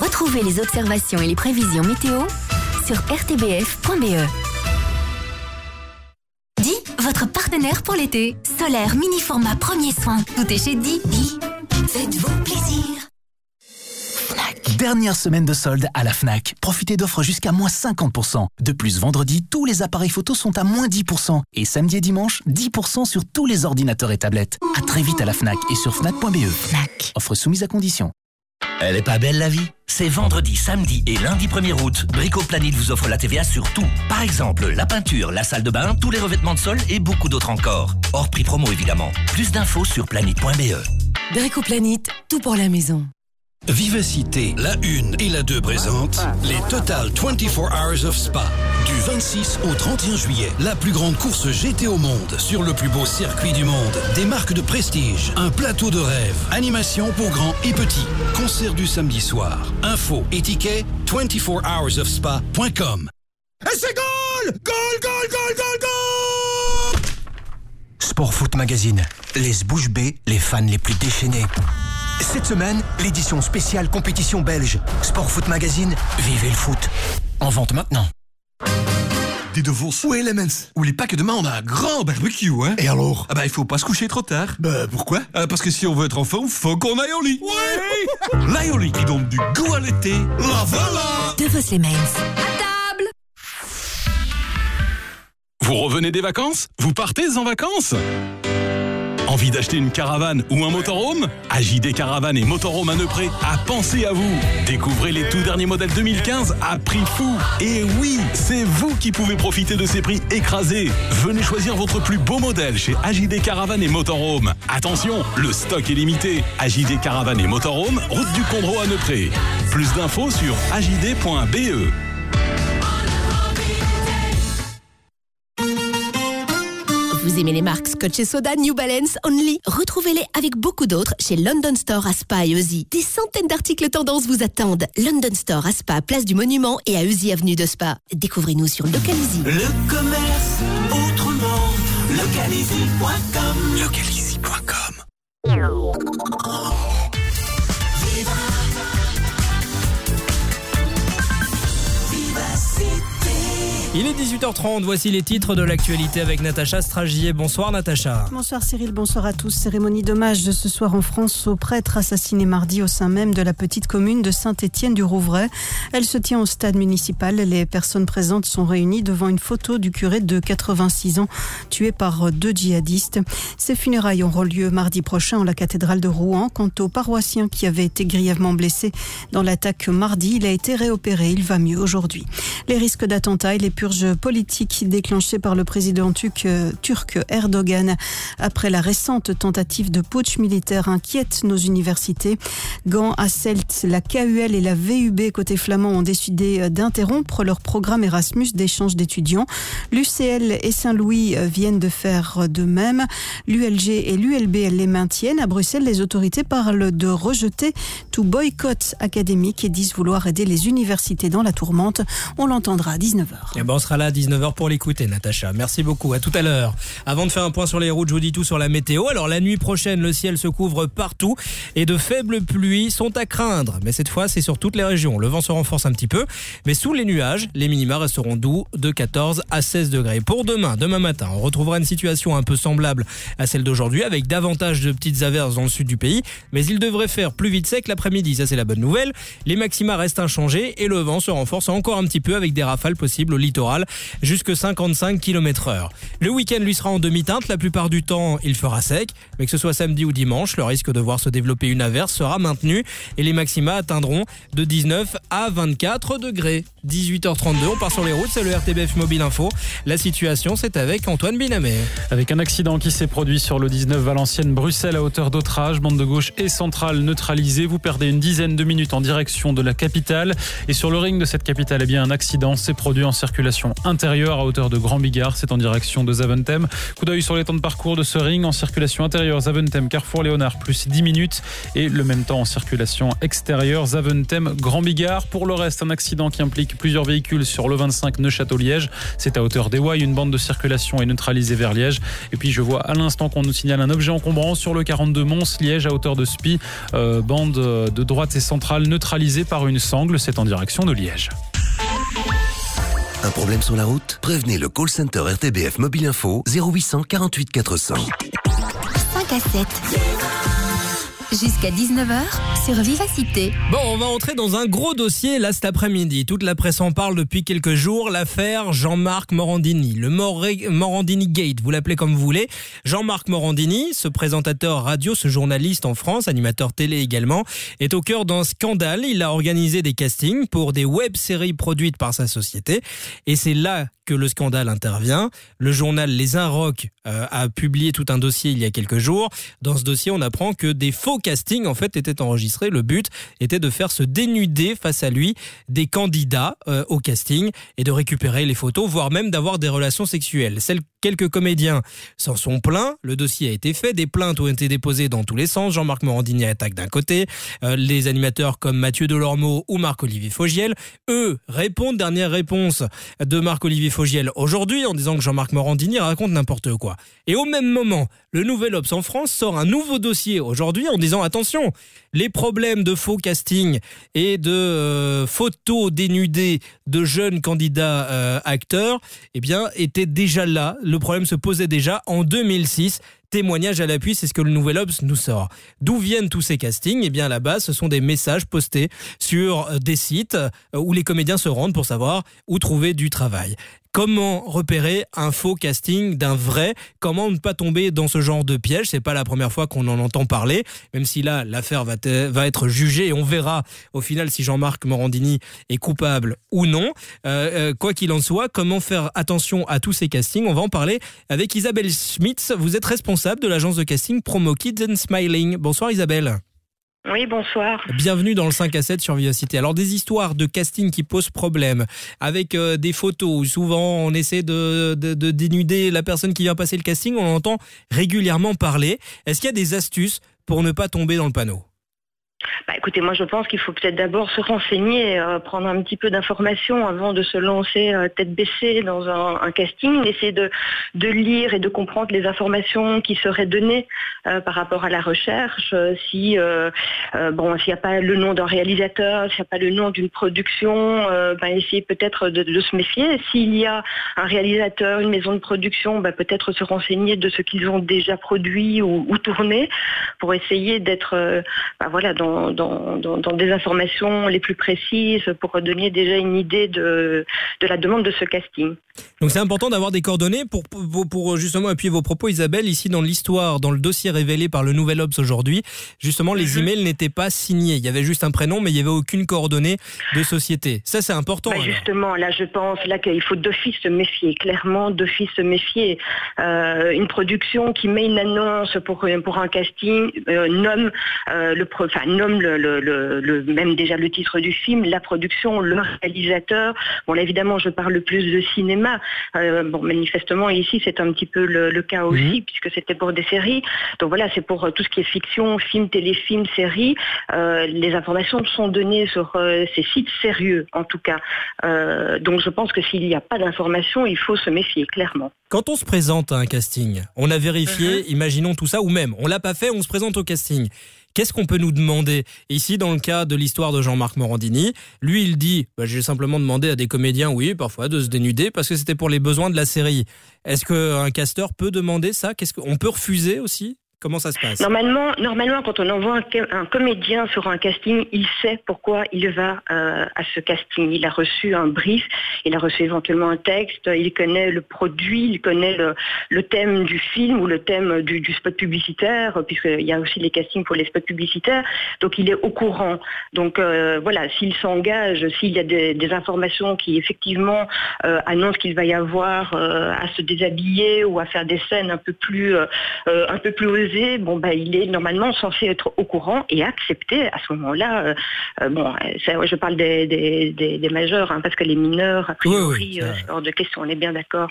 Retrouvez les observations et les prévisions météo sur rtbf.be. Di, votre partenaire pour l'été. Solaire, mini format, premier soin. Tout est chez Di. Di, faites-vous plaisir. Dernière semaine de solde à la FNAC. Profitez d'offres jusqu'à moins 50%. De plus, vendredi, tous les appareils photos sont à moins 10%. Et samedi et dimanche, 10% sur tous les ordinateurs et tablettes. À très vite à la FNAC et sur FNAC.be. FNAC. Offre soumise à condition. Elle est pas belle la vie? C'est vendredi, samedi et lundi 1er août. Bricoplanet vous offre la TVA sur tout. Par exemple, la peinture, la salle de bain, tous les revêtements de sol et beaucoup d'autres encore. Hors prix promo évidemment. Plus d'infos sur planète.be. Bricoplanet, tout pour la maison. Vivacité, la 1 et la 2 présentent les Total 24 Hours of Spa. Du 26 au 31 juillet, la plus grande course GT au monde sur le plus beau circuit du monde. Des marques de prestige, un plateau de rêve, animation pour grands et petits, concert du samedi soir. Info et tickets 24hoursofspa.com. Et c'est goal Goal, goal, goal, goal, goal Sport Foot Magazine, les bouche bée, les fans les plus déchaînés. Cette semaine, l'édition spéciale compétition belge. Sport Foot Magazine, vivez le foot. En vente maintenant. Dis de Vos ou Elements. Oublie pas que demain on a un grand barbecue, hein Et alors Ah bah il faut pas se coucher trop tard. Bah pourquoi Euh, Parce que si on veut être en forme, faut qu'on aille au lit. Ouais L'aïoli qui donne du goût à l'été, la voilà De Vos les Mains. Vous revenez des vacances? Vous partez en vacances? Envie d'acheter une caravane ou un motorhome AJD Caravane et Motorhome à Neupré a pensé à vous. Découvrez les tout derniers modèles 2015 à prix fou. Et oui, c'est vous qui pouvez profiter de ces prix écrasés. Venez choisir votre plus beau modèle chez AJD Caravane et Motorhome. Attention, le stock est limité. AJD Caravane et Motorhome, route du Condro à Neupré. Plus d'infos sur ajd.be. Aimez les marques Scotch et Soda, New Balance, Only Retrouvez-les avec beaucoup d'autres chez London Store à Spa et Eusy. Des centaines d'articles tendance vous attendent. London Store à Spa, place du Monument et à Eusy avenue de Spa. Découvrez-nous sur Localizy. Le commerce autrement. Localizy.com. Localizy.com. Il est 18h30, voici les titres de l'actualité avec Natacha Stragier. Bonsoir Natacha. Bonsoir Cyril, bonsoir à tous. Cérémonie d'hommage ce soir en France au prêtre assassiné mardi au sein même de la petite commune de Saint-Étienne-du-Rouvray. Elle se tient au stade municipal. Les personnes présentes sont réunies devant une photo du curé de 86 ans tué par deux djihadistes. Ces funérailles auront lieu mardi prochain en la cathédrale de Rouen. Quant au paroissien qui avait été grièvement blessé dans l'attaque mardi, il a été réopéré. Il va mieux aujourd'hui. Les risques d'attentats et les purges politiques déclenchées par le président turc, turc Erdogan après la récente tentative de putsch militaire inquiète nos universités. Gand, Asselt, la KUL et la VUB côté flamand ont décidé d'interrompre leur programme Erasmus d'échange d'étudiants. L'UCL et Saint-Louis viennent de faire de même. L'ULG et l'ULB les maintiennent. À Bruxelles, les autorités parlent de rejeter tout boycott académique et disent vouloir aider les universités dans la tourmente. On l'entendra à 19h. Ben on sera là à 19h pour l'écouter, Natacha. Merci beaucoup. À tout à l'heure. Avant de faire un point sur les routes, je vous dis tout sur la météo. Alors, la nuit prochaine, le ciel se couvre partout et de faibles pluies sont à craindre. Mais cette fois, c'est sur toutes les régions. Le vent se renforce un petit peu, mais sous les nuages, les minima resteront doux de 14 à 16 degrés. Pour demain, demain matin, on retrouvera une situation un peu semblable à celle d'aujourd'hui avec davantage de petites averses dans le sud du pays, mais il devrait faire plus vite sec l'après-midi. Ça, c'est la bonne nouvelle. Les maxima restent inchangés et le vent se renforce encore un petit peu avec des rafales possibles au littoral jusque 55 km heure. Le week-end lui sera en demi-teinte. La plupart du temps, il fera sec, mais que ce soit samedi ou dimanche, le risque de voir se développer une averse sera maintenu et les maxima atteindront de 19 à 24 degrés. 18h32, on part sur les routes, c'est le RTBF Mobile Info. La situation, c'est avec Antoine Binamé. Avec un accident qui s'est produit sur le 19 Valenciennes-Bruxelles à hauteur d'Autrage, bande de gauche et centrale neutralisée. Vous perdez une dizaine de minutes en direction de la capitale. Et sur le ring de cette capitale, eh bien, un accident s'est produit en circulation intérieure à hauteur de Grand Bigard. C'est en direction de Zaventem. Coup d'œil sur les temps de parcours de ce ring en circulation intérieure. Zaventem, Carrefour Léonard, plus 10 minutes. Et le même temps en circulation extérieure. Zaventem, Grand Bigard. Pour le reste, un accident qui implique plusieurs véhicules sur le 25 Neuchâteau-Liège. C'est à hauteur d'Ewaï. Une bande de circulation est neutralisée vers Liège. Et puis je vois à l'instant qu'on nous signale un objet encombrant sur le 42 Mons-Liège à hauteur de Spi. Euh, bande de droite et centrale neutralisée par une sangle. C'est en direction de Liège. Un problème sur la route? Prévenez le call center RTBF Mobile Info 0800 48 400. 5 à 7. Jusqu'à 19h sur Vivacité. Bon, on va entrer dans un gros dossier là cet après-midi. Toute la presse en parle depuis quelques jours. L'affaire Jean-Marc Morandini, le Morandini Gate, vous l'appelez comme vous voulez. Jean-Marc Morandini, ce présentateur radio, ce journaliste en France, animateur télé également, est au cœur d'un scandale. Il a organisé des castings pour des web-séries produites par sa société. Et c'est là que le scandale intervient. Le journal Les Inrocks euh, a publié tout un dossier il y a quelques jours. Dans ce dossier, on apprend que des faux castings en fait étaient enregistrés. Le but était de faire se dénuder face à lui des candidats euh, au casting et de récupérer les photos, voire même d'avoir des relations sexuelles. Celles Quelques comédiens s'en sont plaints. Le dossier a été fait. Des plaintes ont été déposées dans tous les sens. Jean-Marc Morandini attaque d'un côté. Euh, les animateurs comme Mathieu Delormeau ou Marc-Olivier Fogiel, eux, répondent. Dernière réponse de Marc-Olivier Aujourd'hui en disant que Jean-Marc Morandini raconte n'importe quoi. Et au même moment, le Nouvel Obs en France sort un nouveau dossier aujourd'hui en disant attention, les problèmes de faux casting et de euh, photos dénudées de jeunes candidats euh, acteurs, eh bien, étaient déjà là le problème se posait déjà en 2006. Témoignage à l'appui, c'est ce que le Nouvel Obs nous sort. D'où viennent tous ces castings? Eh bien, base, ce sont des messages postés sur euh, des sites où les comédiens se rendent pour savoir où trouver du travail. Comment repérer un faux casting d'un vrai? Comment ne pas tomber dans ce genre de piège? C'est pas la première fois qu'on en entend parler, même si là l'affaire va, être jugée et on verra au final si Jean-Marc Morandini est coupable ou non. Euh, euh, quoi qu'il en soit, comment faire attention à tous ces castings? On va en parler avec Isabelle Schmitz. Vous êtes responsable de l'agence de casting Promo Kids and Smiling. Bonsoir Isabelle. Oui, bonsoir. Bienvenue dans le 5 à 7 sur Vivacité. Alors des histoires de casting qui posent problème, avec euh, des photos, souvent on essaie de, de, dénuder la personne qui vient passer le casting, on entend régulièrement parler. Est-ce qu'il y a des astuces pour ne pas tomber dans le panneau? Bah, écoutez, moi je pense qu'il faut peut-être d'abord se renseigner, euh, prendre un petit peu d'informations avant de se lancer euh, tête baissée dans un, casting, essayer de, lire et de comprendre les informations qui seraient données euh, par rapport à la recherche. si bon, s'il n'y a pas le nom d'un réalisateur, s'il n'y a pas le nom d'une production, bah, essayer peut-être de, se méfier. S'il y a un réalisateur, une maison de production, bah, peut-être se renseigner de ce qu'ils ont déjà produit ou, ou tourné pour essayer d'être voilà, dans dans, des informations les plus précises pour donner déjà une idée de, de la demande de ce casting. Donc c'est important d'avoir des coordonnées pour, pour, justement appuyer vos propos, Isabelle. Ici dans l'histoire, dans le dossier révélé par le Nouvel Obs aujourd'hui, justement les mhm. emails n'étaient pas signés. Il y avait juste un prénom, mais il n'y avait aucune coordonnée de société. Ça c'est important. Bah, justement, là je pense là qu'il faut d'office se méfier, clairement d'office se méfier. Euh, une production qui met une annonce pour, pour un casting euh, nomme euh, le, enfin, nomme le, le, même déjà le titre du film, la production, le réalisateur. Bon là évidemment je parle plus de cinéma. Euh, bon manifestement ici c'est un petit peu le, cas mhm. aussi puisque c'était pour des séries. Donc voilà c'est pour euh, tout ce qui est fiction, film, téléfilm, série. Euh, les informations sont données sur ces sites sérieux en tout cas. donc je pense que s'il n'y a pas d'informations il faut se méfier clairement. Quand on se présente à un casting, on a vérifié, mhm. imaginons tout ça, ou même on l'a pas fait, on se présente au casting. Qu'est-ce qu'on peut nous demander Ici, dans le cas de l'histoire de Jean-Marc Morandini, lui, il dit bah, J'ai simplement demandé à des comédiens, oui, parfois, de se dénuder parce que c'était pour les besoins de la série. Est-ce qu'un casteur peut demander ça? Qu'est-ce qu'on peut refuser aussi? Comment ça se passe? Normalement, normalement, quand on envoie un, comédien sur un casting, il sait pourquoi il va euh, à ce casting. Il a reçu un brief, il a reçu éventuellement un texte, il connaît le produit, il connaît le, thème du film ou le thème du, spot publicitaire, puisqu'il y a aussi les castings pour les spots publicitaires. Donc il est au courant. Donc euh, voilà, s'il s'engage, s'il y a des, informations qui effectivement euh, annoncent qu'il va y avoir à se déshabiller ou à faire des scènes un peu plus, un peu plus bon, bah, il est normalement censé être au courant et accepter à ce moment-là. Euh, euh, bon, je parle des, des, majeurs, hein, parce que les mineurs, a priori, euh, hors de question, on est bien d'accord.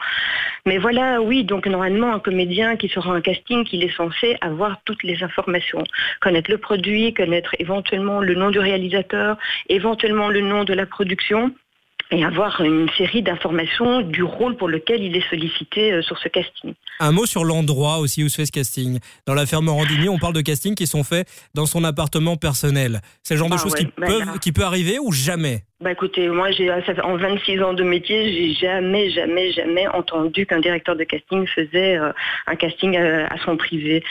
Mais voilà, oui, donc normalement, un comédien qui sera un casting, il est censé avoir toutes les informations, connaître le produit, connaître éventuellement le nom du réalisateur, éventuellement le nom de la production et avoir une série d'informations du rôle pour lequel il est sollicité euh, sur ce casting. Un mot sur l'endroit aussi où se fait ce casting. Dans l'affaire Morandini, on parle de castings qui sont faits dans son appartement personnel. C'est le genre de ah choses qui, peuvent, qui peut arriver ou jamais? Bah écoutez, moi j'ai en 26 ans de métier, j'ai jamais, jamais, jamais entendu qu'un directeur de casting faisait euh, un casting à, son privé.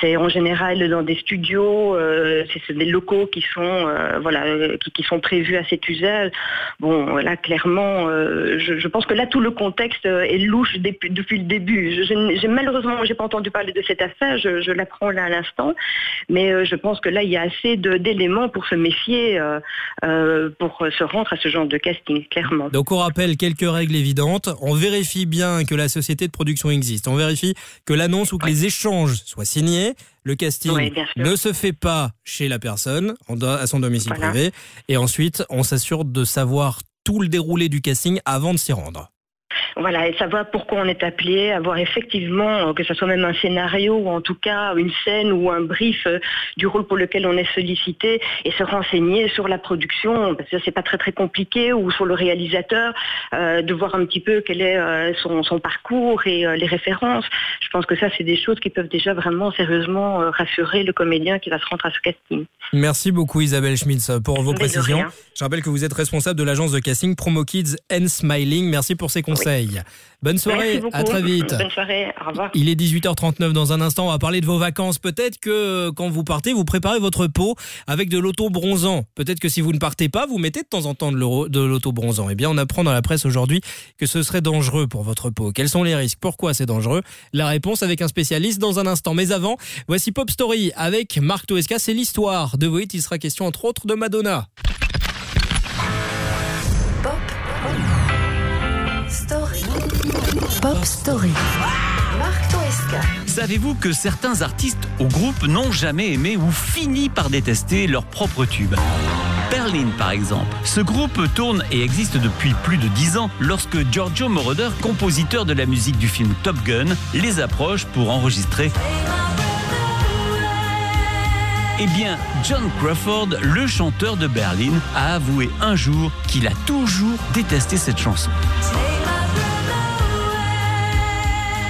C'est en général dans des studios, euh, c'est des locaux qui sont euh, voilà qui, sont prévus à cet usage. Bon là clairement, je, pense que là tout le contexte est louche depuis, depuis le début. J'ai malheureusement j'ai pas entendu parler de cette affaire, je, je l'apprends là à l'instant, mais je pense que là il y a assez d'éléments pour se méfier, pour se rentre à ce genre de casting, clairement. Donc on rappelle quelques règles évidentes. On vérifie bien que la société de production existe. On vérifie que l'annonce ou que les échanges soient signés. Le casting ne se fait pas chez la personne, à son domicile privé. Et ensuite, on s'assure de savoir tout le déroulé du casting avant de s'y rendre. Voilà, et savoir pourquoi on est appelé, avoir effectivement, euh, que ce soit même un scénario ou en tout cas une scène ou un brief euh, du rôle pour lequel on est sollicité et se renseigner sur la production, parce que c'est pas très très compliqué, ou sur le réalisateur, euh, de voir un petit peu quel est son, parcours et les références. Je pense que ça, c'est des choses qui peuvent déjà vraiment sérieusement rassurer le comédien qui va se rendre à ce casting. Merci beaucoup Isabelle Schmitz pour vos précisions. Je rappelle que vous êtes responsable de l'agence de casting Promo Kids and Smiling. Merci pour ces conseils. Bonne soirée, à très vite. Bonne soirée, au revoir. Il est 18h39 dans un instant, on va parler de vos vacances. Peut-être que quand vous partez, vous préparez votre peau avec de l'auto-bronzant. Peut-être que si vous ne partez pas, vous mettez de temps en temps de l'auto-bronzant. Eh bien, on apprend dans la presse aujourd'hui que ce serait dangereux pour votre peau. Quels sont les risques? Pourquoi c'est dangereux? La réponse avec un spécialiste dans un instant. Mais avant, voici Pop Story avec Marc Toesca. C'est l'histoire de Voit. Il sera question entre autres de Madonna. Pop Story. Marc Toesca. Savez-vous que certains artistes ou groupes n'ont jamais aimé ou fini par détester leur propre tube? Berlin, par exemple. Ce groupe tourne et existe depuis plus de dix ans lorsque Giorgio Moroder, compositeur de la musique du film Top Gun, les approche pour enregistrer eh bien, John Crawford, le chanteur de Berlin, a avoué un jour qu'il a toujours détesté cette chanson.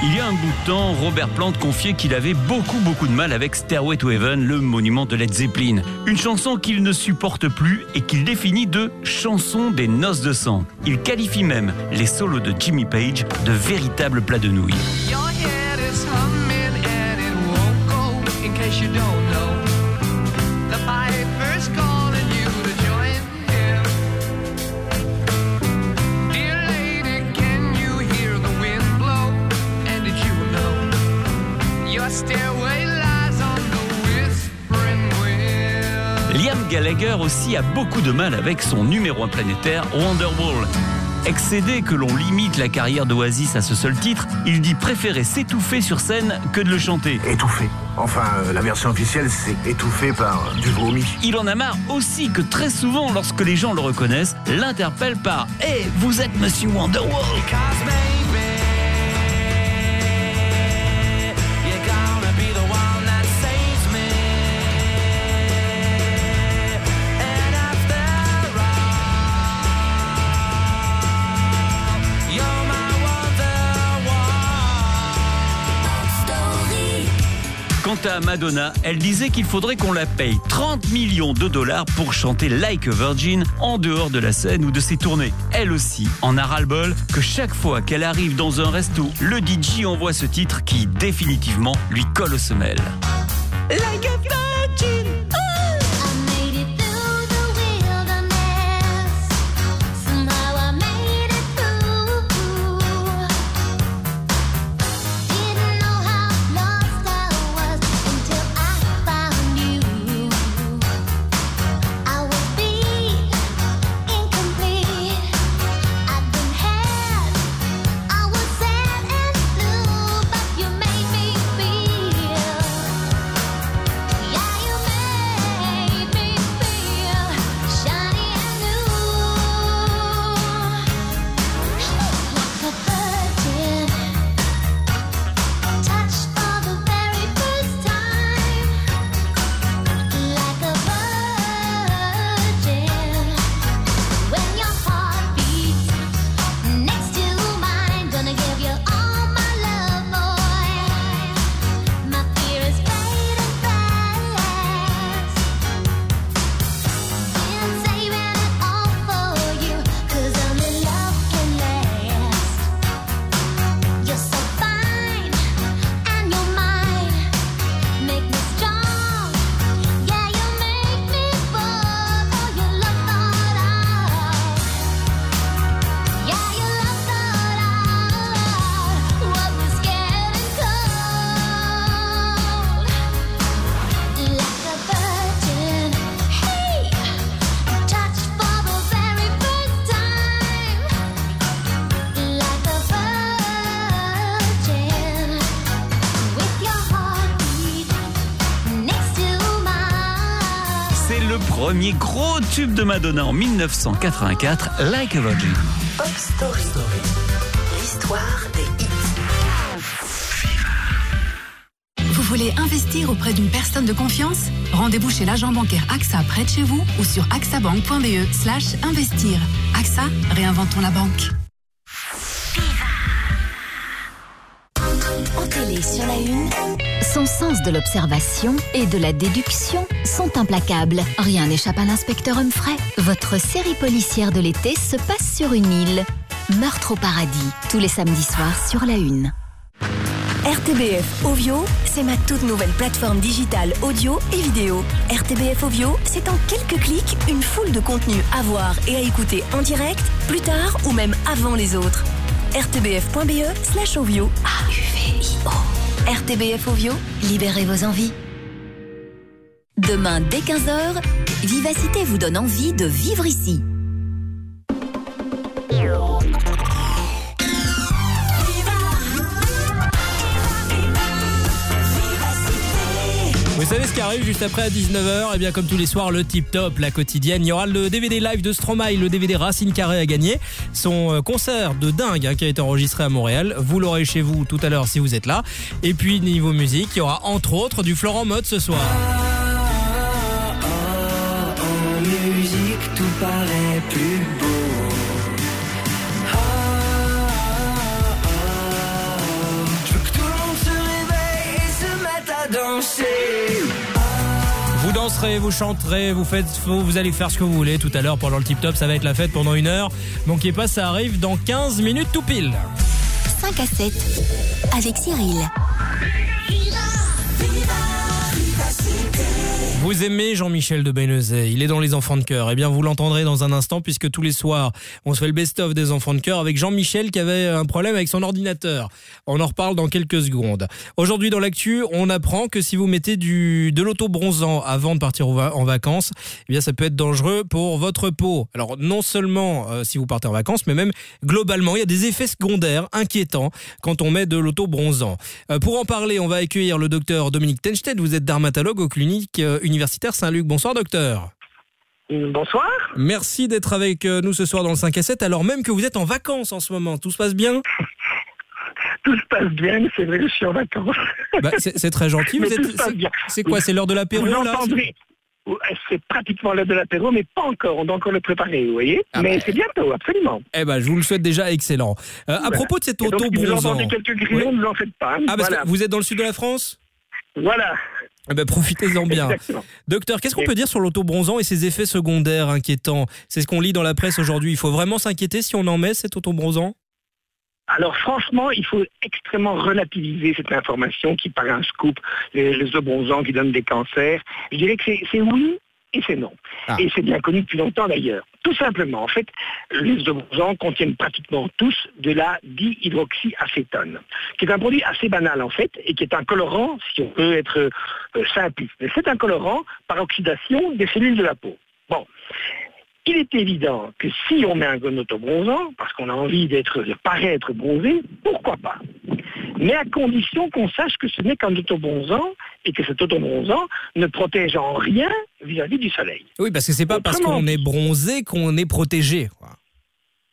Il y a un bout de temps, Robert Plant confiait qu'il avait beaucoup beaucoup de mal avec Stairway to Heaven, le monument de Led Zeppelin. Une chanson qu'il ne supporte plus et qu'il définit de chanson des noces de sang. Il qualifie même les solos de Jimmy Page de véritables plats de nouilles. Gallagher aussi a beaucoup de mal avec son numéro 1 planétaire Wonderwall. Excédé que l'on limite la carrière d'Oasis à ce seul titre, il dit préférer s'étouffer sur scène que de le chanter. Étouffer. Enfin, euh, la version officielle, c'est étouffé par du vomi. Il en a marre aussi que très souvent, lorsque les gens le reconnaissent, l'interpellent par Hé, vous êtes Monsieur Wonderwall Quant à Madonna, elle disait qu'il faudrait qu'on la paye 30 millions de dollars pour chanter Like a Virgin en dehors de la scène ou de ses tournées. Elle aussi en a ras-le-bol que chaque fois qu'elle arrive dans un resto, le DJ envoie ce titre qui définitivement lui colle aux semelles. De Madonna en 1984, Like a Virgin. Pop Story. L'histoire des hits. Vous voulez investir auprès d'une personne de confiance? Rendez-vous chez l'agent bancaire AXA près de chez vous ou sur axabank.be slash investir. AXA, réinventons la banque. En télé sur la une, son sens de l'observation et de la déduction sont implacables. Rien n'échappe à l'inspecteur Humphrey. Votre série policière de l'été se passe sur une île. Meurtre au paradis, tous les samedis soirs sur la une. RTBF Ovio, c'est ma toute nouvelle plateforme digitale audio et vidéo. RTBF Ovio, c'est en quelques clics une foule de contenus à voir et à écouter en direct, plus tard ou même avant les autres. rtbf.be slash ovio. A-U-V-I-O. RTBF Ovio, libérez vos envies. Demain dès 15h, Vivacité vous donne envie de vivre ici. Vous savez ce qui arrive juste après à 19h Eh bien comme tous les soirs, le tip top, la quotidienne. Il y aura le DVD live de Stromae, le DVD Racine Carré à gagner. Son euh, concert de dingue hein, qui a été enregistré à Montréal. Vous l'aurez chez vous tout à l'heure si vous êtes là. Et puis niveau musique, il y aura entre autres du Florent Mode ce soir. Tout paraît plus beau. Ah, ah, ah. Je veux que tout le monde se réveille et se mette à danser. Vous danserez, vous chanterez, vous faites, vous allez faire ce que vous voulez tout à l'heure pendant le tip top. Ça va être la fête pendant une heure. Manquez pas, ça arrive dans 15 minutes tout pile. 5 à 7 avec Cyril. Vous aimez Jean-Michel de Bénezet, il est dans les enfants de cœur. Eh bien, vous l'entendrez dans un instant puisque tous les soirs, on se fait le best-of des enfants de cœur avec Jean-Michel qui avait un problème avec son ordinateur. On en reparle dans quelques secondes. Aujourd'hui, dans l'actu, on apprend que si vous mettez du, de l'auto-bronzant avant de partir au en vacances, eh bien, ça peut être dangereux pour votre peau. Alors, non seulement euh, si vous partez en vacances, mais même globalement, il y a des effets secondaires inquiétants quand on met de l'auto-bronzant. Euh, pour en parler, on va accueillir le docteur Dominique Tenstedt. Vous êtes dermatologue aux cliniques euh, universitaires Saint-Luc. Bonsoir, docteur. Bonsoir. Merci d'être avec euh, nous ce soir dans le 5 à 7, alors même que vous êtes en vacances en ce moment. Tout se passe bien? Tout se passe bien, c'est vrai que je suis en vacances. Bah, c'est très gentil. C'est- bien. C'est quoi C'est l'heure de l'apéro là. C'est pratiquement l'heure de l'apéro, mais pas encore. On doit encore le préparer, vous voyez. Ah mais bah. c'est bientôt, absolument. Eh ben, je vous le souhaite déjà excellent. Euh, à Voilà. propos de cet si vous auto-bronzant. entendez quelques grillons, ne vous en faites pas. hein. Ah, parce Voilà. que vous êtes dans le sud de la France? Voilà. Eh ben, profitez-en bien. Exactement. Docteur, qu'est-ce qu'on peut dire sur l'auto-bronzant et ses effets secondaires inquiétants? C'est ce qu'on lit dans la presse aujourd'hui. Il faut vraiment s'inquiéter si on en met cet auto-bronzant? Alors franchement, il faut extrêmement relativiser cette information qui paraît un scoop, les, les bronzants qui donnent des cancers. Je dirais que c'est oui et c'est non. Ah. Et c'est bien connu depuis longtemps d'ailleurs. Tout simplement, en fait, les bronzants contiennent pratiquement tous de la dihydroxyacétone, qui est un produit assez banal en fait, et qui est un colorant, si on peut être euh. Mais c'est un colorant par oxydation des cellules de la peau. Bon. Il est évident que si on met un gon autobronzant, parce qu'on a envie d'être, de paraître bronzé, pourquoi pas? Mais à condition qu'on sache que ce n'est qu'un autobronzant et que cet autobronzant ne protège en rien vis-à-vis du soleil. Oui, parce que c'est pas parce qu'on est bronzé qu'on est protégé.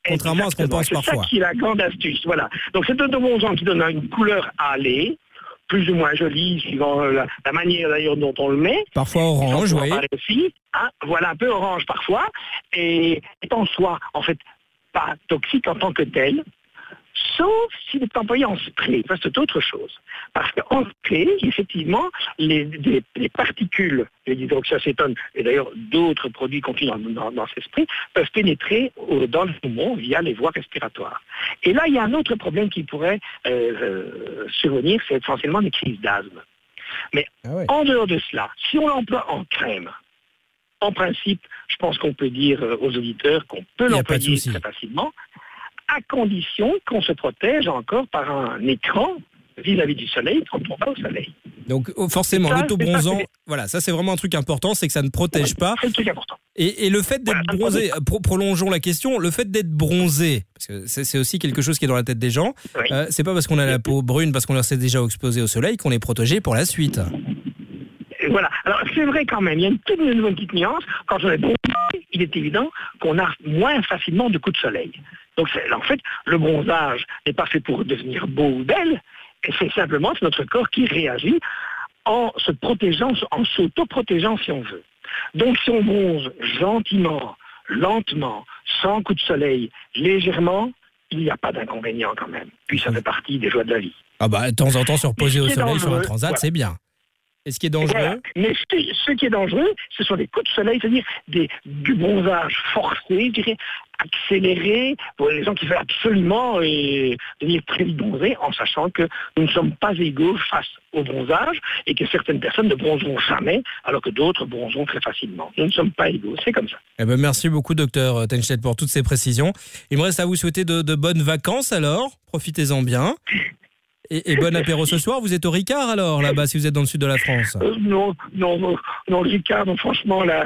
Contrairement à ce qu'on pense parfois. C'est ça qui est la grande astuce. Voilà. Donc cet autobronzant qui donne une couleur hâlée, plus ou moins jolie, suivant euh, la, la manière d'ailleurs dont on le met. Parfois orange, oui. aussi. Hein, voilà, un peu orange parfois. Et est en soi, en fait, pas toxique en tant que tel, sauf s'il est employé en spray. Ça, c'est autre chose. Parce qu'en spray, effectivement, les, des- les particules de l'hydroxyacétone, et d'ailleurs d'autres produits contenus dans, dans- dans ces sprays, peuvent pénétrer au- dans le poumon via les voies respiratoires. Et là, il y a un autre problème qui pourrait euh, euh, survenir, c'est essentiellement des crises d'asthme. Mais en dehors de cela, si on l'emploie en crème, en principe, je pense qu'on peut dire euh, aux auditeurs qu'on peut l'employer très facilement, à condition qu'on se protège encore par un écran vis-à-vis du soleil quand on va au soleil. Donc oh, forcément, l'auto-bronzant, voilà, ça c'est vraiment un truc important, c'est que ça ne protège pas. C'est le truc important. Et, et le fait d'être bronzé, euh, pro- prolongeons la question, le fait d'être bronzé, parce que c'est c'est aussi quelque chose qui est dans la tête des gens, euh, c'est pas parce qu'on a la peau brune, parce qu'on s'est déjà exposé au soleil qu'on est protégé pour la suite. voilà. Alors c'est vrai quand même, il y a une toute une petite nuance. Quand on est bronzé, il est évident qu'on a moins facilement de coups de soleil. Donc en fait, le bronzage n'est pas fait pour devenir beau ou belle, et c'est simplement notre corps qui réagit en se protégeant, en s'auto-protégeant si on veut. Donc si on bronze gentiment, lentement, sans coup de soleil, légèrement, il n'y a pas d'inconvénient quand même. Puis ça fait partie des joies de la vie. Ah bah, de temps en temps, se reposer au soleil sur un transat, c'est bien. Et ce qui est dangereux, Voilà. Mais ce, ce qui est dangereux, ce sont des coups de soleil, c'est-à-dire des, du bronzage forcé, je dirais, accéléré, pour les gens qui veulent absolument et devenir très vite bronzés, en sachant que nous ne sommes pas égaux face au bronzage et que certaines personnes ne bronzeront jamais, alors que d'autres bronzeront très facilement. Nous ne sommes pas égaux, c'est comme ça. Eh ben, merci beaucoup, docteur Tenstedt, pour toutes ces précisions. Il me reste à vous souhaiter de, de bonnes vacances alors. Profitez-en bien. Et, et bon apéro ce soir. Vous êtes au Ricard alors, là-bas, si vous êtes dans le sud de la France? Euh, non, non, non, le Ricard, non, franchement, la,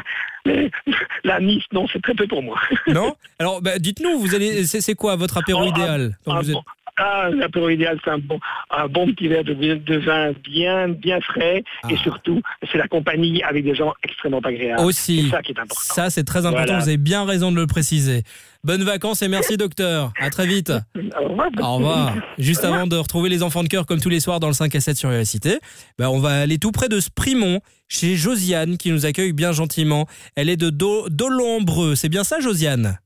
la Nice, non, c'est très peu pour moi. Non? Alors, bah, dites-nous, vous allez, c'est, quoi votre apéro Oh, idéal? Ah, vous êtes- bon. Ah, l'apéro idéal, c'est un bon, un bon petit verre de, de vin bien, bien frais. Ah. Et surtout, c'est la compagnie avec des gens extrêmement agréables. Aussi. C'est ça qui est important. Ça, c'est très important. Voilà. Vous avez bien raison de le préciser. Bonnes vacances et merci, docteur. À très vite. Au revoir. Au revoir. Juste avant de retrouver les enfants de cœur comme tous les soirs dans le 5 à 7 sur la Cité, ben on va aller tout près de Sprimont chez Josiane qui nous accueille bien gentiment. Elle est de Do- Dolambreux. C'est bien ça, Josiane?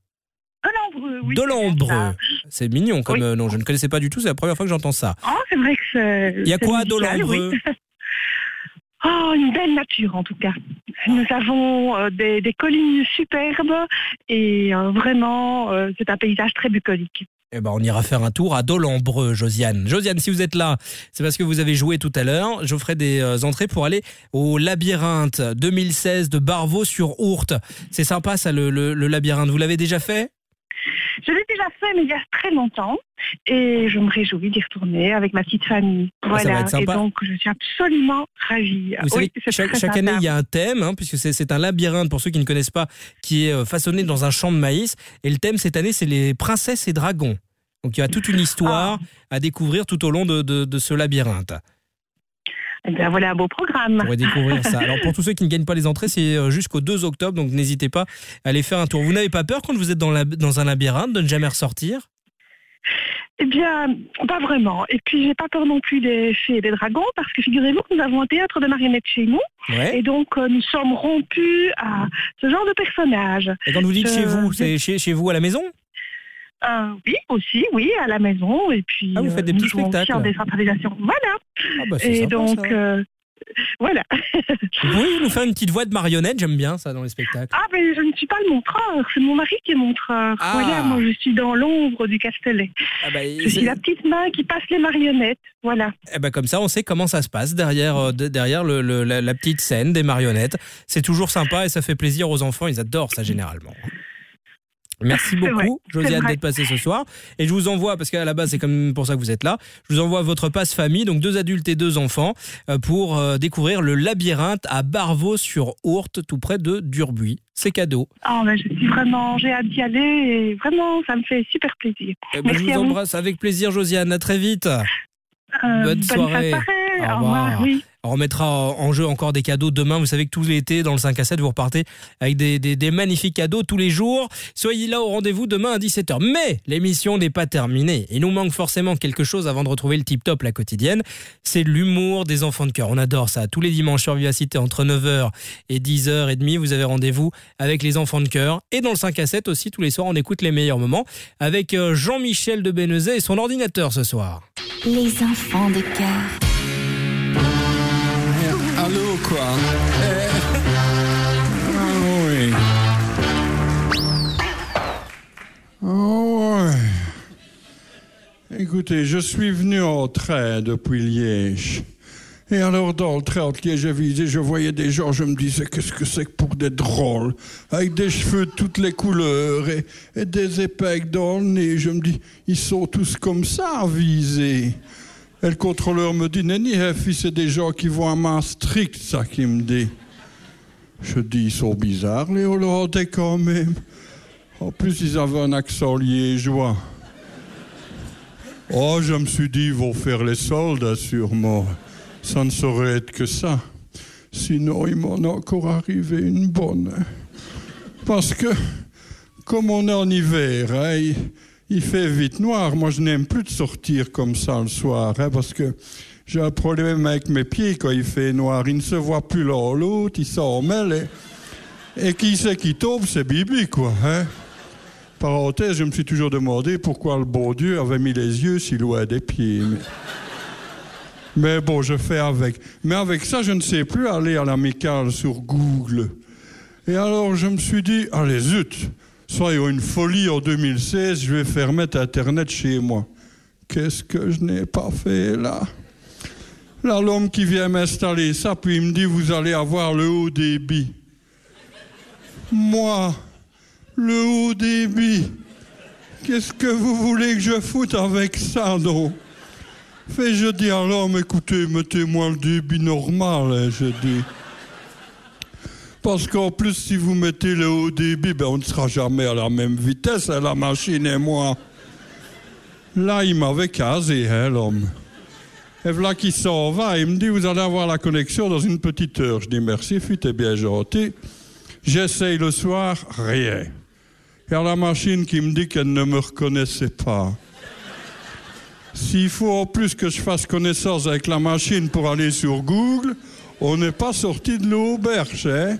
Dolambreux, oui. Dolambreux. C'est mignon comme euh, nom. Je ne connaissais pas du tout. C'est la première fois que j'entends ça. Oh, c'est vrai que c'est. Il y a quoi à musical, oui. Oh, une belle nature en tout cas. Nous avons euh, des, des collines superbes et euh, vraiment, euh, c'est un paysage très bucolique. Eh ben, on ira faire un tour à Dolambreux, Josiane. Josiane, si vous êtes là, c'est parce que vous avez joué tout à l'heure. Je ferai des euh, entrées pour aller au labyrinthe 2016 de Barvaux sur Ourthe. C'est sympa ça, le, le- le labyrinthe. Vous l'avez déjà fait? Je l'ai déjà fait, mais il y a très longtemps, et je me réjouis d'y retourner avec ma petite famille. Ah, ça va Voilà, être sympa. et donc je suis absolument ravie. Vous oui, chaque, année, il y a un thème, hein, puisque c'est un labyrinthe, pour ceux qui ne connaissent pas, qui est euh, façonné dans un champ de maïs. Et le thème cette année, c'est les princesses et dragons. Donc il y a toute une histoire à découvrir tout au long de, de- de ce labyrinthe. Eh bien, voilà un beau programme. On pourrait découvrir ça. Alors pour tous ceux qui ne gagnent pas les entrées, c'est euh, jusqu'au 2 octobre, donc n'hésitez pas à aller faire un tour. Vous n'avez pas peur quand vous êtes dans, la- dans un labyrinthe de ne jamais ressortir? Eh bien, pas vraiment. Et puis, j'ai pas peur non plus des fées et des dragons, parce que figurez-vous que nous avons un théâtre de marionnettes chez nous. Ouais. Et donc, euh, nous sommes rompus à ce genre de personnages. Et quand vous dites Je- chez vous, c'est chez, chez vous à la maison? Euh, oui, aussi, oui, à la maison. Et puis, Ah, vous faites des euh, petits spectacles. en décentralisation. Voilà. Ah bah, et sympa, donc, euh, voilà. Vous pouvez nous faire une petite voix de marionnette J'aime bien ça dans les spectacles. ah, mais je ne suis pas le montreur, c'est mon mari qui est montreur. Ah. Voilà, moi, je suis dans l'ombre du Castellet. Ah bah, Je c'est- suis la petite main qui passe les marionnettes. Voilà. Eh ben comme ça, on sait comment ça se passe derrière, euh, de- derrière le- le- la, la petite scène des marionnettes. C'est toujours sympa et ça fait plaisir aux enfants. Ils adorent ça généralement. Merci beaucoup, Josiane, d'être passée ce soir. Et je vous envoie, parce qu'à la base, c'est comme pour ça que vous êtes là, je vous envoie votre passe famille, donc deux adultes et deux enfants, euh, pour euh, découvrir le labyrinthe à Barvaux sur Ourthe, tout près de Durbuy. C'est cadeau. Oh, mais je suis vraiment, j'ai hâte d'y aller et vraiment, ça me fait super plaisir. Eh ben, je Merci vous à vous. embrasse avec plaisir, Josiane. À très vite. Euh, bonne soirée. Au Au revoir. revoir. Oui. On remettra en jeu encore des cadeaux demain. Vous savez que tout l'été, dans le 5 à 7, vous repartez avec des, magnifiques cadeaux tous les jours. Soyez là au rendez-vous demain à 17h. Mais l'émission n'est pas terminée. Il nous manque forcément quelque chose avant de retrouver le tip top, la quotidienne. C'est l'humour des enfants de cœur. On adore ça. Tous les dimanches sur Vivacité, entre 9h et 10h30, vous avez rendez-vous avec les enfants de cœur. Et dans le 5 à 7 aussi, tous les soirs, on écoute les meilleurs moments avec euh, Jean-Michel de Benezet et son ordinateur ce soir. Les enfants de cœur. Eh. Ah oui. Oh, ouais. Écoutez, je suis venu en train depuis Liège. Et alors, dans le train entre Liège Visé, je voyais des gens, je me disais, qu'est-ce que c'est que pour des drôles? Avec des cheveux de toutes les couleurs et, des épingles dans le nez. Je me dis, ils sont tous comme ça, à Visé. Et le contrôleur me dit, Nenni, c'est des gens qui vont à Maastricht, ça qu'il me dit. Je dis, ils sont bizarres, les Hollandais, quand même. En plus, ils avaient un accent liégeois. Oh, je me suis dit, ils vont faire les soldes, sûrement. Ça ne saurait être que ça. Sinon, il m'en a encore arrivé une bonne. Parce que, comme on est en hiver, hein, il, fait vite noir. Moi, je n'aime plus de sortir comme ça le soir, hein, parce que j'ai un problème avec mes pieds quand il fait noir. Il ne se voit plus l'un l'autre, il s'en mêle. Et, qui c'est qui tombe, c'est Bibi, quoi. Hein. Parenthèse, je me suis toujours demandé pourquoi le bon Dieu avait mis les yeux si loin des pieds. Mais, mais bon, je fais avec. Mais avec ça, je ne sais plus aller à l'amicale sur Google. Et alors, je me suis dit, allez, zut, soyons une folie en 2016, je vais faire mettre Internet chez moi. Qu'est-ce que je n'ai pas fait là? Là, l'homme qui vient m'installer ça, puis il me dit, vous allez avoir le haut débit. Moi, le haut débit. Qu'est-ce que vous voulez que je foute avec ça, donc? Fait, je dis à l'homme, écoutez, mettez-moi le débit normal, hein, je dis. Parce qu'en plus, si vous mettez le haut débit, ben, on ne sera jamais à la même vitesse, hein, la machine et moi. Là, il m'avait casé, hein, l'homme. Et voilà qui s'en va. Il me dit, vous allez avoir la connexion dans une petite heure. Je dis, merci, fut bien gentil. J'essaye le soir, rien. Il y a la machine qui me dit qu'elle ne me reconnaissait pas. S'il faut en plus que je fasse connaissance avec la machine pour aller sur Google, on n'est pas sorti de l'auberge, hein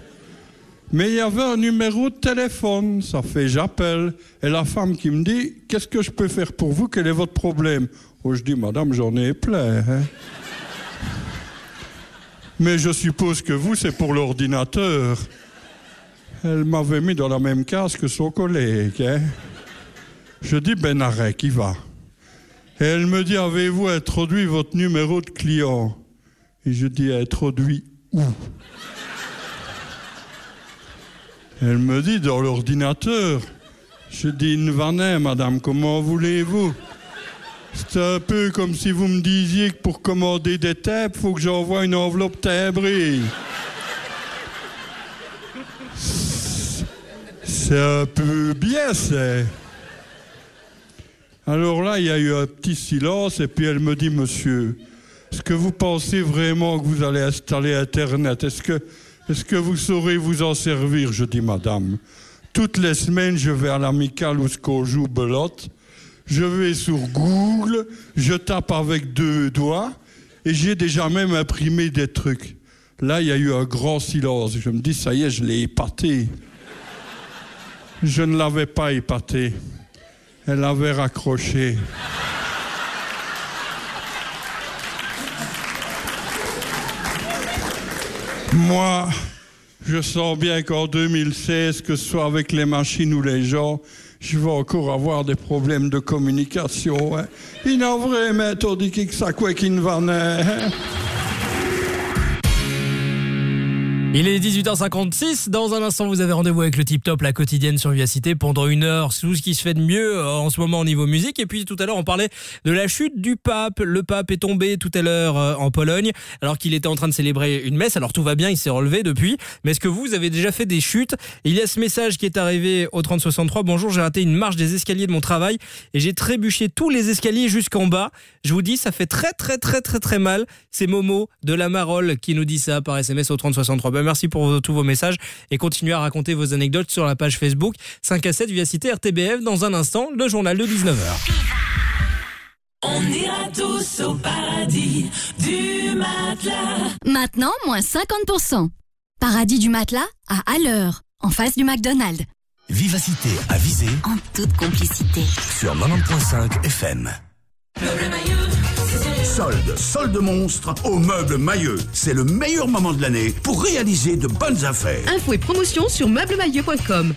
Mais il y avait un numéro de téléphone, ça fait j'appelle. Et la femme qui me dit, qu'est-ce que je peux faire pour vous? Quel est votre problème? Oh, je dis, madame, j'en ai plein. Hein Mais je suppose que vous, c'est pour l'ordinateur. Elle m'avait mis dans la même case que son collègue. Hein je dis, ben arrête, qui va Et elle me dit, avez-vous introduit votre numéro de client? Et je dis, introduit où? Elle me dit, dans l'ordinateur. Je dis, Nvanet, madame, comment voulez-vous? C'est un peu comme si vous me disiez que pour commander des il faut que j'envoie une enveloppe timbrée. C'est un peu bien, c'est. Alors là, il y a eu un petit silence, et puis elle me dit, monsieur, est-ce que vous pensez vraiment que vous allez installer Internet? Est-ce que, est que vous saurez vous en servir Je dis, madame, toutes les semaines, je vais à l'amicale où qu'on joue belote, je vais sur Google, je tape avec deux doigts, et j'ai déjà même imprimé des trucs. Là, il y a eu un grand silence. Je me dis, ça y est, je l'ai épaté. Je ne l'avais pas épaté. Elle l'avait raccroché. Moi, je sens bien qu'en 2016, que ce soit avec les machines ou les gens, je vais encore avoir des problèmes de communication. Hein. Il n'a vrai, mais dit que ça Il est 18h56. Dans un instant, vous avez rendez-vous avec le Tip Top, la quotidienne sur Vivacité, pendant une heure. Tout ce qui se fait de mieux euh, en ce moment au niveau musique. Et puis tout à l'heure, on parlait de la chute du pape. Le pape est tombé tout à l'heure euh, en Pologne, alors qu'il était en train de célébrer une messe. Alors tout va bien, il s'est relevé depuis. Mais est-ce que vous avez déjà fait des chutes? Il y a ce message qui est arrivé au 3063. Bonjour, j'ai raté une marche des escaliers de mon travail et j'ai trébuché tous les escaliers jusqu'en bas. Je vous dis, ça fait très très très très très mal. C'est Momo de la Marole qui nous dit ça par SMS au 3063 merci pour tous vos messages et continuez à raconter vos anecdotes sur la page Facebook 5 à 7 via cité RTBF. Dans un instant, le journal de 19h. On ira tous au paradis du matelas. Maintenant, moins 50%. Paradis du matelas à Alleur, en face du McDonald's. Vivacité à viser. En toute complicité. Sur 90.5 FM. Solde, solde monstre au meuble Mailleux. C'est le meilleur moment de l'année pour réaliser de bonnes affaires. Info et promotion sur meublemailleux.com.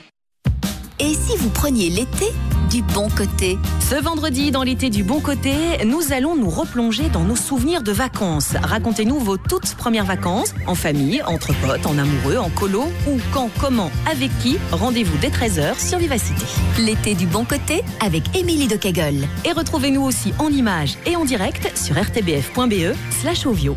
Et si vous preniez l'été du bon côté Ce vendredi, dans l'été du bon côté, nous allons nous replonger dans nos souvenirs de vacances. Racontez-nous vos toutes premières vacances, en famille, entre potes, en amoureux, en colo, ou quand, comment, avec qui. Rendez-vous dès 13h sur Vivacité. L'été du bon côté avec Émilie de Kegel. Et retrouvez-nous aussi en images et en direct sur rtbf.be slash ovio.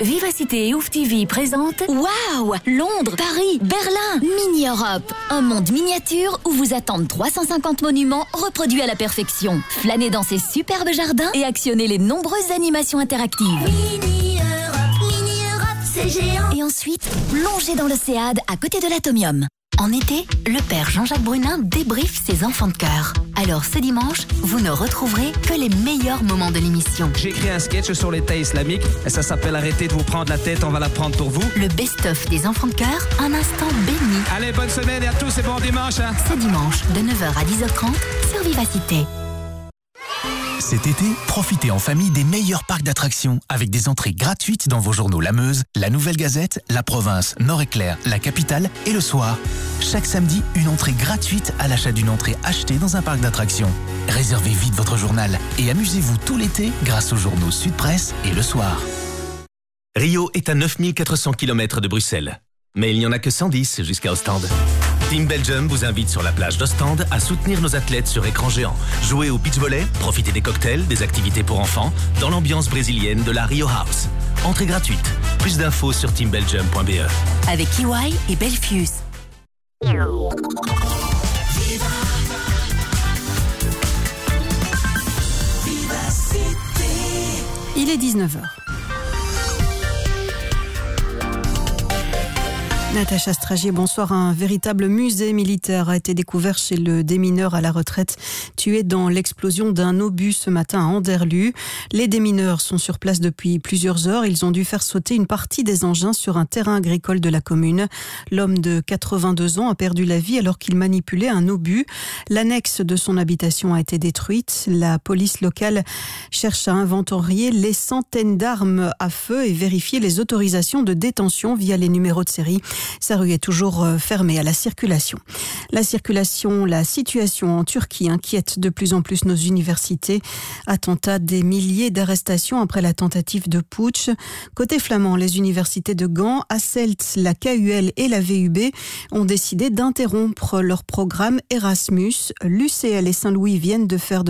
Vivacité et Ouf TV présente Waouh Londres, Paris, Berlin, Mini Europe. Un monde miniature où vous attendent 350 monuments reproduits à la perfection. Flânez dans ces superbes jardins et actionnez les nombreuses animations interactives. Mini Europe, Mini Europe, c'est géant. Et ensuite, plongez dans l'océade à côté de l'atomium. En été, le père Jean-Jacques Brunin débriefe ses enfants de cœur. Alors ce dimanche, vous ne retrouverez que les meilleurs moments de l'émission. J'ai écrit un sketch sur l'État islamique et ça s'appelle Arrêtez de vous prendre la tête, on va la prendre pour vous. Le best-of des enfants de cœur, un instant béni. Allez, bonne semaine et à tous et bon dimanche. Hein. Ce dimanche, de 9h à 10h30 sur Vivacité. Cet été, profitez en famille des meilleurs parcs d'attractions avec des entrées gratuites dans vos journaux La Meuse, La Nouvelle Gazette, La Province, Nord-Éclair, La Capitale et Le Soir. Chaque samedi, une entrée gratuite à l'achat d'une entrée achetée dans un parc d'attractions. Réservez vite votre journal et amusez-vous tout l'été grâce aux journaux Sud Presse et Le Soir. Rio est à 9400 km de Bruxelles. Mais il n'y en a que 110 jusqu'à Ostende. Team Belgium vous invite sur la plage d'Ostende à soutenir nos athlètes sur écran géant. Jouez au beach volley, profitez des cocktails, des activités pour enfants, dans l'ambiance brésilienne de la Rio House. Entrée gratuite. Plus d'infos sur teambelgium.be. Avec EY et Belfius. Il est 19h. Natacha Stragier, bonsoir. Un véritable musée militaire a été découvert chez le démineur à la retraite, tué dans l'explosion d'un obus ce matin à Anderlu. Les démineurs sont sur place depuis plusieurs heures. Ils ont dû faire sauter une partie des engins sur un terrain agricole de la commune. L'homme de 82 ans a perdu la vie alors qu'il manipulait un obus. L'annexe de son habitation a été détruite. La police locale cherche à inventorier les centaines d'armes à feu et vérifier les autorisations de détention via les numéros de série. Sa rue est toujours euh, fermée à la circulation. La circulation, la situation en Turquie inquiète de plus en plus nos universités. Attentat des milliers d'arrestations après la tentative de putsch. Côté flamand, les universités de Gand, Asselt, la KUL et la VUB ont décidé d'interrompre leur programme Erasmus. L'UCL et Saint-Louis viennent de faire de